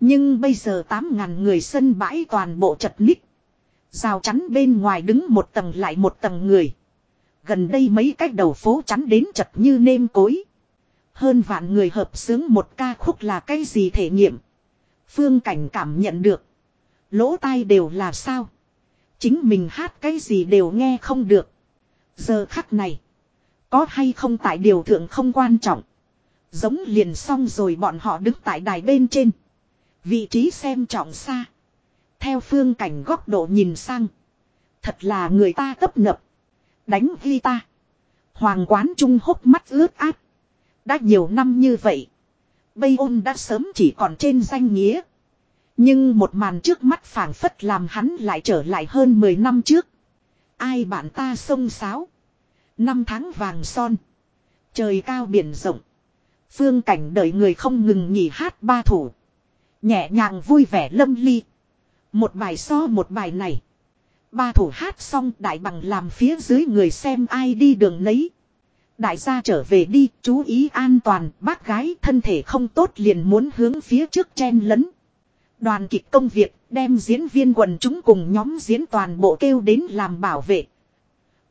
Nhưng bây giờ 8.000 người sân bãi toàn bộ chật ních. Rào chắn bên ngoài đứng một tầng lại một tầng người. Gần đây mấy cách đầu phố chắn đến chật như nêm cối. Hơn vạn người hợp sướng một ca khúc là cái gì thể nghiệm. Phương cảnh cảm nhận được. Lỗ tai đều là sao. Chính mình hát cái gì đều nghe không được. Giờ khắc này. Có hay không tại điều thượng không quan trọng. Giống liền xong rồi bọn họ đứng tại đài bên trên. Vị trí xem trọng xa. Theo phương cảnh góc độ nhìn sang. Thật là người ta tấp nập. Đánh ghi ta. Hoàng quán trung hốc mắt ướt át. Đã nhiều năm như vậy. Bây ôn đã sớm chỉ còn trên danh nghĩa. Nhưng một màn trước mắt phảng phất làm hắn lại trở lại hơn 10 năm trước. Ai bạn ta sông sáo. Năm tháng vàng son. Trời cao biển rộng. Phương cảnh đợi người không ngừng nhỉ hát ba thủ. Nhẹ nhàng vui vẻ lâm ly. Một bài so một bài này. Ba thủ hát xong đại bằng làm phía dưới người xem ai đi đường nấy. Đại gia trở về đi, chú ý an toàn, bác gái thân thể không tốt liền muốn hướng phía trước chen lấn. Đoàn kịch công việc, đem diễn viên quần chúng cùng nhóm diễn toàn bộ kêu đến làm bảo vệ.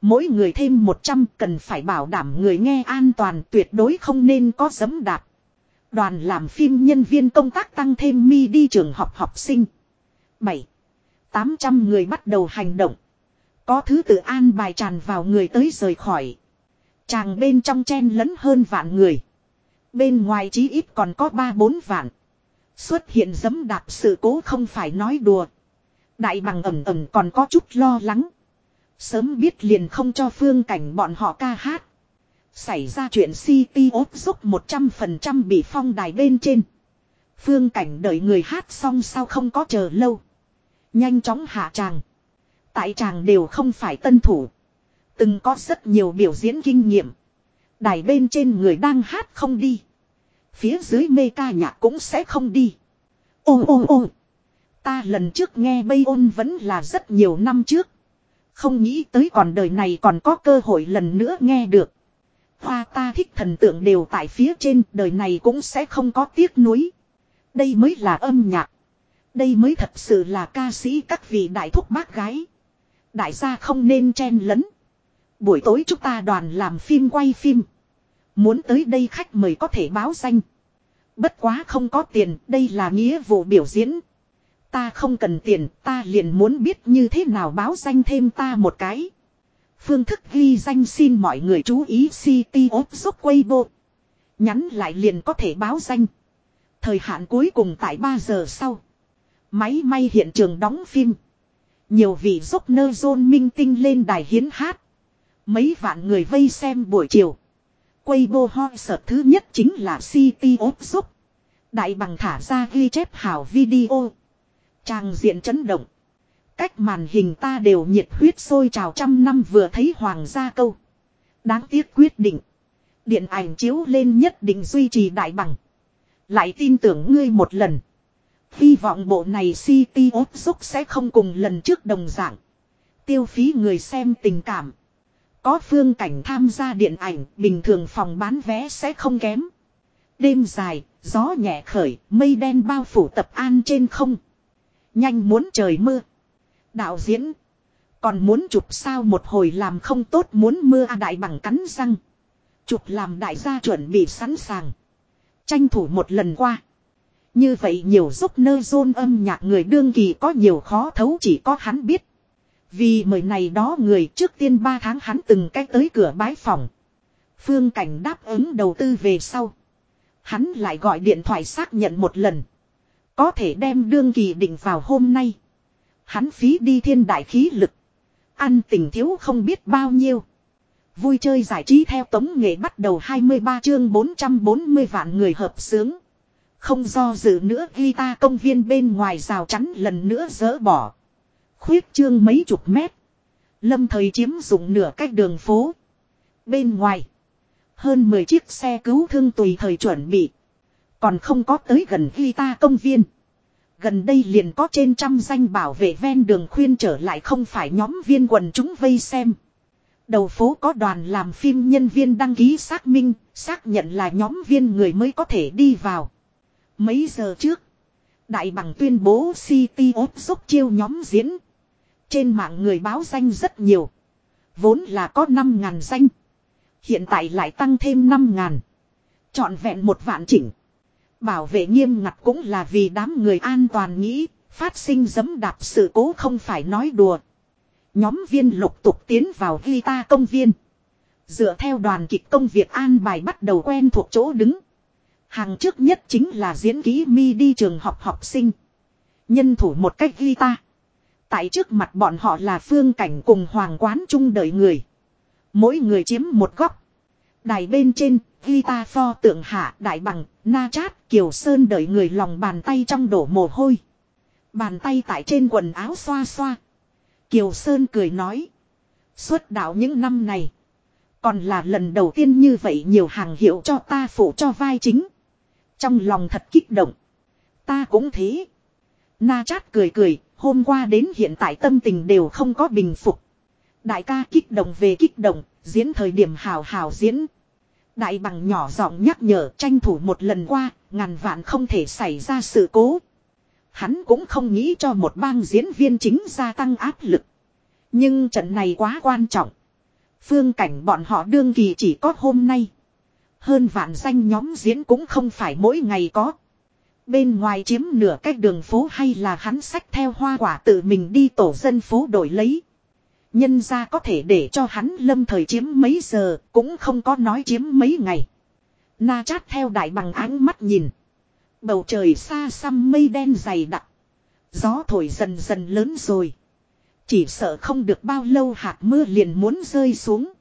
Mỗi người thêm 100 cần phải bảo đảm người nghe an toàn tuyệt đối không nên có giấm đạp. Đoàn làm phim nhân viên công tác tăng thêm mi đi trường học học sinh. 7. 800 người bắt đầu hành động. Có thứ tự an bài tràn vào người tới rời khỏi. Chàng bên trong chen lẫn hơn vạn người. Bên ngoài chí ít còn có 3-4 vạn. Xuất hiện dấm đạp sự cố không phải nói đùa. Đại bằng ẩm ẩm còn có chút lo lắng. Sớm biết liền không cho phương cảnh bọn họ ca hát. Xảy ra chuyện City ốp giúp 100% bị phong đài bên trên. Phương cảnh đợi người hát xong sao không có chờ lâu. Nhanh chóng hạ tràng. Tại tràng đều không phải tân thủ. Từng có rất nhiều biểu diễn kinh nghiệm. Đài bên trên người đang hát không đi. Phía dưới mê ca nhạc cũng sẽ không đi. Ô ô ô. Ta lần trước nghe bay ôn vẫn là rất nhiều năm trước. Không nghĩ tới còn đời này còn có cơ hội lần nữa nghe được. hoa ta thích thần tượng đều tại phía trên, đời này cũng sẽ không có tiếc nuối. Đây mới là âm nhạc. Đây mới thật sự là ca sĩ các vị đại thúc bác gái. Đại gia không nên chen lấn. Buổi tối chúng ta đoàn làm phim quay phim. Muốn tới đây khách mời có thể báo danh. Bất quá không có tiền, đây là nghĩa vụ biểu diễn. Ta không cần tiền, ta liền muốn biết như thế nào báo danh thêm ta một cái. Phương thức ghi danh xin mọi người chú ý City of Giúp Weibo. Nhắn lại liền có thể báo danh. Thời hạn cuối cùng tại 3 giờ sau. Máy may hiện trường đóng phim. Nhiều vị giúp nơ dôn minh tinh lên đài hiến hát. Mấy vạn người vây xem buổi chiều. Quay bô ho sợ thứ nhất chính là City of Giúp. Đại bằng thả ra ghi chép hảo video. Trang diện chấn động. Cách màn hình ta đều nhiệt huyết sôi trào trăm năm vừa thấy hoàng gia câu. Đáng tiếc quyết định. Điện ảnh chiếu lên nhất định duy trì đại bằng. Lại tin tưởng ngươi một lần. Hy vọng bộ này City of Giúp sẽ không cùng lần trước đồng dạng. Tiêu phí người xem tình cảm. Có phương cảnh tham gia điện ảnh, bình thường phòng bán vé sẽ không kém. Đêm dài, gió nhẹ khởi, mây đen bao phủ tập an trên không. Nhanh muốn trời mưa. Đạo diễn. Còn muốn chụp sao một hồi làm không tốt muốn mưa à đại bằng cắn răng. Chụp làm đại gia chuẩn bị sẵn sàng. Tranh thủ một lần qua. Như vậy nhiều giúp nơ rôn âm nhạc người đương kỳ có nhiều khó thấu chỉ có hắn biết. Vì mời này đó người trước tiên 3 tháng hắn từng cách tới cửa bái phòng. Phương Cảnh đáp ứng đầu tư về sau. Hắn lại gọi điện thoại xác nhận một lần. Có thể đem đương kỳ định vào hôm nay. Hắn phí đi thiên đại khí lực. Ăn tình thiếu không biết bao nhiêu. Vui chơi giải trí theo tống nghệ bắt đầu 23 chương 440 vạn người hợp sướng. Không do dự nữa, guitar công viên bên ngoài rào chắn lần nữa dỡ bỏ. Khuyết trương mấy chục mét. Lâm thời chiếm dụng nửa cách đường phố. Bên ngoài. Hơn 10 chiếc xe cứu thương tùy thời chuẩn bị. Còn không có tới gần guitar công viên. Gần đây liền có trên trăm danh bảo vệ ven đường khuyên trở lại không phải nhóm viên quần chúng vây xem. Đầu phố có đoàn làm phim nhân viên đăng ký xác minh, xác nhận là nhóm viên người mới có thể đi vào. Mấy giờ trước, Đại bằng tuyên bố City of dốc chiêu nhóm diễn. Trên mạng người báo danh rất nhiều. Vốn là có 5.000 danh. Hiện tại lại tăng thêm 5.000. Chọn vẹn một vạn chỉnh. Bảo vệ nghiêm ngặt cũng là vì đám người an toàn nghĩ, phát sinh dấm đạp sự cố không phải nói đùa. Nhóm viên lục tục tiến vào guitar công viên. Dựa theo đoàn kịch công việc an bài bắt đầu quen thuộc chỗ đứng. Hàng trước nhất chính là diễn ký mi đi trường học học sinh. Nhân thủ một cách guitar. Tại trước mặt bọn họ là phương cảnh cùng hoàng quán chung đợi người. Mỗi người chiếm một góc. Đài bên trên, guitar pho tượng hạ đại bằng, na chát, kiều sơn đợi người lòng bàn tay trong đổ mồ hôi. Bàn tay tại trên quần áo xoa xoa. Kiều Sơn cười nói. Xuất đạo những năm này. Còn là lần đầu tiên như vậy nhiều hàng hiệu cho ta phụ cho vai chính. Trong lòng thật kích động. Ta cũng thế. Na chát cười cười, hôm qua đến hiện tại tâm tình đều không có bình phục. Đại ca kích động về kích động, diễn thời điểm hào hào diễn. Đại bằng nhỏ giọng nhắc nhở tranh thủ một lần qua, ngàn vạn không thể xảy ra sự cố. Hắn cũng không nghĩ cho một bang diễn viên chính gia tăng áp lực. Nhưng trận này quá quan trọng. Phương cảnh bọn họ đương kỳ chỉ có hôm nay. Hơn vạn danh nhóm diễn cũng không phải mỗi ngày có. Bên ngoài chiếm nửa cách đường phố hay là hắn sách theo hoa quả tự mình đi tổ dân phố đổi lấy. Nhân ra có thể để cho hắn lâm thời chiếm mấy giờ, cũng không có nói chiếm mấy ngày. Na chát theo đại bằng ánh mắt nhìn. Bầu trời xa xăm mây đen dày đặc. Gió thổi dần dần lớn rồi. Chỉ sợ không được bao lâu hạt mưa liền muốn rơi xuống.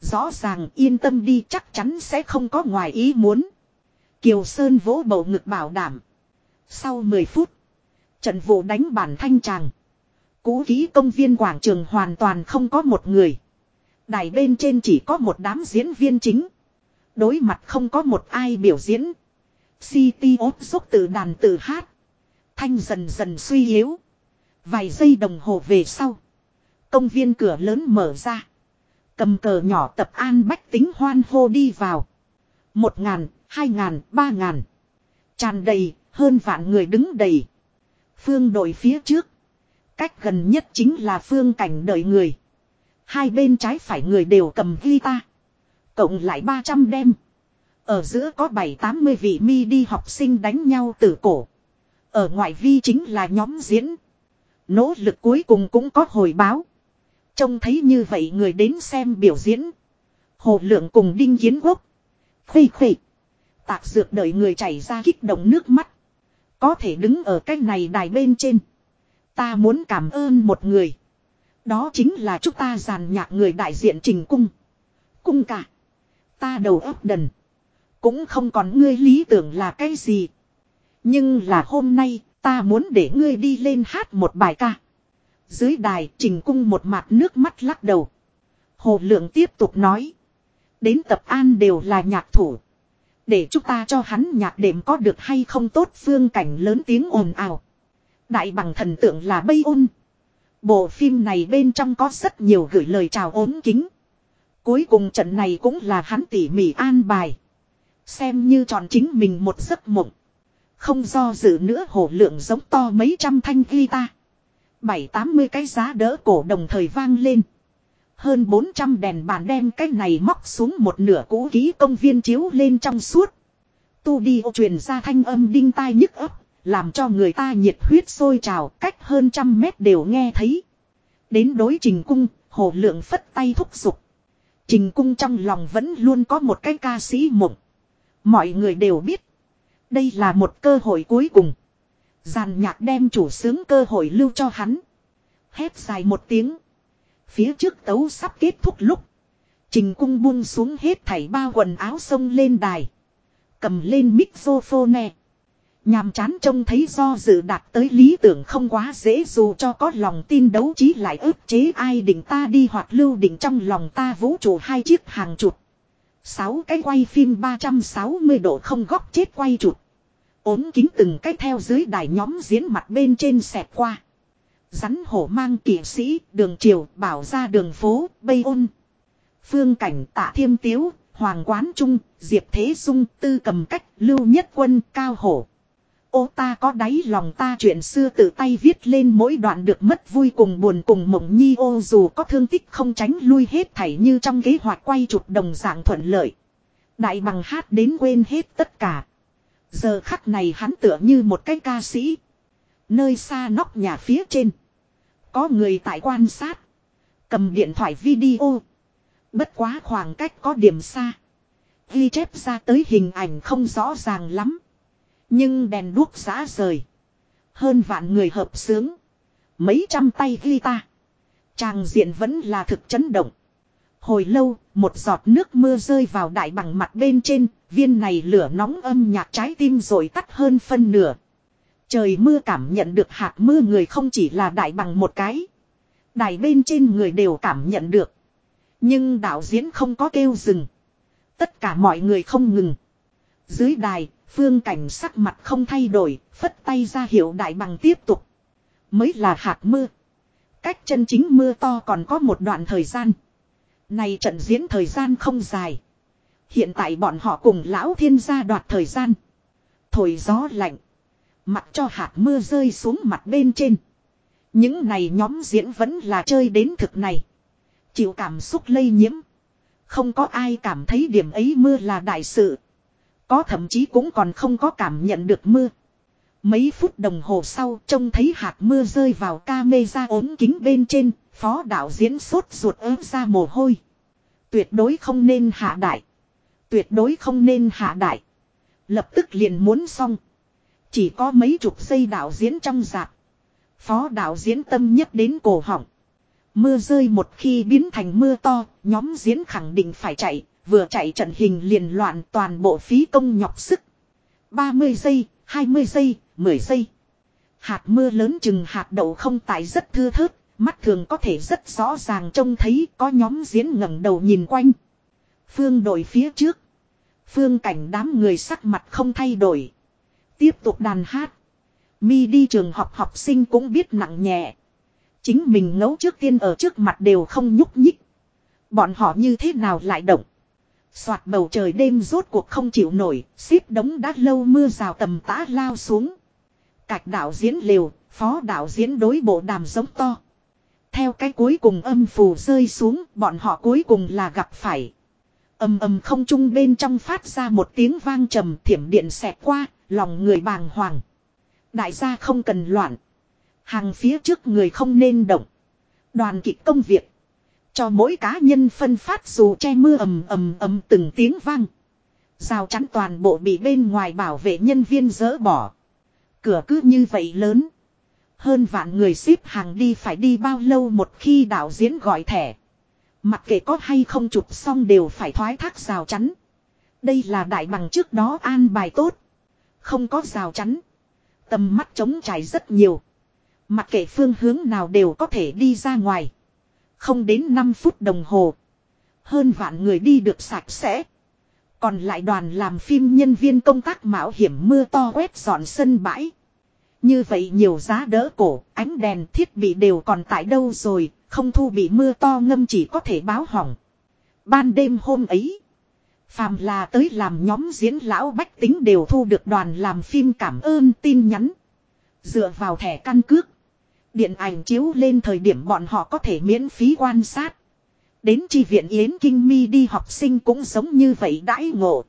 Rõ ràng yên tâm đi chắc chắn sẽ không có ngoài ý muốn. Kiều Sơn vỗ bầu ngực bảo đảm. Sau 10 phút. Trận vụ đánh bản thanh tràng. Cú ký công viên quảng trường hoàn toàn không có một người. Đài bên trên chỉ có một đám diễn viên chính. Đối mặt không có một ai biểu diễn. City ốp xúc từ đàn từ hát. Thanh dần dần suy yếu. Vài giây đồng hồ về sau. Công viên cửa lớn mở ra. Cầm cờ nhỏ tập an bách tính hoan hô đi vào. Một ngàn, hai ngàn, ba ngàn. Tràn đầy, hơn vạn người đứng đầy. Phương đội phía trước. Cách gần nhất chính là phương cảnh đợi người. Hai bên trái phải người đều cầm guitar. Cộng lại 300 đem. Ở giữa có 7-80 vị mi đi học sinh đánh nhau tử cổ. Ở ngoại vi chính là nhóm diễn. Nỗ lực cuối cùng cũng có hồi báo. Trông thấy như vậy người đến xem biểu diễn. Hồ lượng cùng đinh Yến quốc. Khuy khuy. Tạc dược đợi người chảy ra kích động nước mắt. Có thể đứng ở cái này đài bên trên. Ta muốn cảm ơn một người. Đó chính là chúng ta giàn nhạc người đại diện trình cung. Cung cả. Ta đầu óc đần. Cũng không còn ngươi lý tưởng là cái gì. Nhưng là hôm nay, ta muốn để ngươi đi lên hát một bài ca. Dưới đài, trình cung một mặt nước mắt lắc đầu. Hồ lượng tiếp tục nói. Đến tập an đều là nhạc thủ. Để chúng ta cho hắn nhạc đệm có được hay không tốt phương cảnh lớn tiếng ồn ào. Đại bằng thần tượng là bây ôn. Bộ phim này bên trong có rất nhiều gửi lời chào ốm kính. Cuối cùng trận này cũng là hắn tỉ mỉ an bài. Xem như tròn chính mình một giấc mộng. Không do dự nữa hổ lượng giống to mấy trăm thanh guitar. Bảy tám mươi cái giá đỡ cổ đồng thời vang lên. Hơn 400 đèn bàn đem cái này móc xuống một nửa cũ ký công viên chiếu lên trong suốt. Tu đi truyền ra thanh âm đinh tai nhức ấp, làm cho người ta nhiệt huyết sôi trào cách hơn trăm mét đều nghe thấy. Đến đối trình cung, hồ lượng phất tay thúc giục. Trình cung trong lòng vẫn luôn có một cái ca sĩ mộng. Mọi người đều biết. Đây là một cơ hội cuối cùng. Giàn nhạc đem chủ sướng cơ hội lưu cho hắn. Hét dài một tiếng. Phía trước tấu sắp kết thúc lúc. Trình cung buông xuống hết thảy bao quần áo sông lên đài. Cầm lên mixophone. Nhàm chán trông thấy do dự đạt tới lý tưởng không quá dễ dù cho có lòng tin đấu trí lại ức chế ai định ta đi hoặc lưu định trong lòng ta vũ trụ hai chiếc hàng chuột Sáu cái quay phim 360 độ không góc chết quay chụp. ốm kính từng cách theo dưới đài nhóm diễn mặt bên trên xẹt qua. Rắn hổ mang kỵ sĩ, đường triều, bảo ra đường phố, bây ôn. Phương cảnh tạ thiêm tiếu, hoàng quán trung, diệp thế dung, tư cầm cách, lưu nhất quân, cao hổ. Ô ta có đáy lòng ta chuyện xưa tự tay viết lên mỗi đoạn được mất vui cùng buồn cùng mộng nhi ô dù có thương tích không tránh lui hết thảy như trong kế hoạch quay chụp đồng dạng thuận lợi. Đại bằng hát đến quên hết tất cả. Giờ khắc này hắn tựa như một cái ca sĩ. Nơi xa nóc nhà phía trên. Có người tại quan sát. Cầm điện thoại video. Bất quá khoảng cách có điểm xa. Ghi chép ra tới hình ảnh không rõ ràng lắm. Nhưng đèn đuốc giã rời. Hơn vạn người hợp sướng. Mấy trăm tay ghi ta. Tràng diện vẫn là thực chấn động. Hồi lâu, một giọt nước mưa rơi vào đại bằng mặt bên trên, viên này lửa nóng âm nhạc trái tim rồi tắt hơn phân nửa. Trời mưa cảm nhận được hạt mưa người không chỉ là đại bằng một cái. Đài bên trên người đều cảm nhận được. Nhưng đạo diễn không có kêu dừng. Tất cả mọi người không ngừng. Dưới đài, phương cảnh sắc mặt không thay đổi, phất tay ra hiệu đại bằng tiếp tục. Mới là hạt mưa. Cách chân chính mưa to còn có một đoạn thời gian. Này trận diễn thời gian không dài. Hiện tại bọn họ cùng lão thiên gia đoạt thời gian. Thổi gió lạnh. Mặc cho hạt mưa rơi xuống mặt bên trên. Những này nhóm diễn vẫn là chơi đến thực này. Chịu cảm xúc lây nhiễm. Không có ai cảm thấy điểm ấy mưa là đại sự. Có thậm chí cũng còn không có cảm nhận được mưa. Mấy phút đồng hồ sau trông thấy hạt mưa rơi vào ca mê ra ốm kính bên trên, phó đạo diễn sốt ruột ớm ra mồ hôi. Tuyệt đối không nên hạ đại. Tuyệt đối không nên hạ đại. Lập tức liền muốn xong. Chỉ có mấy chục giây đạo diễn trong dạp. Phó đạo diễn tâm nhất đến cổ họng. Mưa rơi một khi biến thành mưa to, nhóm diễn khẳng định phải chạy, vừa chạy trận hình liền loạn toàn bộ phí công nhọc sức. 30 giây, 20 giây, 10 giây. Hạt mưa lớn chừng hạt đậu không tại rất thưa thớt, mắt thường có thể rất rõ ràng trông thấy có nhóm diễn ngẩng đầu nhìn quanh. Phương đội phía trước. Phương cảnh đám người sắc mặt không thay đổi. Tiếp tục đàn hát. Mi đi trường học học sinh cũng biết nặng nhẹ. Chính mình ngấu trước tiên ở trước mặt đều không nhúc nhích. Bọn họ như thế nào lại động. Soạt bầu trời đêm rốt cuộc không chịu nổi, xếp đống đá lâu mưa rào tầm tã lao xuống. Cạch đạo diễn liều, phó đạo diễn đối bộ đàm giống to. Theo cái cuối cùng âm phù rơi xuống, bọn họ cuối cùng là gặp phải. ầm ầm không trung bên trong phát ra một tiếng vang trầm thiểm điện xẹt qua, lòng người bàng hoàng. Đại gia không cần loạn. Hàng phía trước người không nên động. Đoàn kịch công việc. Cho mỗi cá nhân phân phát dù che mưa ầm ầm ầm từng tiếng vang. Rào chắn toàn bộ bị bên ngoài bảo vệ nhân viên dỡ bỏ. Cửa cứ như vậy lớn. Hơn vạn người xếp hàng đi phải đi bao lâu một khi đạo diễn gọi thẻ. Mặc kệ có hay không chụp xong đều phải thoái thác rào chắn. Đây là đại bằng trước đó an bài tốt. Không có rào chắn. Tầm mắt trống trải rất nhiều. Mặc kệ phương hướng nào đều có thể đi ra ngoài. Không đến 5 phút đồng hồ. Hơn vạn người đi được sạch sẽ. Còn lại đoàn làm phim nhân viên công tác mạo hiểm mưa to quét dọn sân bãi. Như vậy nhiều giá đỡ cổ, ánh đèn thiết bị đều còn tại đâu rồi, không thu bị mưa to ngâm chỉ có thể báo hỏng. Ban đêm hôm ấy, phàm là tới làm nhóm diễn lão bách tính đều thu được đoàn làm phim cảm ơn tin nhắn. Dựa vào thẻ căn cước. Điện ảnh chiếu lên thời điểm bọn họ có thể miễn phí quan sát. Đến chi viện Yến Kinh Mi đi học sinh cũng giống như vậy đãi ngộ.